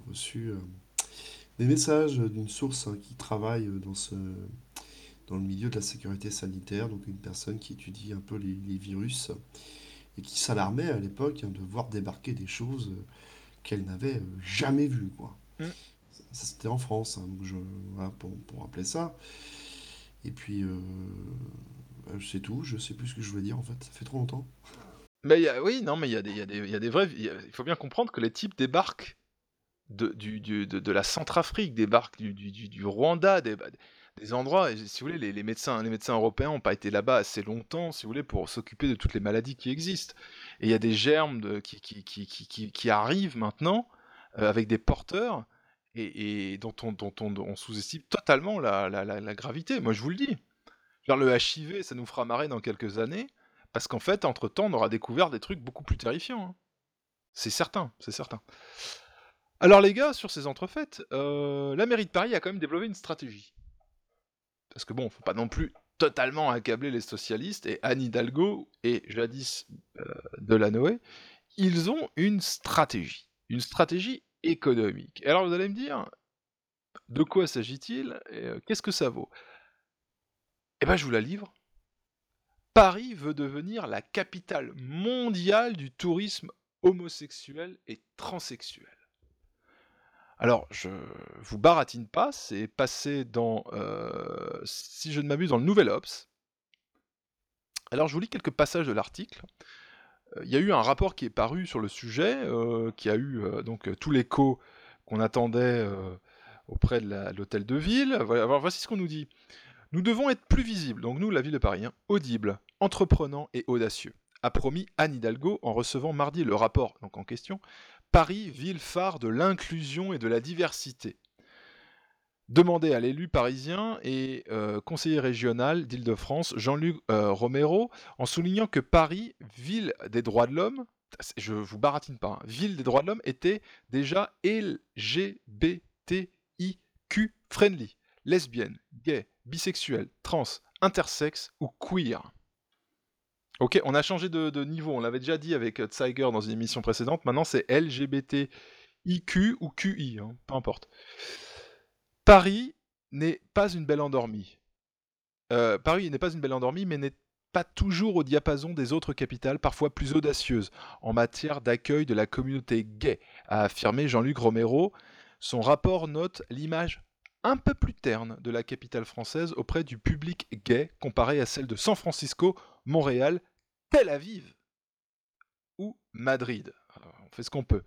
reçu des messages d'une source hein, qui travaille dans ce, dans le milieu de la sécurité sanitaire, donc une personne qui étudie un peu les, virus et qui s'alarmait à l'époque hein, de voir débarquer des choses qu'elle n'avait euh, jamais vues, quoi. Mm. Ça, ça, c'était en France, hein, donc je, voilà, pour, pour rappeler ça. Et puis, euh, euh, c'est tout, je sais plus ce que je voulais dire en fait, ça fait trop longtemps. Mais il y a- oui, non, mais il y a des, il y y a des vrais. il faut bien comprendre que les types débarquent de, du, du- de, de la Centrafrique, des barques du, du, du- du Rwanda, des, bah, des endroits, et si vous voulez, les, médecins, les médecins européens n'ont pas été là-bas assez longtemps, si vous voulez, pour s'occuper de toutes les maladies qui existent. Et il y a des germes qui, arrivent maintenant euh, avec des porteurs et, dont on, sous-estime totalement la gravité. Moi, je vous le dis. Genre, le HIV, ça nous fera marrer dans quelques années, parce qu'en fait, entre-temps, on aura découvert des trucs beaucoup plus terrifiants. hein. C'est certain, c'est certain. Alors les gars, sur ces entrefaites, euh, la mairie de Paris a quand même développé une stratégie. Parce que bon, faut pas non plus totalement accabler les socialistes, et Anne Hidalgo et jadis euh, Delanoë, ils ont une stratégie. Une stratégie économique. Alors vous allez me dire, de quoi s'agit-il et, euh, Qu'est-ce que ça vaut? Eh ben je vous la livre. Paris veut devenir la capitale mondiale du tourisme homosexuel et transsexuel. Alors, je vous baratine pas, c'est passé dans, euh, si je ne m'abuse, dans le Nouvel Obs. Alors, je vous lis quelques passages de l'article. Euh, Il y a eu un rapport qui est paru sur le sujet, euh, qui a eu donc tout l'écho qu'on attendait auprès de l'hôtel de ville. Voici ce qu'on nous dit. Nous devons être plus visibles, donc nous, la ville de Paris, hein, audibles, entreprenants et audacieux, a promis Anne Hidalgo en recevant mardi le rapport en question Paris, ville phare de l'inclusion et de la diversité. Demandé à l'élu parisien et euh, conseiller régional d'Île-de-France, Jean-Luc euh, Romero, en soulignant que Paris, ville des droits de l'homme, je vous baratine pas, hein, ville des droits de l'homme, était déjà LGBTIQ friendly, lesbienne, gay, bisexuelle, trans, intersexe ou queer. Ok, on a changé de, niveau, on l'avait déjà dit avec euh, Tiger dans une émission précédente, maintenant c'est LGBTIQ ou QI, hein, peu importe. Paris n'est pas une belle endormie. Euh, Paris n'est pas une belle endormie, mais n'est pas toujours au diapason des autres capitales, parfois plus audacieuses, en matière d'accueil de la communauté gay, a affirmé Jean-Luc Romero. Son rapport note l'image un peu plus terne de la capitale française auprès du public gay, comparée à celle de San Francisco, Montréal, Tel Aviv ou Madrid. On fait ce qu'on peut.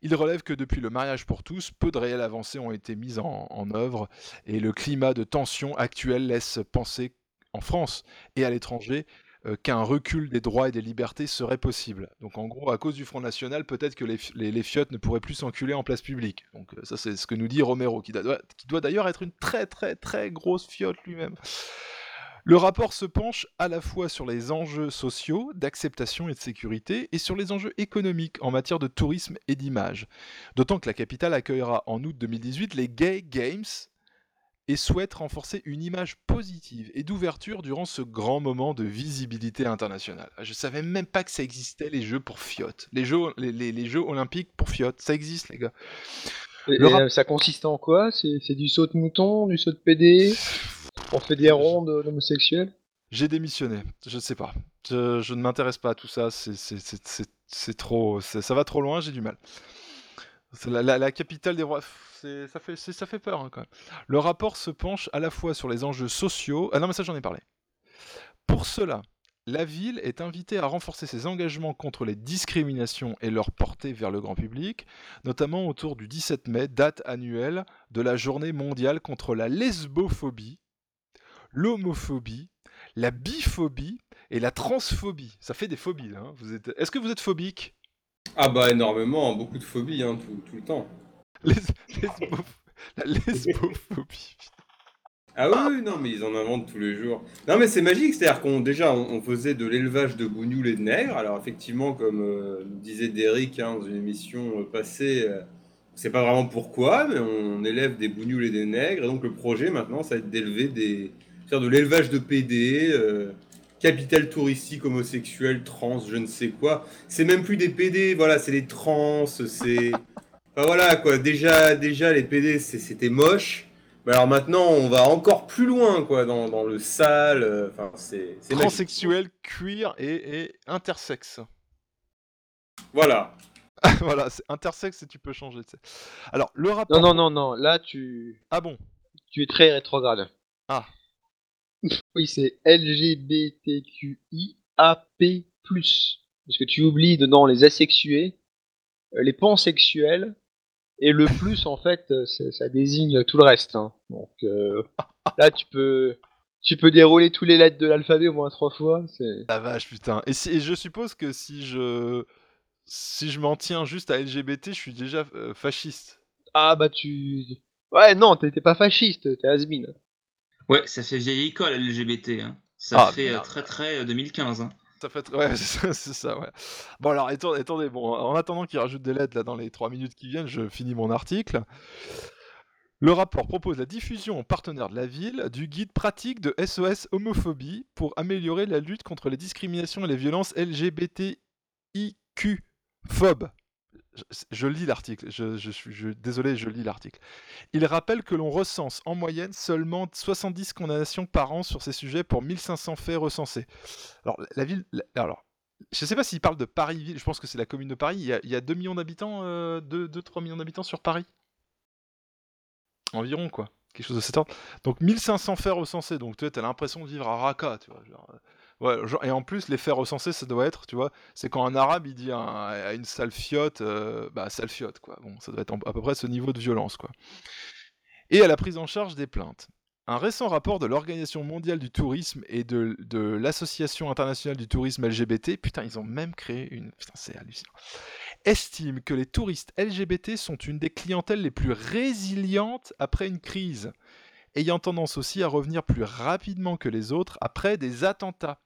Il relève que depuis le mariage pour tous, peu de réelles avancées ont été mises en, en œuvre et le climat de tension actuel laisse penser en France et à l'étranger euh, qu'un recul des droits et des libertés serait possible. Donc en gros, à cause du Front National, peut-être que les, les, fiottes ne pourraient plus s'enculer en place publique. Donc euh, ça c'est ce que nous dit Romero, qui doit, qui doit d'ailleurs être une très très très grosse fiotte lui-même. Le rapport se penche à la fois sur les enjeux sociaux, d'acceptation et de sécurité, et sur les enjeux économiques en matière de tourisme et d'image. D'autant que la capitale accueillera en août 2018 les Gay Games et souhaite renforcer une image positive et d'ouverture durant ce grand moment de visibilité internationale. Je savais même pas que ça existait les jeux pour fiottes. Les jeux, les, les- les jeux olympiques pour fiottes, ça existe les gars. Et, Le et, rap- euh, ça consiste en quoi? C'est du saut de mouton, du saut de PD On fait des rondes d'homosexuels? J'ai démissionné, je sais pas. Je, je ne m'intéresse pas à tout ça, c'est- trop. Ça va trop loin, j'ai du mal. La, la- capitale des rois, ça fait, fait peur hein, quand même. Le rapport se penche à la fois sur les enjeux sociaux. Ah non, mais ça j'en ai parlé. Pour cela, la ville est invitée à renforcer ses engagements contre les discriminations et leur portée vers le grand public, notamment autour du 17 mai, date annuelle de la journée mondiale contre la lesbophobie, l'homophobie, la biphobie et la transphobie. Ça fait des phobies, hein. Est-ce que vous êtes phobique? Ah bah énormément, beaucoup de phobies hein, tout, tout le temps. Les- lesbo- La *laughs* lesbophobie. Ah oui, oui, non, mais ils en inventent tous les jours. Non, mais c'est magique, c'est-à-dire qu'on déjà on, on faisait de l'élevage de bougnoules et de nègres. Alors effectivement, comme euh, disait Derrick hein, dans une émission euh, passée, euh, on sait pas vraiment pourquoi, mais on élève des bougnoules et des nègres. Et donc le projet maintenant, ça va être d'élever des, faire de l'élevage de PD, euh, capital touristique homosexuel, trans, je ne sais quoi. C'est même plus des PD, voilà, c'est des trans, c'est, enfin voilà quoi. Déjà, déjà les PD, c'était moche. Mais alors maintenant, on va encore plus loin, quoi, dans, dans le sale. euh, Enfin, c'est. Transsexuel, queer et, et intersexe. *laughs* Voilà. voilà, c'est intersexe et tu peux changer. tu sais. Alors, le rapport. Non, non, non, non, là tu. Ah bon? Tu es très rétrograde. Ah. *laughs* Oui, c'est LGBTQIAP+. Parce que tu oublies dedans les asexués, euh, les pansexuels Et le plus, en fait, euh, ça désigne tout le reste. hein. Donc euh, là, tu peux, tu peux dérouler tous les lettres de l'alphabet au moins trois fois. C'est La vache, putain. Et, si- et je suppose que si je si je m'en tiens juste à LGBT, je suis déjà euh, fasciste. ah bah tu, ouais non, t'es pas fasciste, t'es Asmin. Ouais, ça fait vieille école LGBT. Hein. Ça Ah, fait euh, merde. très très euh, 2015. Hein. Ça fait tr- ouais, *laughs* c'est ça, ouais. Bon alors attendez, attendez, bon, en attendant qu'il rajoute des lettres là dans les trois minutes qui viennent, je finis mon article. Le rapport propose la diffusion aux partenaires de la ville du guide pratique de SOS homophobie pour améliorer la lutte contre les discriminations et les violences LGBTIQ phobes. Je, lis l'article, je, je je- désolé, je lis l'article. Il rappelle que l'on recense en moyenne seulement 70 condamnations par an sur ces sujets pour 1500 faits recensés. Alors, la- ville. alors, je sais pas s'il parle de Paris-Ville, je pense que c'est la commune de Paris. Il y a, il y a 2 millions d'habitants, 2-3 millions d'habitants sur Paris? Environ, quoi. Quelque chose de cet ordre. Donc 1500 faits recensés, donc tu as l'impression de vivre à Raqqa, tu vois. genre, euh, et en plus, les faits recensés, ça doit être, tu vois, c'est quand un arabe il dit à, un- à une sale fiotte, euh, bah sale fiotte, quoi. Bon, ça doit être à peu près ce niveau de violence, quoi. Et à la prise en charge des plaintes. Un récent rapport de l'Organisation mondiale du tourisme et de l'Association internationale du tourisme LGBT, putain, ils ont même créé une. Putain, c'est hallucinant. Estime que les touristes LGBT sont une des clientèles les plus résilientes après une crise, ayant tendance aussi à revenir plus rapidement que les autres après des attentats.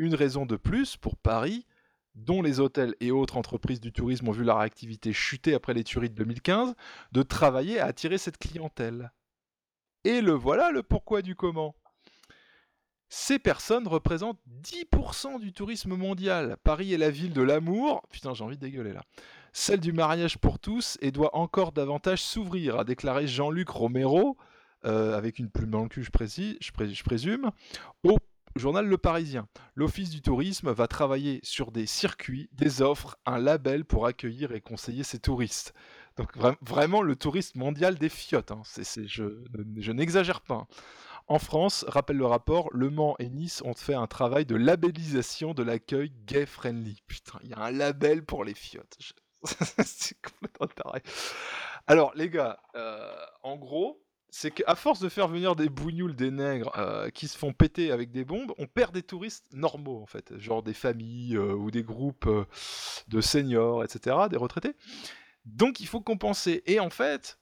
Une raison de plus pour Paris, dont les hôtels et autres entreprises du tourisme ont vu leur activité chuter après les tueries de 2015, de travailler à attirer cette clientèle. Et le voilà le pourquoi du comment. Ces personnes représentent 10% du tourisme mondial. Paris est la ville de l'amour. Putain, j'ai envie de dégueuler là. Celle du mariage pour tous et doit encore davantage s'ouvrir, a déclaré Jean-Luc Romero, euh, avec une plume dans le cul, je, précise, présume, au journal Le Parisien. L'Office du tourisme va travailler sur des circuits, des offres, un label pour accueillir et conseiller ces touristes. Donc vra- vraiment le tourisme mondial des fiottes. hein. Je n'exagère pas. hein. En France, rappelle le rapport, Le Mans et Nice ont fait un travail de labellisation de l'accueil gay-friendly. Putain, il y a un label pour les fiottes. *laughs* C'est complètement taré. Alors, les gars, euh, en gros, c'est qu'à force de faire venir des bougnoules, des nègres euh, qui se font péter avec des bombes, on perd des touristes normaux, en fait. Genre des familles euh, ou des groupes euh, de seniors, etc., des retraités. Donc, il faut compenser. Et en fait,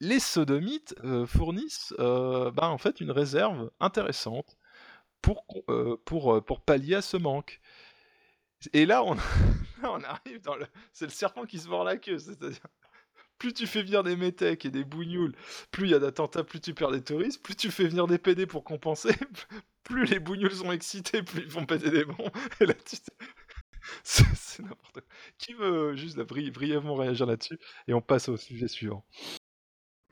les sodomites fournissent ben, en fait une réserve intéressante pour, pour, pour pallier à ce manque. Et là, on, *laughs* là, on arrive dans le... C'est le serpent qui se mord la queue, c'est-à-dire... Plus tu fais venir des métèques et des bougnoules, plus il y a d'attentats, plus tu perds des touristes, plus tu fais venir des PD pour compenser, *laughs* plus les bougnoules sont excités, plus ils font péter des bombes, et là tu... *laughs* C'est n'importe quoi. Qui veut juste là, bri- brièvement réagir là-dessus, et on passe au sujet suivant.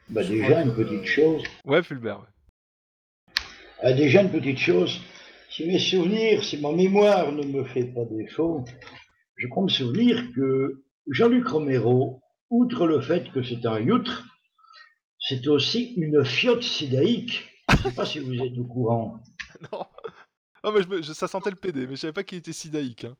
Bah, déjà, une petite chose. Ouais, Fulbert, ouais. Ah, déjà, une petite chose. Si mes souvenirs, si ma mémoire ne me fait pas défaut, je crois me souvenir que Jean-Luc Romero, outre le fait que c'est un youtre, c'est aussi une fiotte sidaïque. Je ne sais pas si vous êtes au courant. *laughs* non. Ah, mais je me- je- ça sentait le PD, mais je savais pas qu'il était sidaïque. Hein.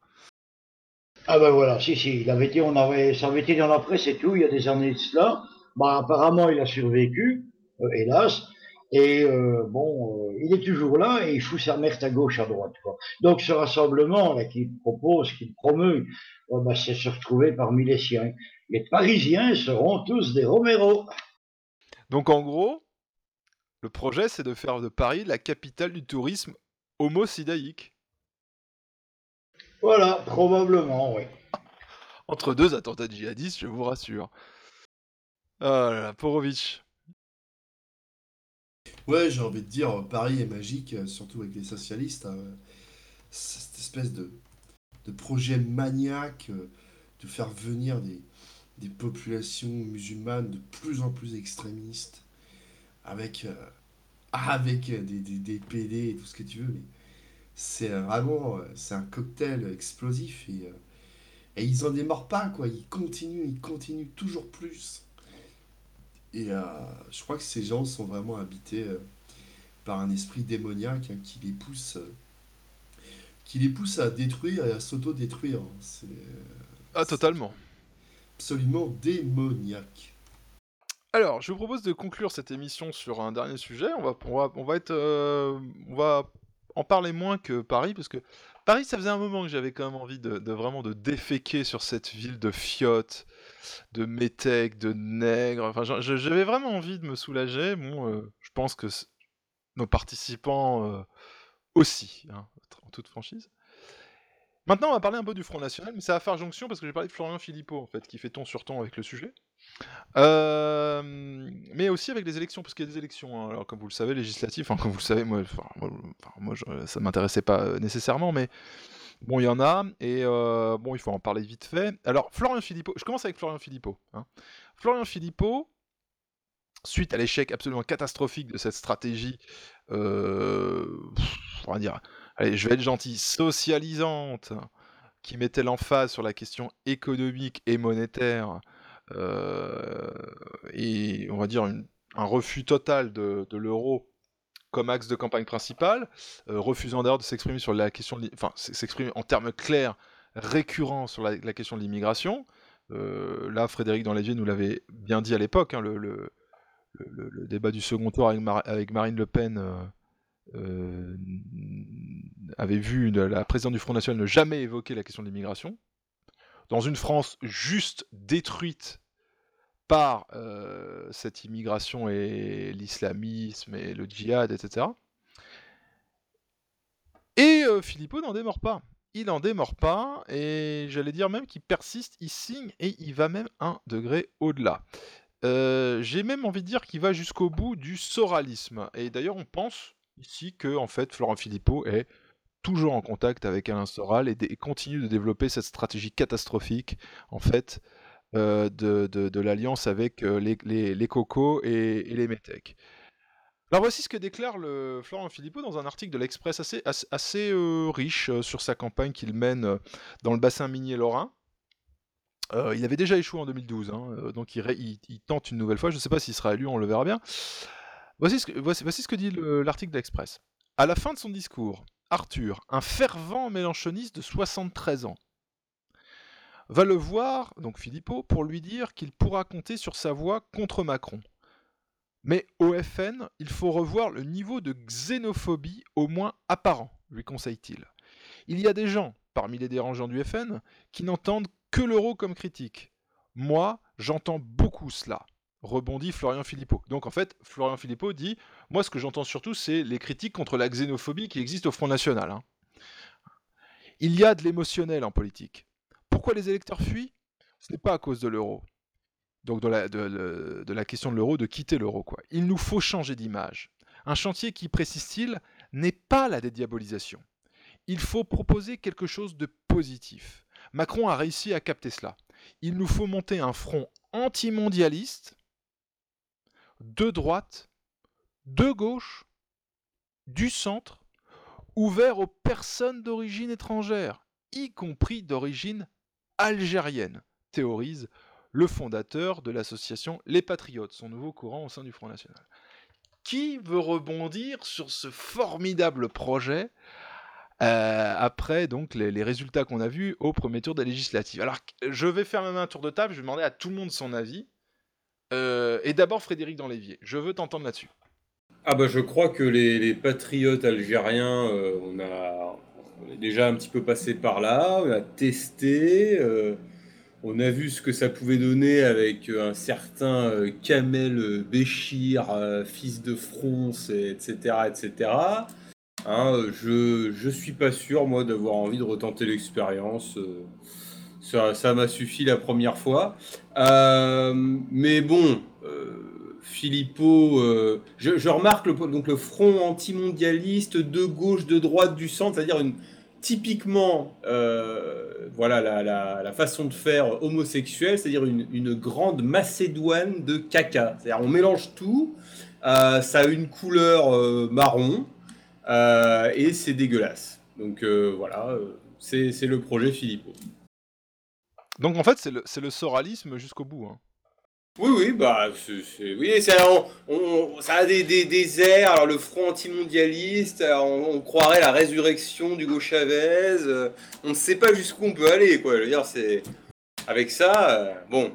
Ah ben voilà, si, si, il avait été, on avait, ça avait été dans la presse et tout, il y a des années de cela. Bah, apparemment, il a survécu, euh, hélas. Et euh, bon, euh, il est toujours là et il fout sa merde à gauche, à droite. Quoi. Donc ce rassemblement là qu'il propose, qu'il promeut, euh, bah, c'est se retrouver parmi les siens. Les Parisiens seront tous des Romero. Donc en gros, le projet c'est de faire de Paris la capitale du tourisme homo-sidaïque. Voilà, probablement, oui. Entre deux attentats djihadistes, je vous rassure. Ah là là, Porovic. Ouais, j'ai envie de dire, Paris est magique, euh, surtout avec les socialistes. hein. Cette espèce de, de projet maniaque euh, de faire venir des, des populations musulmanes de plus en plus extrémistes, avec, euh, *laughs* avec des, des, des PD et tout ce que tu veux. Mais c'est vraiment, c'est un cocktail explosif et, et ils en démordent pas, quoi. Ils continuent, ils continuent toujours plus. Et euh, je crois que ces gens sont vraiment habités euh, par un esprit démoniaque hein, qui les pousse, euh, qui les pousse à détruire et à s'auto-détruire. hein. C'est Ah totalement. absolument démoniaque. Alors, je vous propose de conclure cette émission sur un dernier sujet. On va, on va, on va être, euh, on va en parler moins que Paris, parce que Paris, ça faisait un moment que j'avais quand même envie de, de vraiment de déféquer sur cette ville de fiottes, de métèques, de nègres. Enfin, j'avais vraiment envie de me soulager. Euh, je pense que nos participants euh, aussi, hein, en toute franchise. Maintenant, on va parler un peu du Front National, mais ça va faire jonction parce que j'ai parlé de Florian Philippot, en fait, qui fait ton sur ton avec le sujet. Euh, mais aussi avec les élections, parce qu'il y a des élections. hein. Alors, comme vous le savez, législatives, comme vous le savez, moi, enfin, moi, m'intéressait pas nécessairement, mais bon, il y en a, et euh, bon, il faut en parler vite fait. Alors, Florian Philippot, je commence avec Florian Philippot. hein. Florian Philippot, suite à l'échec absolument catastrophique de cette stratégie, euh, on va dire, allez, je vais être gentil, socialisante, qui mettait l'emphase sur la question économique et monétaire, euh, et on va dire un refus total de l'euro comme axe de campagne principal, euh, refusant d'ailleurs de s'exprimer sur la question, enfin s'exprimer en termes clairs, récurrents sur la, question de l'immigration. Euh, là, Frédéric Danlévier nous l'avait bien dit à l'époque, hein, le, débat du second tour avec, Mar- avec Marine Le Pen euh, avait vu la présidente du Front National ne jamais évoquer la question de l'immigration. Dans une France juste détruite par euh, cette immigration et l'islamisme et le djihad, etc. Et euh, Philippot n'en démord pas. Il n'en démord pas, et j'allais dire même qu'il persiste, il signe, et il va même un degré au-delà. Euh, J'ai même envie de dire qu'il va jusqu'au bout du soralisme. Et d'ailleurs, on pense ici que en fait, Florent Philippot est toujours en contact avec Alain Soral et, et continue de développer cette stratégie catastrophique, en fait, euh, de, de- l'alliance avec euh, les, les- les cocos et, les métèques. Alors voici ce que déclare le Florent Philippot dans un article de l'Express assez, assez, euh, riche sur sa campagne qu'il mène dans le bassin minier lorrain. Il avait déjà échoué en 2012, hein, donc il, tente une nouvelle fois. Je ne sais pas s'il sera élu, on le verra bien. Voici ce que, voici, voici ce que dit le- l'article de l'Express. À la fin de son discours, Arthur, un fervent mélanchoniste de 73 ans, va le voir, donc Philippot, pour lui dire qu'il pourra compter sur sa voix contre Macron. Mais au FN, il faut revoir le niveau de xénophobie au moins apparent, lui conseille-t-il. Il y a des gens, parmi les dérangeants du FN, qui n'entendent que l'euro comme critique. Moi, j'entends beaucoup cela, rebondit Florian Philippot. Donc en fait, Florian Philippot dit Moi, ce que j'entends surtout, c'est les critiques contre la xénophobie qui existe au Front National. hein. Il y a de l'émotionnel en politique. Pourquoi les électeurs fuient Ce n'est pas à cause de l'euro. Donc de la, question de l'euro, de quitter l'euro. Il nous faut changer d'image. Un chantier qui, précise-t-il, n'est pas la dédiabolisation. Il faut proposer quelque chose de positif. Macron a réussi à capter cela. Il nous faut monter un front antimondialiste, de droite, de gauche, du centre, ouvert aux personnes d'origine étrangère, y compris d'origine algérienne, théorise le fondateur de l'association Les Patriotes, son nouveau courant au sein du Front National. Qui veut rebondir sur ce formidable projet euh, après donc les, résultats qu'on a vus au premier tour des législatives? Alors, je vais faire même un tour de table, je vais demander à tout le monde son avis. Euh, et d'abord Frédéric Danlévier, je veux t'entendre là-dessus. Ah bah je crois que les, les patriotes algériens, euh, on, a, on est déjà un petit peu passé par là, on a testé, euh, on a vu ce que ça pouvait donner avec euh, un certain euh, Kamel Béchir, fils de France, et- etc. etc. Je, je suis pas sûr, moi, d'avoir envie de retenter l'expérience. ça m'a suffi la première fois. Mais bon, Philippot, euh, je, remarque le, donc le front antimondialiste de gauche, de droite, du centre, c'est-à-dire une typiquement euh, voilà la, façon de faire homosexuelle, c'est-à-dire une, grande macédoine de caca. C'est-à-dire on mélange tout, euh, ça a une couleur marron et c'est dégueulasse. Donc voilà, c'est le projet Philippot. Donc en fait, c'est le, c'est le soralisme jusqu'au bout. hein. Oui, oui, bah, c'est, oui, ça, on, on- ça a des, des, des airs. Alors, le front antimondialiste, on, on croirait la résurrection d'Hugo Chavez. euh, on ne sait pas jusqu'où on peut aller, quoi. Je veux dire, c'est. Avec ça, euh, bon.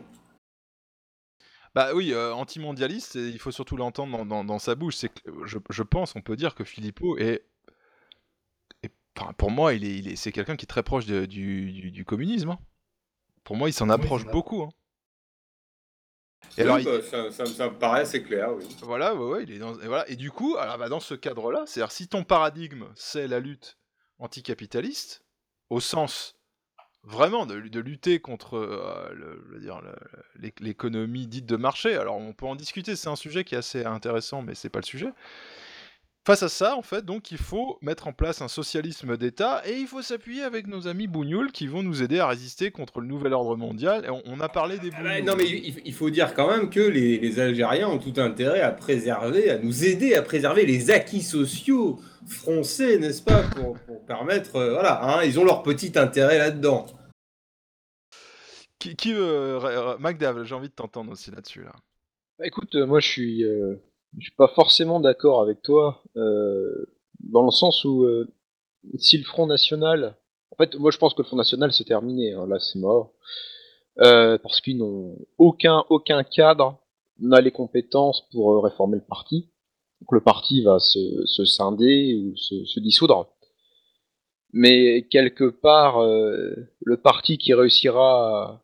Bah oui, euh, antimondialiste, il faut surtout l'entendre dans, dans- dans sa bouche. C'est que je, je pense, on peut dire que Philippot est, pour moi, il est, il est, c'est quelqu'un qui est très proche de- du, du, du communisme. hein. Pour moi, il s'en approche beaucoup. hein. Et alors, il- ça, ça- ça me paraît assez clair, oui. Voilà, ouais, ouais, il est dans... et voilà. Et du coup, alors, bah, dans ce cadre-là, c'est-à-dire si ton paradigme, c'est la lutte anticapitaliste, au sens vraiment de, de lutter contre euh, l'économie dite de marché, alors on peut en discuter, c'est un sujet qui est assez intéressant, mais c'est pas le sujet. Face à ça, en fait, donc il faut mettre en place un socialisme d'État et il faut s'appuyer avec nos amis bougnoules qui vont nous aider à résister contre le nouvel ordre mondial. Et on, on a parlé des Ah bah, bougnoules. non, mais il, il faut dire quand même que les, les Algériens ont tout intérêt à préserver, à nous aider à préserver les acquis sociaux français, n'est-ce pas, pour, pour permettre, euh, voilà, hein, ils ont leur petit intérêt là-dedans. Qui, qui Magdav, j'ai envie de t'entendre aussi là-dessus. Là. Bah, écoute, euh, moi je suis, euh, je suis pas forcément d'accord avec toi, euh, dans le sens où euh, si le Front National, en fait, moi je pense que le Front National c'est terminé, hein, là c'est mort, euh, parce qu'ils n'ont aucun aucun cadre n'a les compétences pour euh, réformer le parti. Donc le parti va se, se scinder ou se, se dissoudre. Mais quelque part, euh, le parti qui réussira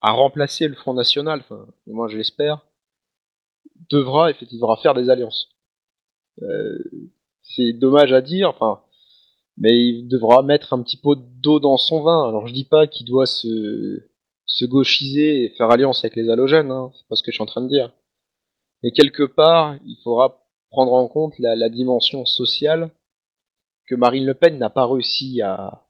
à, à remplacer le Front National, enfin, moi je l'espère, devra effectivement faire des alliances. Euh, c'est dommage à dire, enfin, mais il devra mettre un petit peu d'eau dans son vin. Alors je dis pas qu'il doit se, se gauchiser et faire alliance avec les halogènes, hein, c'est pas ce que je suis en train de dire. Mais quelque part, il faudra prendre en compte la, la dimension sociale que Marine Le Pen n'a pas réussi à,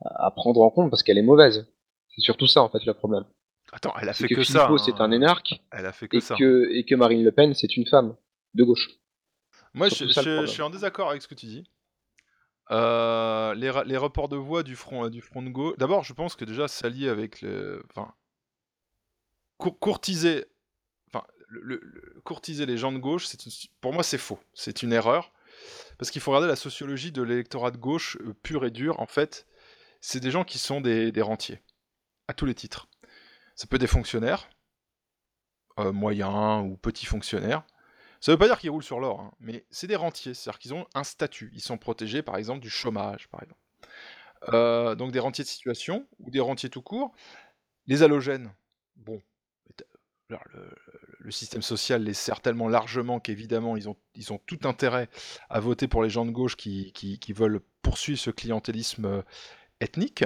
à prendre en compte parce qu'elle est mauvaise. C'est surtout ça en fait le problème. Attends, elle a C'est fait que, ça. Philippot, hein. c'est un énarque. Elle a fait que et ça. Que, et que Marine Le Pen, c'est une femme de gauche. Moi, je, suis en désaccord avec ce que tu dis. Euh, les, les reports de voix du front, du front de gauche. D'abord, je pense que déjà s'allier avec le. Enfin. cour- courtiser. Enfin, le, le- le- courtiser les gens de gauche, c'est une- pour moi, c'est faux. C'est une erreur. Parce qu'il faut regarder la sociologie de l'électorat de gauche euh, pur et dur. En fait, c'est des gens qui sont des, des rentiers. À tous les titres. Ça peut être des fonctionnaires. euh, moyens ou petits fonctionnaires. Ça veut pas dire qu'ils roulent sur l'or, hein, mais c'est des rentiers, c'est-à-dire qu'ils ont un statut. Ils sont protégés, par exemple, du chômage, par exemple. Euh, donc des rentiers de situation ou des rentiers tout court. Les halogènes, bon, le, système social les sert tellement largement qu'évidemment ils ont, ils ont tout intérêt à voter pour les gens de gauche qui, qui- qui veulent poursuivre ce clientélisme euh, ethnique.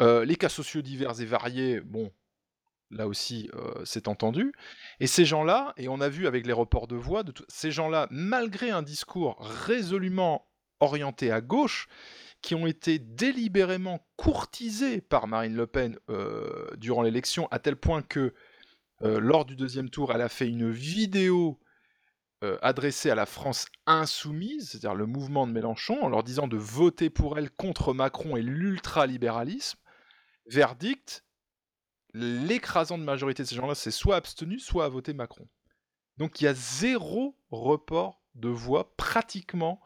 Les cas sociaux divers et variés, bon, là aussi, c'est entendu. Et ces gens-là, et on a vu avec les reports de voix, de ces gens-là, malgré un discours résolument orienté à gauche, qui ont été délibérément courtisés par Marine Le Pen durant l'élection, à tel point que lors du deuxième tour, elle a fait une vidéo adressée à la France insoumise, c'est-à-dire le mouvement de Mélenchon, en leur disant de voter pour elle contre Macron et l'ultralibéralisme. Verdict, l'écrasante majorité de ces gens-là s'est soit abstenu, soit a voté Macron. Donc il y a zéro report de voix pratiquement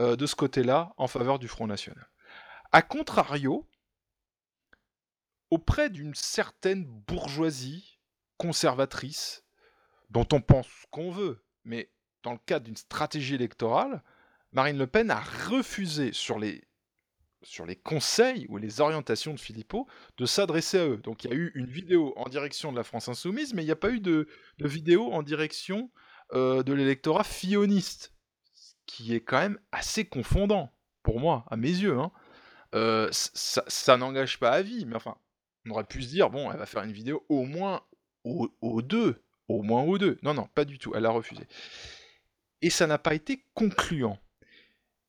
euh, de ce côté-là en faveur du Front National. A contrario, auprès d'une certaine bourgeoisie conservatrice, dont on pense ce qu'on veut, mais dans le cadre d'une stratégie électorale, Marine Le Pen a refusé sur les, sur les conseils ou les orientations de Philippot de s'adresser à eux. Donc il y a eu une vidéo en direction de la France insoumise, mais il n'y a pas eu de, vidéo en direction euh, de l'électorat filloniste, ce qui est quand même assez confondant, pour moi, à mes yeux. hein. Euh, ça, n'engage pas à vie, mais enfin, on aurait pu se dire, bon, elle va faire une vidéo au moins aux deux, au moins aux deux. Non, non, pas du tout, elle a refusé. Et ça n'a pas été concluant.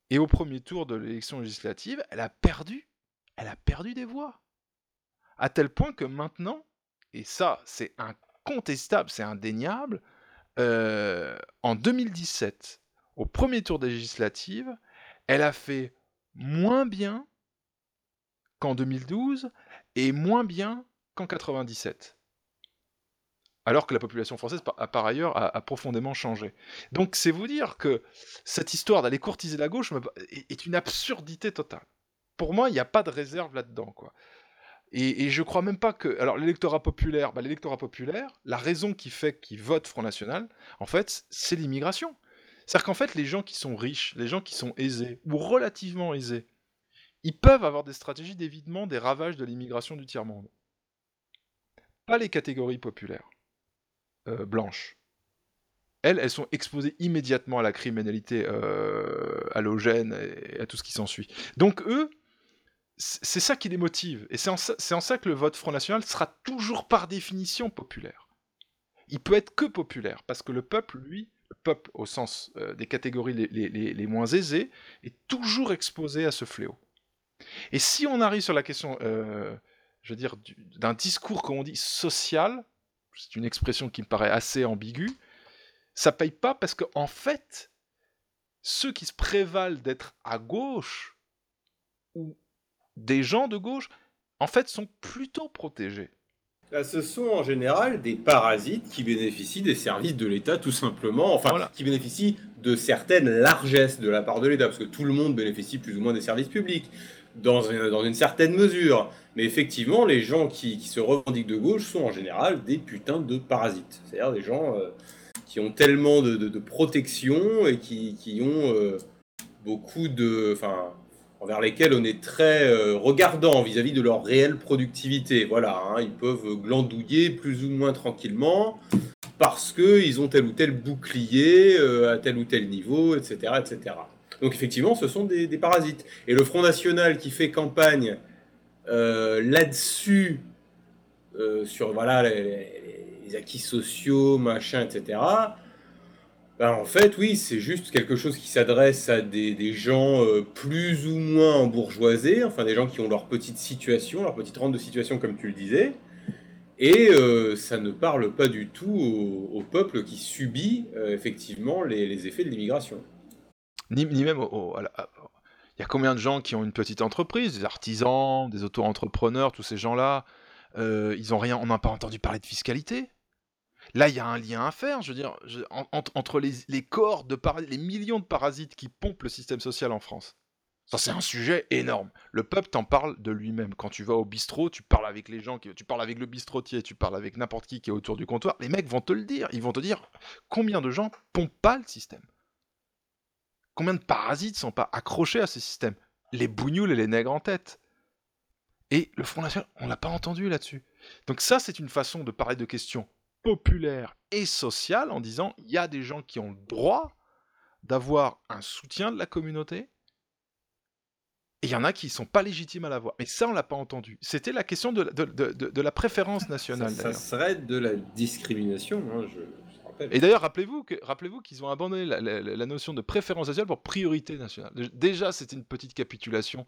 Et au premier tour de l'élection législative, elle a perdu, elle a perdu des voix. À tel point que maintenant, et ça c'est incontestable, c'est indéniable, euh, en 2017, au premier tour des législatives, elle a fait moins bien qu'en 2012 et moins bien qu'en 97 alors que la population française, a, par ailleurs, a, profondément changé. Donc c'est vous dire que cette histoire d'aller courtiser la gauche est une absurdité totale. Pour moi, il n'y a pas de réserve là-dedans. quoi. Et, et je crois même pas que. Alors, l'électorat populaire, bah, l'électorat populaire, la raison qui fait qu'il vote Front National, en fait, c'est l'immigration. C'est-à-dire qu'en fait, les gens qui sont riches, les gens qui sont aisés, ou relativement aisés, ils peuvent avoir des stratégies d'évitement des ravages de l'immigration du tiers-monde. Pas les catégories populaires, euh, blanches. Elles, elles sont exposées immédiatement à la criminalité euh, halogène et à tout ce qui s'ensuit. Donc eux, c'est ça qui les motive. Et c'est en, en ça que le vote Front National sera toujours par définition populaire. Il peut être que populaire, parce que le peuple, lui, le peuple au sens euh, des catégories les, les- moins aisées, est toujours exposé à ce fléau. Et si on arrive sur la question, euh, je veux dire, du- d'un discours, comme on dit, social, c'est une expression qui me paraît assez ambiguë, ça paye pas parce qu'en en fait, ceux qui se prévalent d'être à gauche, ou des gens de gauche, en fait, sont plutôt protégés. Bah, ce sont en général des parasites qui bénéficient des services de l'État tout simplement, enfin qui bénéficient de certaines largesses de la part de l'État, parce que tout le monde bénéficie plus ou moins des services publics, dans une, certaine mesure. Mais effectivement, les gens qui, se revendiquent de gauche sont en général des putains de parasites, c'est-à-dire des gens euh, qui ont tellement de, protection et qui, ont euh, beaucoup de... Enfin, envers lesquels on est très euh, regardant vis-à-vis de leur réelle productivité. Voilà, hein, ils peuvent glandouiller plus ou moins tranquillement parce qu'ils ont tel ou tel bouclier à tel ou tel niveau, etc. etc. Donc effectivement, ce sont des, parasites. Et le Front National qui fait campagne euh, là-dessus, euh, sur les, acquis sociaux, machin, etc., ben, en fait, oui, c'est juste quelque chose qui s'adresse à des, gens euh, plus ou moins embourgeoisés, enfin des gens qui ont leur petite situation, leur petite rente de situation, comme tu le disais, et ça ne parle pas du tout au, peuple qui subit effectivement les effets de l'immigration. Ni, même au- Il y a combien de gens qui ont une petite entreprise, des artisans, des auto-entrepreneurs, tous ces gens-là, euh, ils ont rien, on n'a pas entendu parler de fiscalité? Là, il y a un lien à faire, je veux dire, entre, les, corps de les millions de parasites qui pompent le système social en France. Ça, c'est un sujet énorme. Le peuple t'en parle de lui-même. Quand tu vas au bistrot, tu parles avec les gens, qui, tu parles avec le bistrotier, tu parles avec n'importe qui qui est autour du comptoir. Les mecs vont te le dire. Ils vont te dire combien de gens pompent pas le système. Combien de parasites sont pas accrochés à ce système? Les bougnoules et les nègres en tête. Et le Front National, on l'a pas entendu là-dessus. Donc ça, c'est une façon de parler de questions populaires et sociales en disant il y a des gens qui ont le droit d'avoir un soutien de la communauté et il y en a qui sont pas légitimes à l'avoir. Mais ça, on l'a pas entendu. C'était la question de, de- de- de- de la préférence nationale. Ça, serait de la discrimination, hein, je Et d'ailleurs, rappelez-vous que rappelez-vous qu'ils ont abandonné la, notion de préférence nationale pour priorité nationale. Dé- Déjà, c'était une petite capitulation,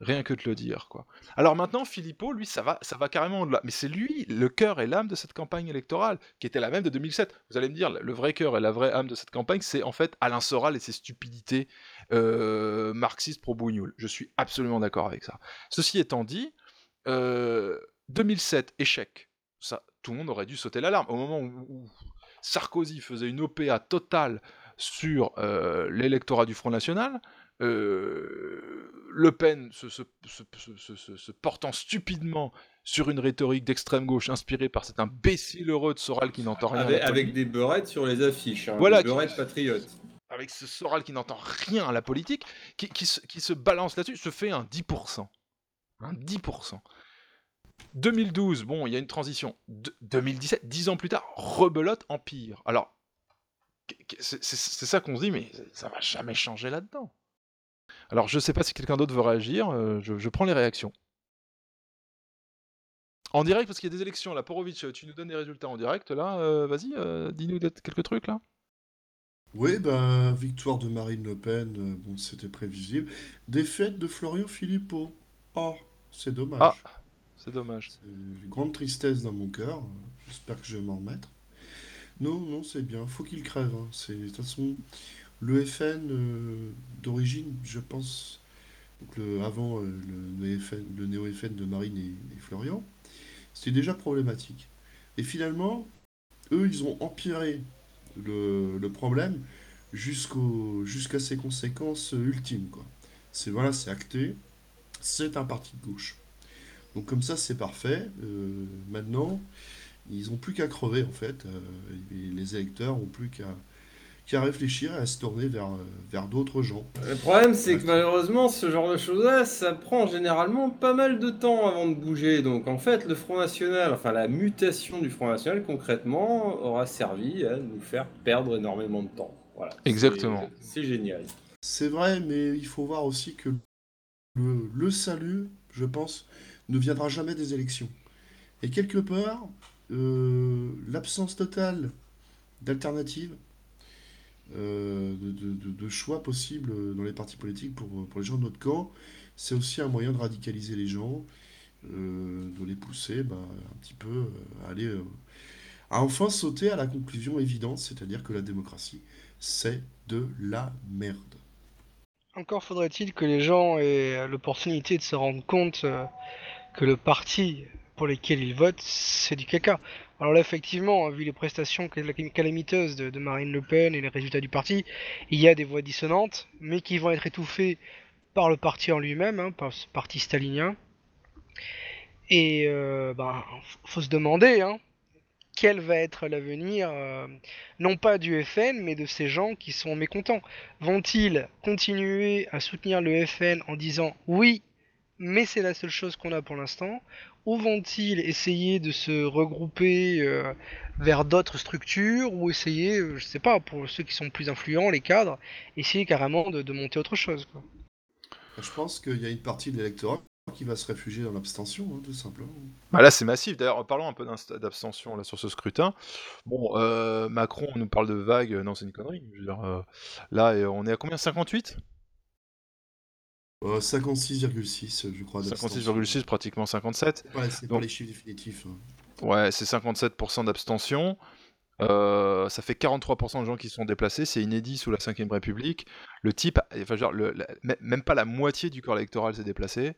rien que de le dire, quoi. Alors maintenant, Philippot, lui, ça va, ça va carrément au-delà. Mais c'est lui le cœur et l'âme de cette campagne électorale, qui était la même de 2007. Vous allez me dire, le vrai cœur et la vraie âme de cette campagne, c'est en fait Alain Soral et ses stupidités euh, marxistes pro-bougnoul. Je suis absolument d'accord avec ça. Ceci étant dit, euh, 2007, échec. Ça, tout le monde aurait dû sauter l'alarme. Au moment où Sarkozy faisait une OPA totale sur euh, l'électorat du Front National, euh, Le Pen se, portant stupidement sur une rhétorique d'extrême gauche inspirée par cet imbécile heureux de Soral qui n'entend rien. à Avec, la avec politique. des beurrettes sur les affiches, hein, Voilà, des qui- beurrettes patriotes. avec ce Soral qui n'entend rien à la politique, qui, qui se, qui se balance là-dessus, se fait un 10%. Un 10%. 2012, bon, il y a une transition. De- 2017, 10 ans plus tard, rebelote empire. Alors, c'est ça qu'on se dit, mais ça va jamais changer là-dedans. Alors, je sais pas si quelqu'un d'autre veut réagir, euh, je, je prends les réactions. En direct, parce qu'il y a des élections, là, Porovic, tu nous donnes les résultats en direct, là, euh, vas-y, euh, dis-nous des- quelques trucs, là. Oui, ben, victoire de Marine Le Pen, euh, bon, c'était prévisible. Défaite de Florian Philippot. Oh, c'est dommage. Ah, c'est dommage. Une grande tristesse dans mon cœur. J'espère que je vais m'en remettre. Non, non, c'est bien. Faut qu'il crève. hein. C'est, de toute façon, le FN euh, d'origine, je pense, donc le, avant euh, le, néo-FN le néo-FN de Marine et, Florian, c'était déjà problématique. Et finalement, eux, ils ont empiré le, problème jusqu'au, jusqu'à ses conséquences ultimes. C'est voilà, c'est acté. C'est un parti de gauche. Donc comme ça, c'est parfait. Euh, maintenant, ils n'ont plus qu'à crever, en fait. Euh, et les électeurs n'ont plus qu'à qu'à réfléchir et à se tourner vers, euh, vers d'autres gens. Le problème, c'est que malheureusement, ce genre de choses-là, ça prend généralement pas mal de temps avant de bouger. Donc en fait, le Front National, enfin la mutation du Front National, concrètement, aura servi à nous faire perdre énormément de temps. Voilà. Exactement. C'est c'est génial. C'est vrai, mais il faut voir aussi que le, le salut, je pense, ne viendra jamais des élections. Et quelque part, euh, l'absence totale d'alternatives, euh, de, choix possibles dans les partis politiques pour, les gens de notre camp, c'est aussi un moyen de radicaliser les gens, euh, de les pousser bah, un petit peu à aller à enfin sauter à la conclusion évidente, c'est-à-dire que la démocratie, c'est de la merde. Encore faudrait-il que les gens aient l'opportunité de se rendre compte que le parti pour lequel ils votent, c'est du caca. Alors là, effectivement, vu les prestations cal- calamiteuses de, Marine Le Pen et les résultats du parti, il y a des voix dissonantes, mais qui vont être étouffées par le parti en lui-même, hein, par ce parti stalinien. Et euh, ben, faut se demander, hein, quel va être l'avenir, euh, non pas du FN, mais de ces gens qui sont mécontents. Vont-ils continuer à soutenir le FN en disant oui, mais c'est la seule chose qu'on a pour l'instant, ou vont-ils essayer de se regrouper euh, vers d'autres structures, ou essayer, euh, je sais pas, pour ceux qui sont plus influents, les cadres, essayer carrément de, de monter autre chose. Quoi. Je pense qu'il y a une partie de l'électorat qui va se réfugier dans l'abstention, hein, tout simplement. Bah là, c'est massif. D'ailleurs, parlons un peu d'abstention là sur ce scrutin. Bon, euh, Macron nous parle de vague. Non, c'est une connerie. Je veux dire, euh, là, on est à combien? 58 Euh, 56,6, je crois. d'abstention. 56,6, pratiquement 57. Ouais, c'est pas Donc, les chiffres définitifs. hein. Ouais, c'est 57% d'abstention. Euh, ça fait 43% de gens qui se sont déplacés. C'est inédit sous la 5ème République. Le type, enfin, genre, le- la- mê- même pas la moitié du corps électoral s'est déplacé.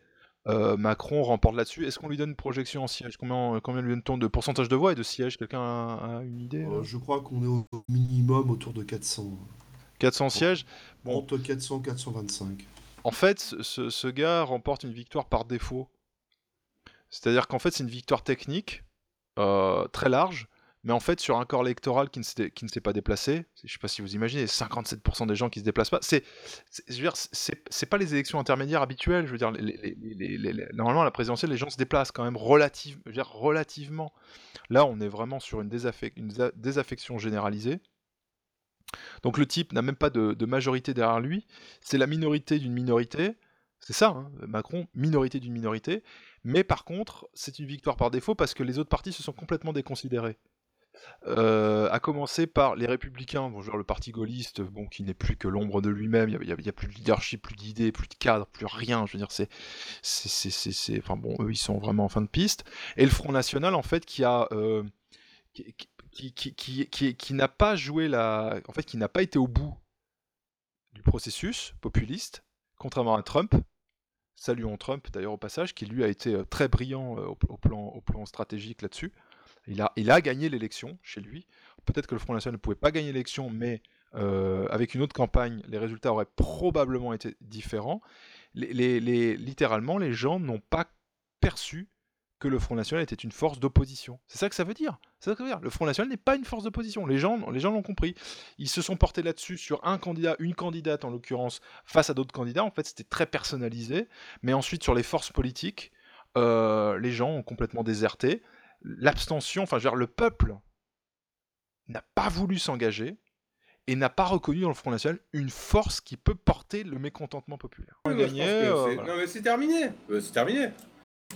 Euh, Macron remporte là-dessus. Est-ce qu'on lui donne une projection en siège? Combien, combien lui donne-t-on de pourcentage de voix et de sièges? Quelqu'un a, a une idée Euh, je crois qu'on est au minimum autour de 400. 400 sièges? Bon, Entre 400 et 425. En fait, ce, gars remporte une victoire par défaut. C'est-à-dire qu'en fait, c'est une victoire technique, euh, très large, mais en fait, sur un corps électoral qui ne s'est, ne pas déplacé, je sais pas si vous imaginez, 57% des gens qui se déplacent pas, c'est, je veux dire, c'est, pas les élections intermédiaires habituelles, je veux dire, normalement, à la présidentielle, les gens se déplacent quand même relativement. Là, on est vraiment sur une, désaffec- une désa- désaffection généralisée. Donc le type n'a même pas de, majorité derrière lui, c'est la minorité d'une minorité, c'est ça, hein, Macron, minorité d'une minorité, mais par contre, c'est une victoire par défaut parce que les autres partis se sont complètement déconsidérés. Euh, à commencer par les Républicains, bon, le parti gaulliste, bon, qui n'est plus que l'ombre de lui-même, il n'y a, plus de leadership, plus d'idées, plus de cadre, plus rien, je veux dire, c'est, enfin bon, eux, ils sont vraiment en fin de piste. Et le Front National, en fait, qui a, euh, qui, n'a pas joué la, en fait, qui n'a pas été au bout du processus populiste, contrairement à Trump. Saluons Trump d'ailleurs au passage, qui lui a été euh, très brillant euh, au, plan, stratégique là-dessus. Il a, gagné l'élection chez lui. Peut-être que le Front National ne pouvait pas gagner l'élection, mais euh, avec une autre campagne, les résultats auraient probablement été différents. Littéralement, les gens n'ont pas perçu que le Front National était une force d'opposition. C'est ça que ça veut dire. C'est ça que ça veut dire. Le Front National n'est pas une force d'opposition. Les gens, les gens l'ont compris. Ils se sont portés là-dessus sur un candidat, une candidate en l'occurrence, face à d'autres candidats. En fait, c'était très personnalisé. Mais ensuite, sur les forces politiques, euh, les gens ont complètement déserté. L'abstention, enfin, je veux dire, le peuple n'a pas voulu s'engager et n'a pas reconnu dans le Front National une force qui peut porter le mécontentement populaire. Oui, pense Gagné, que euh, c'est- voilà. Non mais c'est terminé. Euh, c'est terminé.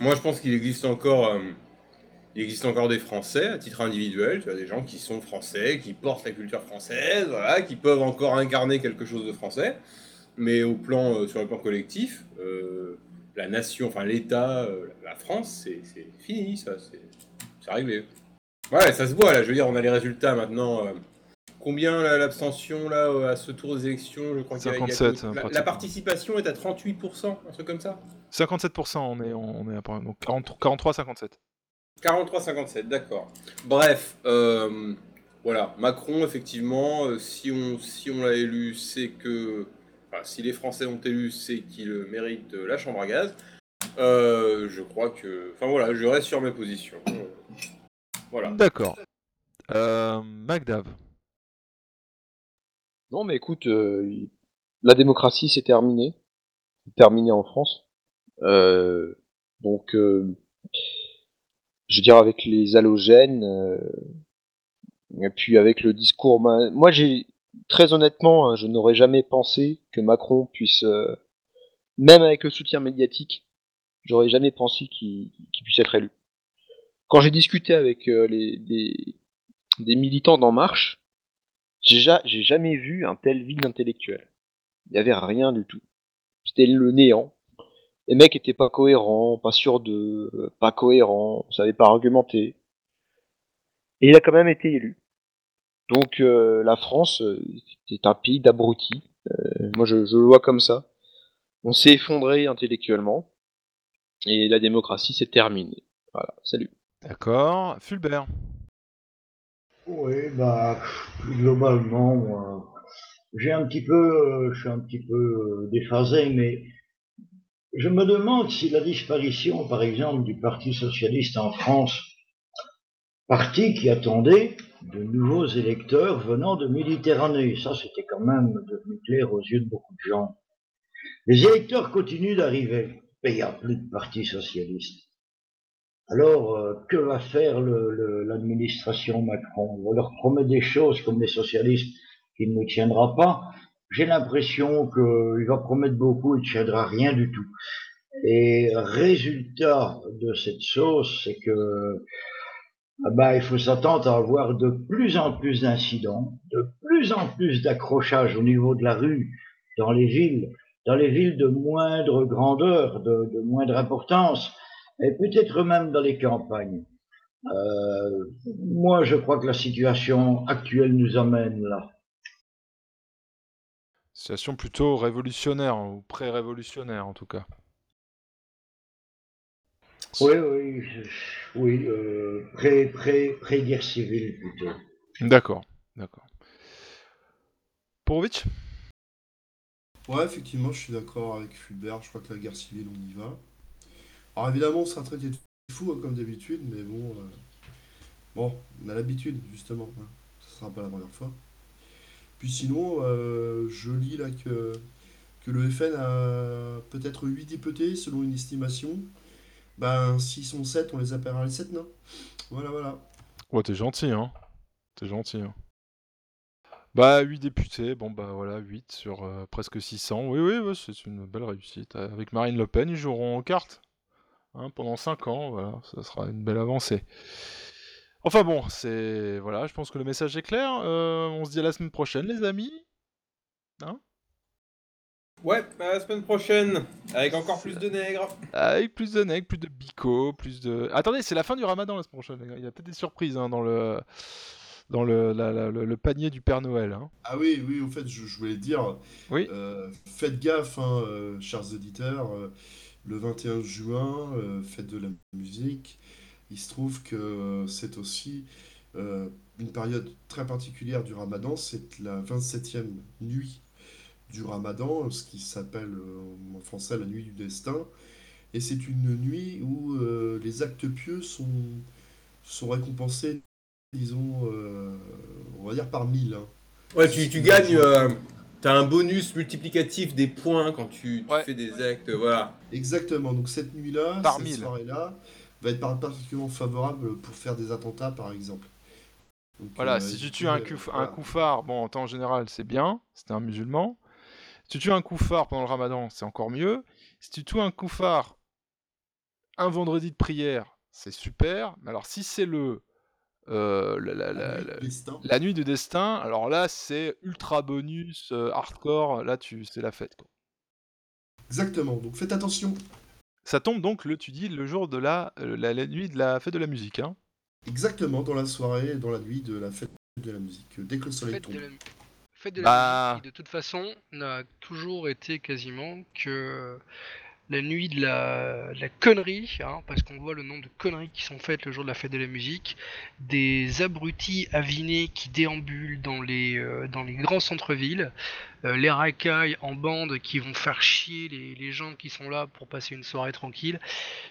Moi je pense qu'il existe encore, euh, il existe encore des Français à titre individuel. Tu as des gens qui sont français, qui portent la culture française, voilà, qui peuvent encore incarner quelque chose de français. Mais au plan, euh, sur le plan collectif, euh, la nation, enfin l'État, la France, c'est c'est fini, ça, c'est c'est réglé. Ouais, ça se voit là. Je veux dire, on a les résultats maintenant. Combien la- l'abstention là à ce tour des élections Je crois qu'il y a- il y a 57, que- la- la, pratiquement. participation est à 38%, un truc comme ça? 57%, on est, on est à peu- donc 40 43-57. 43-57, d'accord. Bref, euh, voilà, Macron, effectivement, euh, si on, si on l'a élu, c'est que. Enfin, si les Français ont élu, c'est qu'il mérite euh, la chambre à gaz. Euh, je crois que. Enfin voilà, je reste sur mes positions. Voilà. D'accord. Euh, Magdav. Non, mais écoute, euh, la démocratie c'est terminé. C'est terminé en France. Euh, donc, euh, je veux dire, avec les halogènes, euh, et puis avec le discours. ma- Moi, j'ai très honnêtement, hein, je n'aurais jamais pensé que Macron puisse, même avec le soutien médiatique, j'aurais jamais pensé qu'il puisse être élu. Quand j'ai discuté avec les, des, militants d'En Marche, j'ai ja- j'ai jamais vu un tel vide intellectuel. Il y avait rien du tout. C'était le néant. Les mecs étaient pas cohérents, pas sûrs de, pas cohérents, savaient pas argumenter. Et il a quand même été élu. Donc euh, la France euh, est un pays d'abrutis. Euh, moi je, je le vois comme ça. On s'est effondré intellectuellement et la démocratie s'est terminée. Voilà, salut. D'accord. Fulbert. Oui, bah, globalement, moi, j'ai un petit peu, euh, je suis un petit peu euh, déphasé, mais je me demande si la disparition, par exemple, du Parti socialiste en France, parti qui attendait de nouveaux électeurs venant de Méditerranée, ça c'était quand même devenu clair aux yeux de beaucoup de gens. Les électeurs continuent d'arriver, mais il n'y a plus de Parti socialiste. Alors, euh, que va faire l'administration Macron? On leur promet des choses comme les socialistes qu'il ne tiendra pas. J'ai l'impression qu'il va promettre beaucoup et ne tiendra rien du tout. Et résultat de cette sauce, c'est que ah ben, il faut s'attendre à avoir de plus en plus d'incidents, de plus en plus d'accrochages au niveau de la rue, dans les villes, dans les villes de moindre grandeur, de, de moindre importance, et peut-être même dans les campagnes. Euh, moi, je crois que la situation actuelle nous amène là. Situation plutôt révolutionnaire, ou pré-révolutionnaire en tout cas. Oui, oui, je- oui, euh, pré, pré, pré-guerre civile plutôt. D'accord, d'accord. Porovic Ouais, effectivement, je suis d'accord avec Fulbert. Je crois que la guerre civile, on y va. Alors évidemment, on sera traité de fou hein, comme d'habitude, mais bon, euh, bon, on a l'habitude justement. hein. Ce sera pas la première fois. Puis sinon, euh, je lis là que, le FN a peut-être 8 députés selon une estimation. Ben, s'ils sont 7, on les appellera les 7 nains. Voilà, voilà. Ouais, t'es gentil, hein. T'es gentil. hein. Bah, 8 députés, bon bah voilà, 8 sur euh, presque 600. Oui, oui, c'est une belle réussite. Avec Marine Le Pen, ils joueront en cartes hein, pendant 5 ans, voilà, ça sera une belle avancée. Enfin bon, c'est... Voilà, je pense que le message est clair. Euh, on se dit à la semaine prochaine, les amis. Hein? Ouais, à la semaine prochaine, avec encore plus de nègres. Avec plus de nègres, plus de bico, plus de... Attendez, c'est la fin du ramadan la semaine prochaine. Il y a peut-être des surprises hein, dans le... Dans le, la- la- le, le panier du Père Noël. Hein. Ah oui, oui, au fait, je, je voulais dire, Oui. euh, faites gaffe, hein, euh, chers auditeurs, euh, le 21 juin, euh, fête de la musique, il se trouve que c'est aussi euh, une période très particulière du Ramadan, c'est la 27e nuit du Ramadan, ce qui s'appelle euh, en français la nuit du destin, et c'est une nuit où euh, les actes pieux sont, sont récompensés, disons, euh, on va dire par mille. hein. Ouais, tu, tu gagnes, euh, t'as un bonus multiplicatif des points quand tu, tu fais des actes, voilà. Exactement, donc cette nuit-là, Par cette mille. soirée-là, va être par- particulièrement favorable pour faire des attentats, par exemple. Donc, Voilà, euh, si tu tues un, coup, un voilà. koufar, bon, en temps général, c'est bien, c'était un musulman. Si tu tues un koufar pendant le ramadan, c'est encore mieux. Si tu tues un koufar un vendredi de prière, c'est super. Mais alors, si c'est le. euh, la, la- la- nuit la- du nuit de destin, alors là, c'est ultra bonus, euh, hardcore, là, tu, c'est la fête. Quoi. Exactement, donc faites attention. Ça tombe donc, le, tu dis, le jour de la, euh, la, la nuit de la fête de la musique. Hein. Exactement, dans la soirée, dans la nuit de la fête de la musique, dès que le soleil Fête tombe. de la, fête de Bah. la musique qui, de toute façon, n'a toujours été quasiment que la nuit de la, connerie, hein, parce qu'on voit le nombre de conneries qui sont faites le jour de la fête de la musique, des abrutis avinés qui déambulent dans les, euh, grands centres-villes, euh, les racailles en bande qui vont faire chier les, gens qui sont là pour passer une soirée tranquille.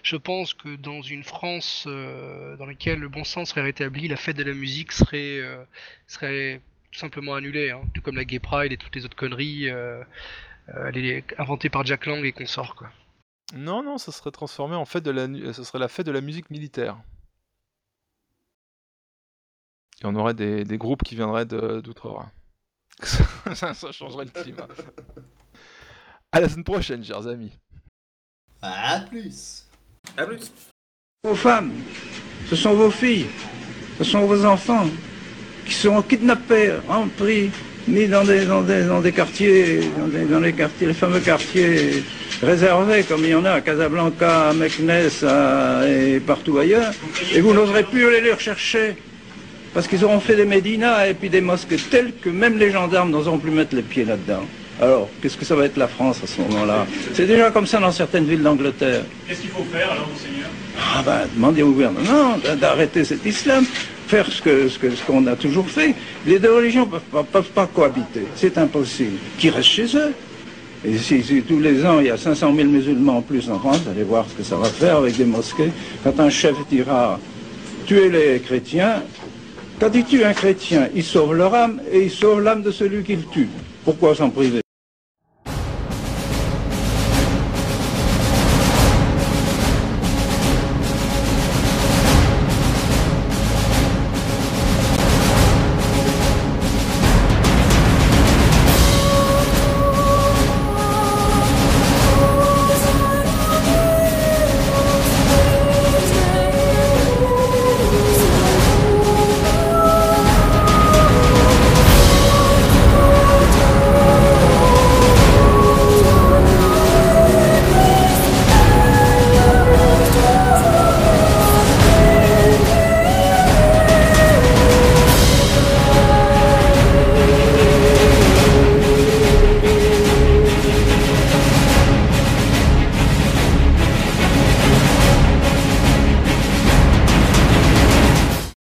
Je pense que dans une France euh, dans laquelle le bon sens serait rétabli, la fête de la musique serait, tout simplement annulée, hein, tout comme la Gay Pride et toutes les autres conneries euh, par Jack Lang et consorts. Quoi. Non, non, ça serait transformé en fête de la, nu- ce serait la fête de la musique militaire. Et on aurait des, des groupes qui viendraient de- d'outre-Rhin. *laughs* ça, ça changerait le climat. À la semaine prochaine, chers amis. À plus. À plus. Vos femmes, ce sont vos filles, ce sont vos enfants qui seront kidnappés, pris, mis dans des, dans des, dans des quartiers, dans, des- dans les quartiers, les fameux quartiers réservés, comme il y en a à Casablanca, à Meknes à- et partout ailleurs, et vous n'oserez plus aller les rechercher. Parce qu'ils auront fait des médinas et puis des mosquées telles que même les gendarmes n'oseront plus mettre les pieds là-dedans. Alors, qu'est-ce que ça va être la France à ce moment-là? C'est déjà comme ça dans certaines villes d'Angleterre. Qu'est-ce qu'il faut faire alors, monseigneur? Ah ben, demander au gouvernement d'a- d'arrêter cet islam, faire ce qu'on a toujours fait. Les deux religions pas, peuvent pas cohabiter, c'est impossible. Qu'ils restent chez eux. Et si, tous les ans il y a 500 000 musulmans en plus en France, allez voir ce que ça va faire avec des mosquées. Quand un chef dira tuer les chrétiens, quand il tue un chrétien, il sauve leur âme et il sauve l'âme de celui qu'il tue. Pourquoi s'en priver?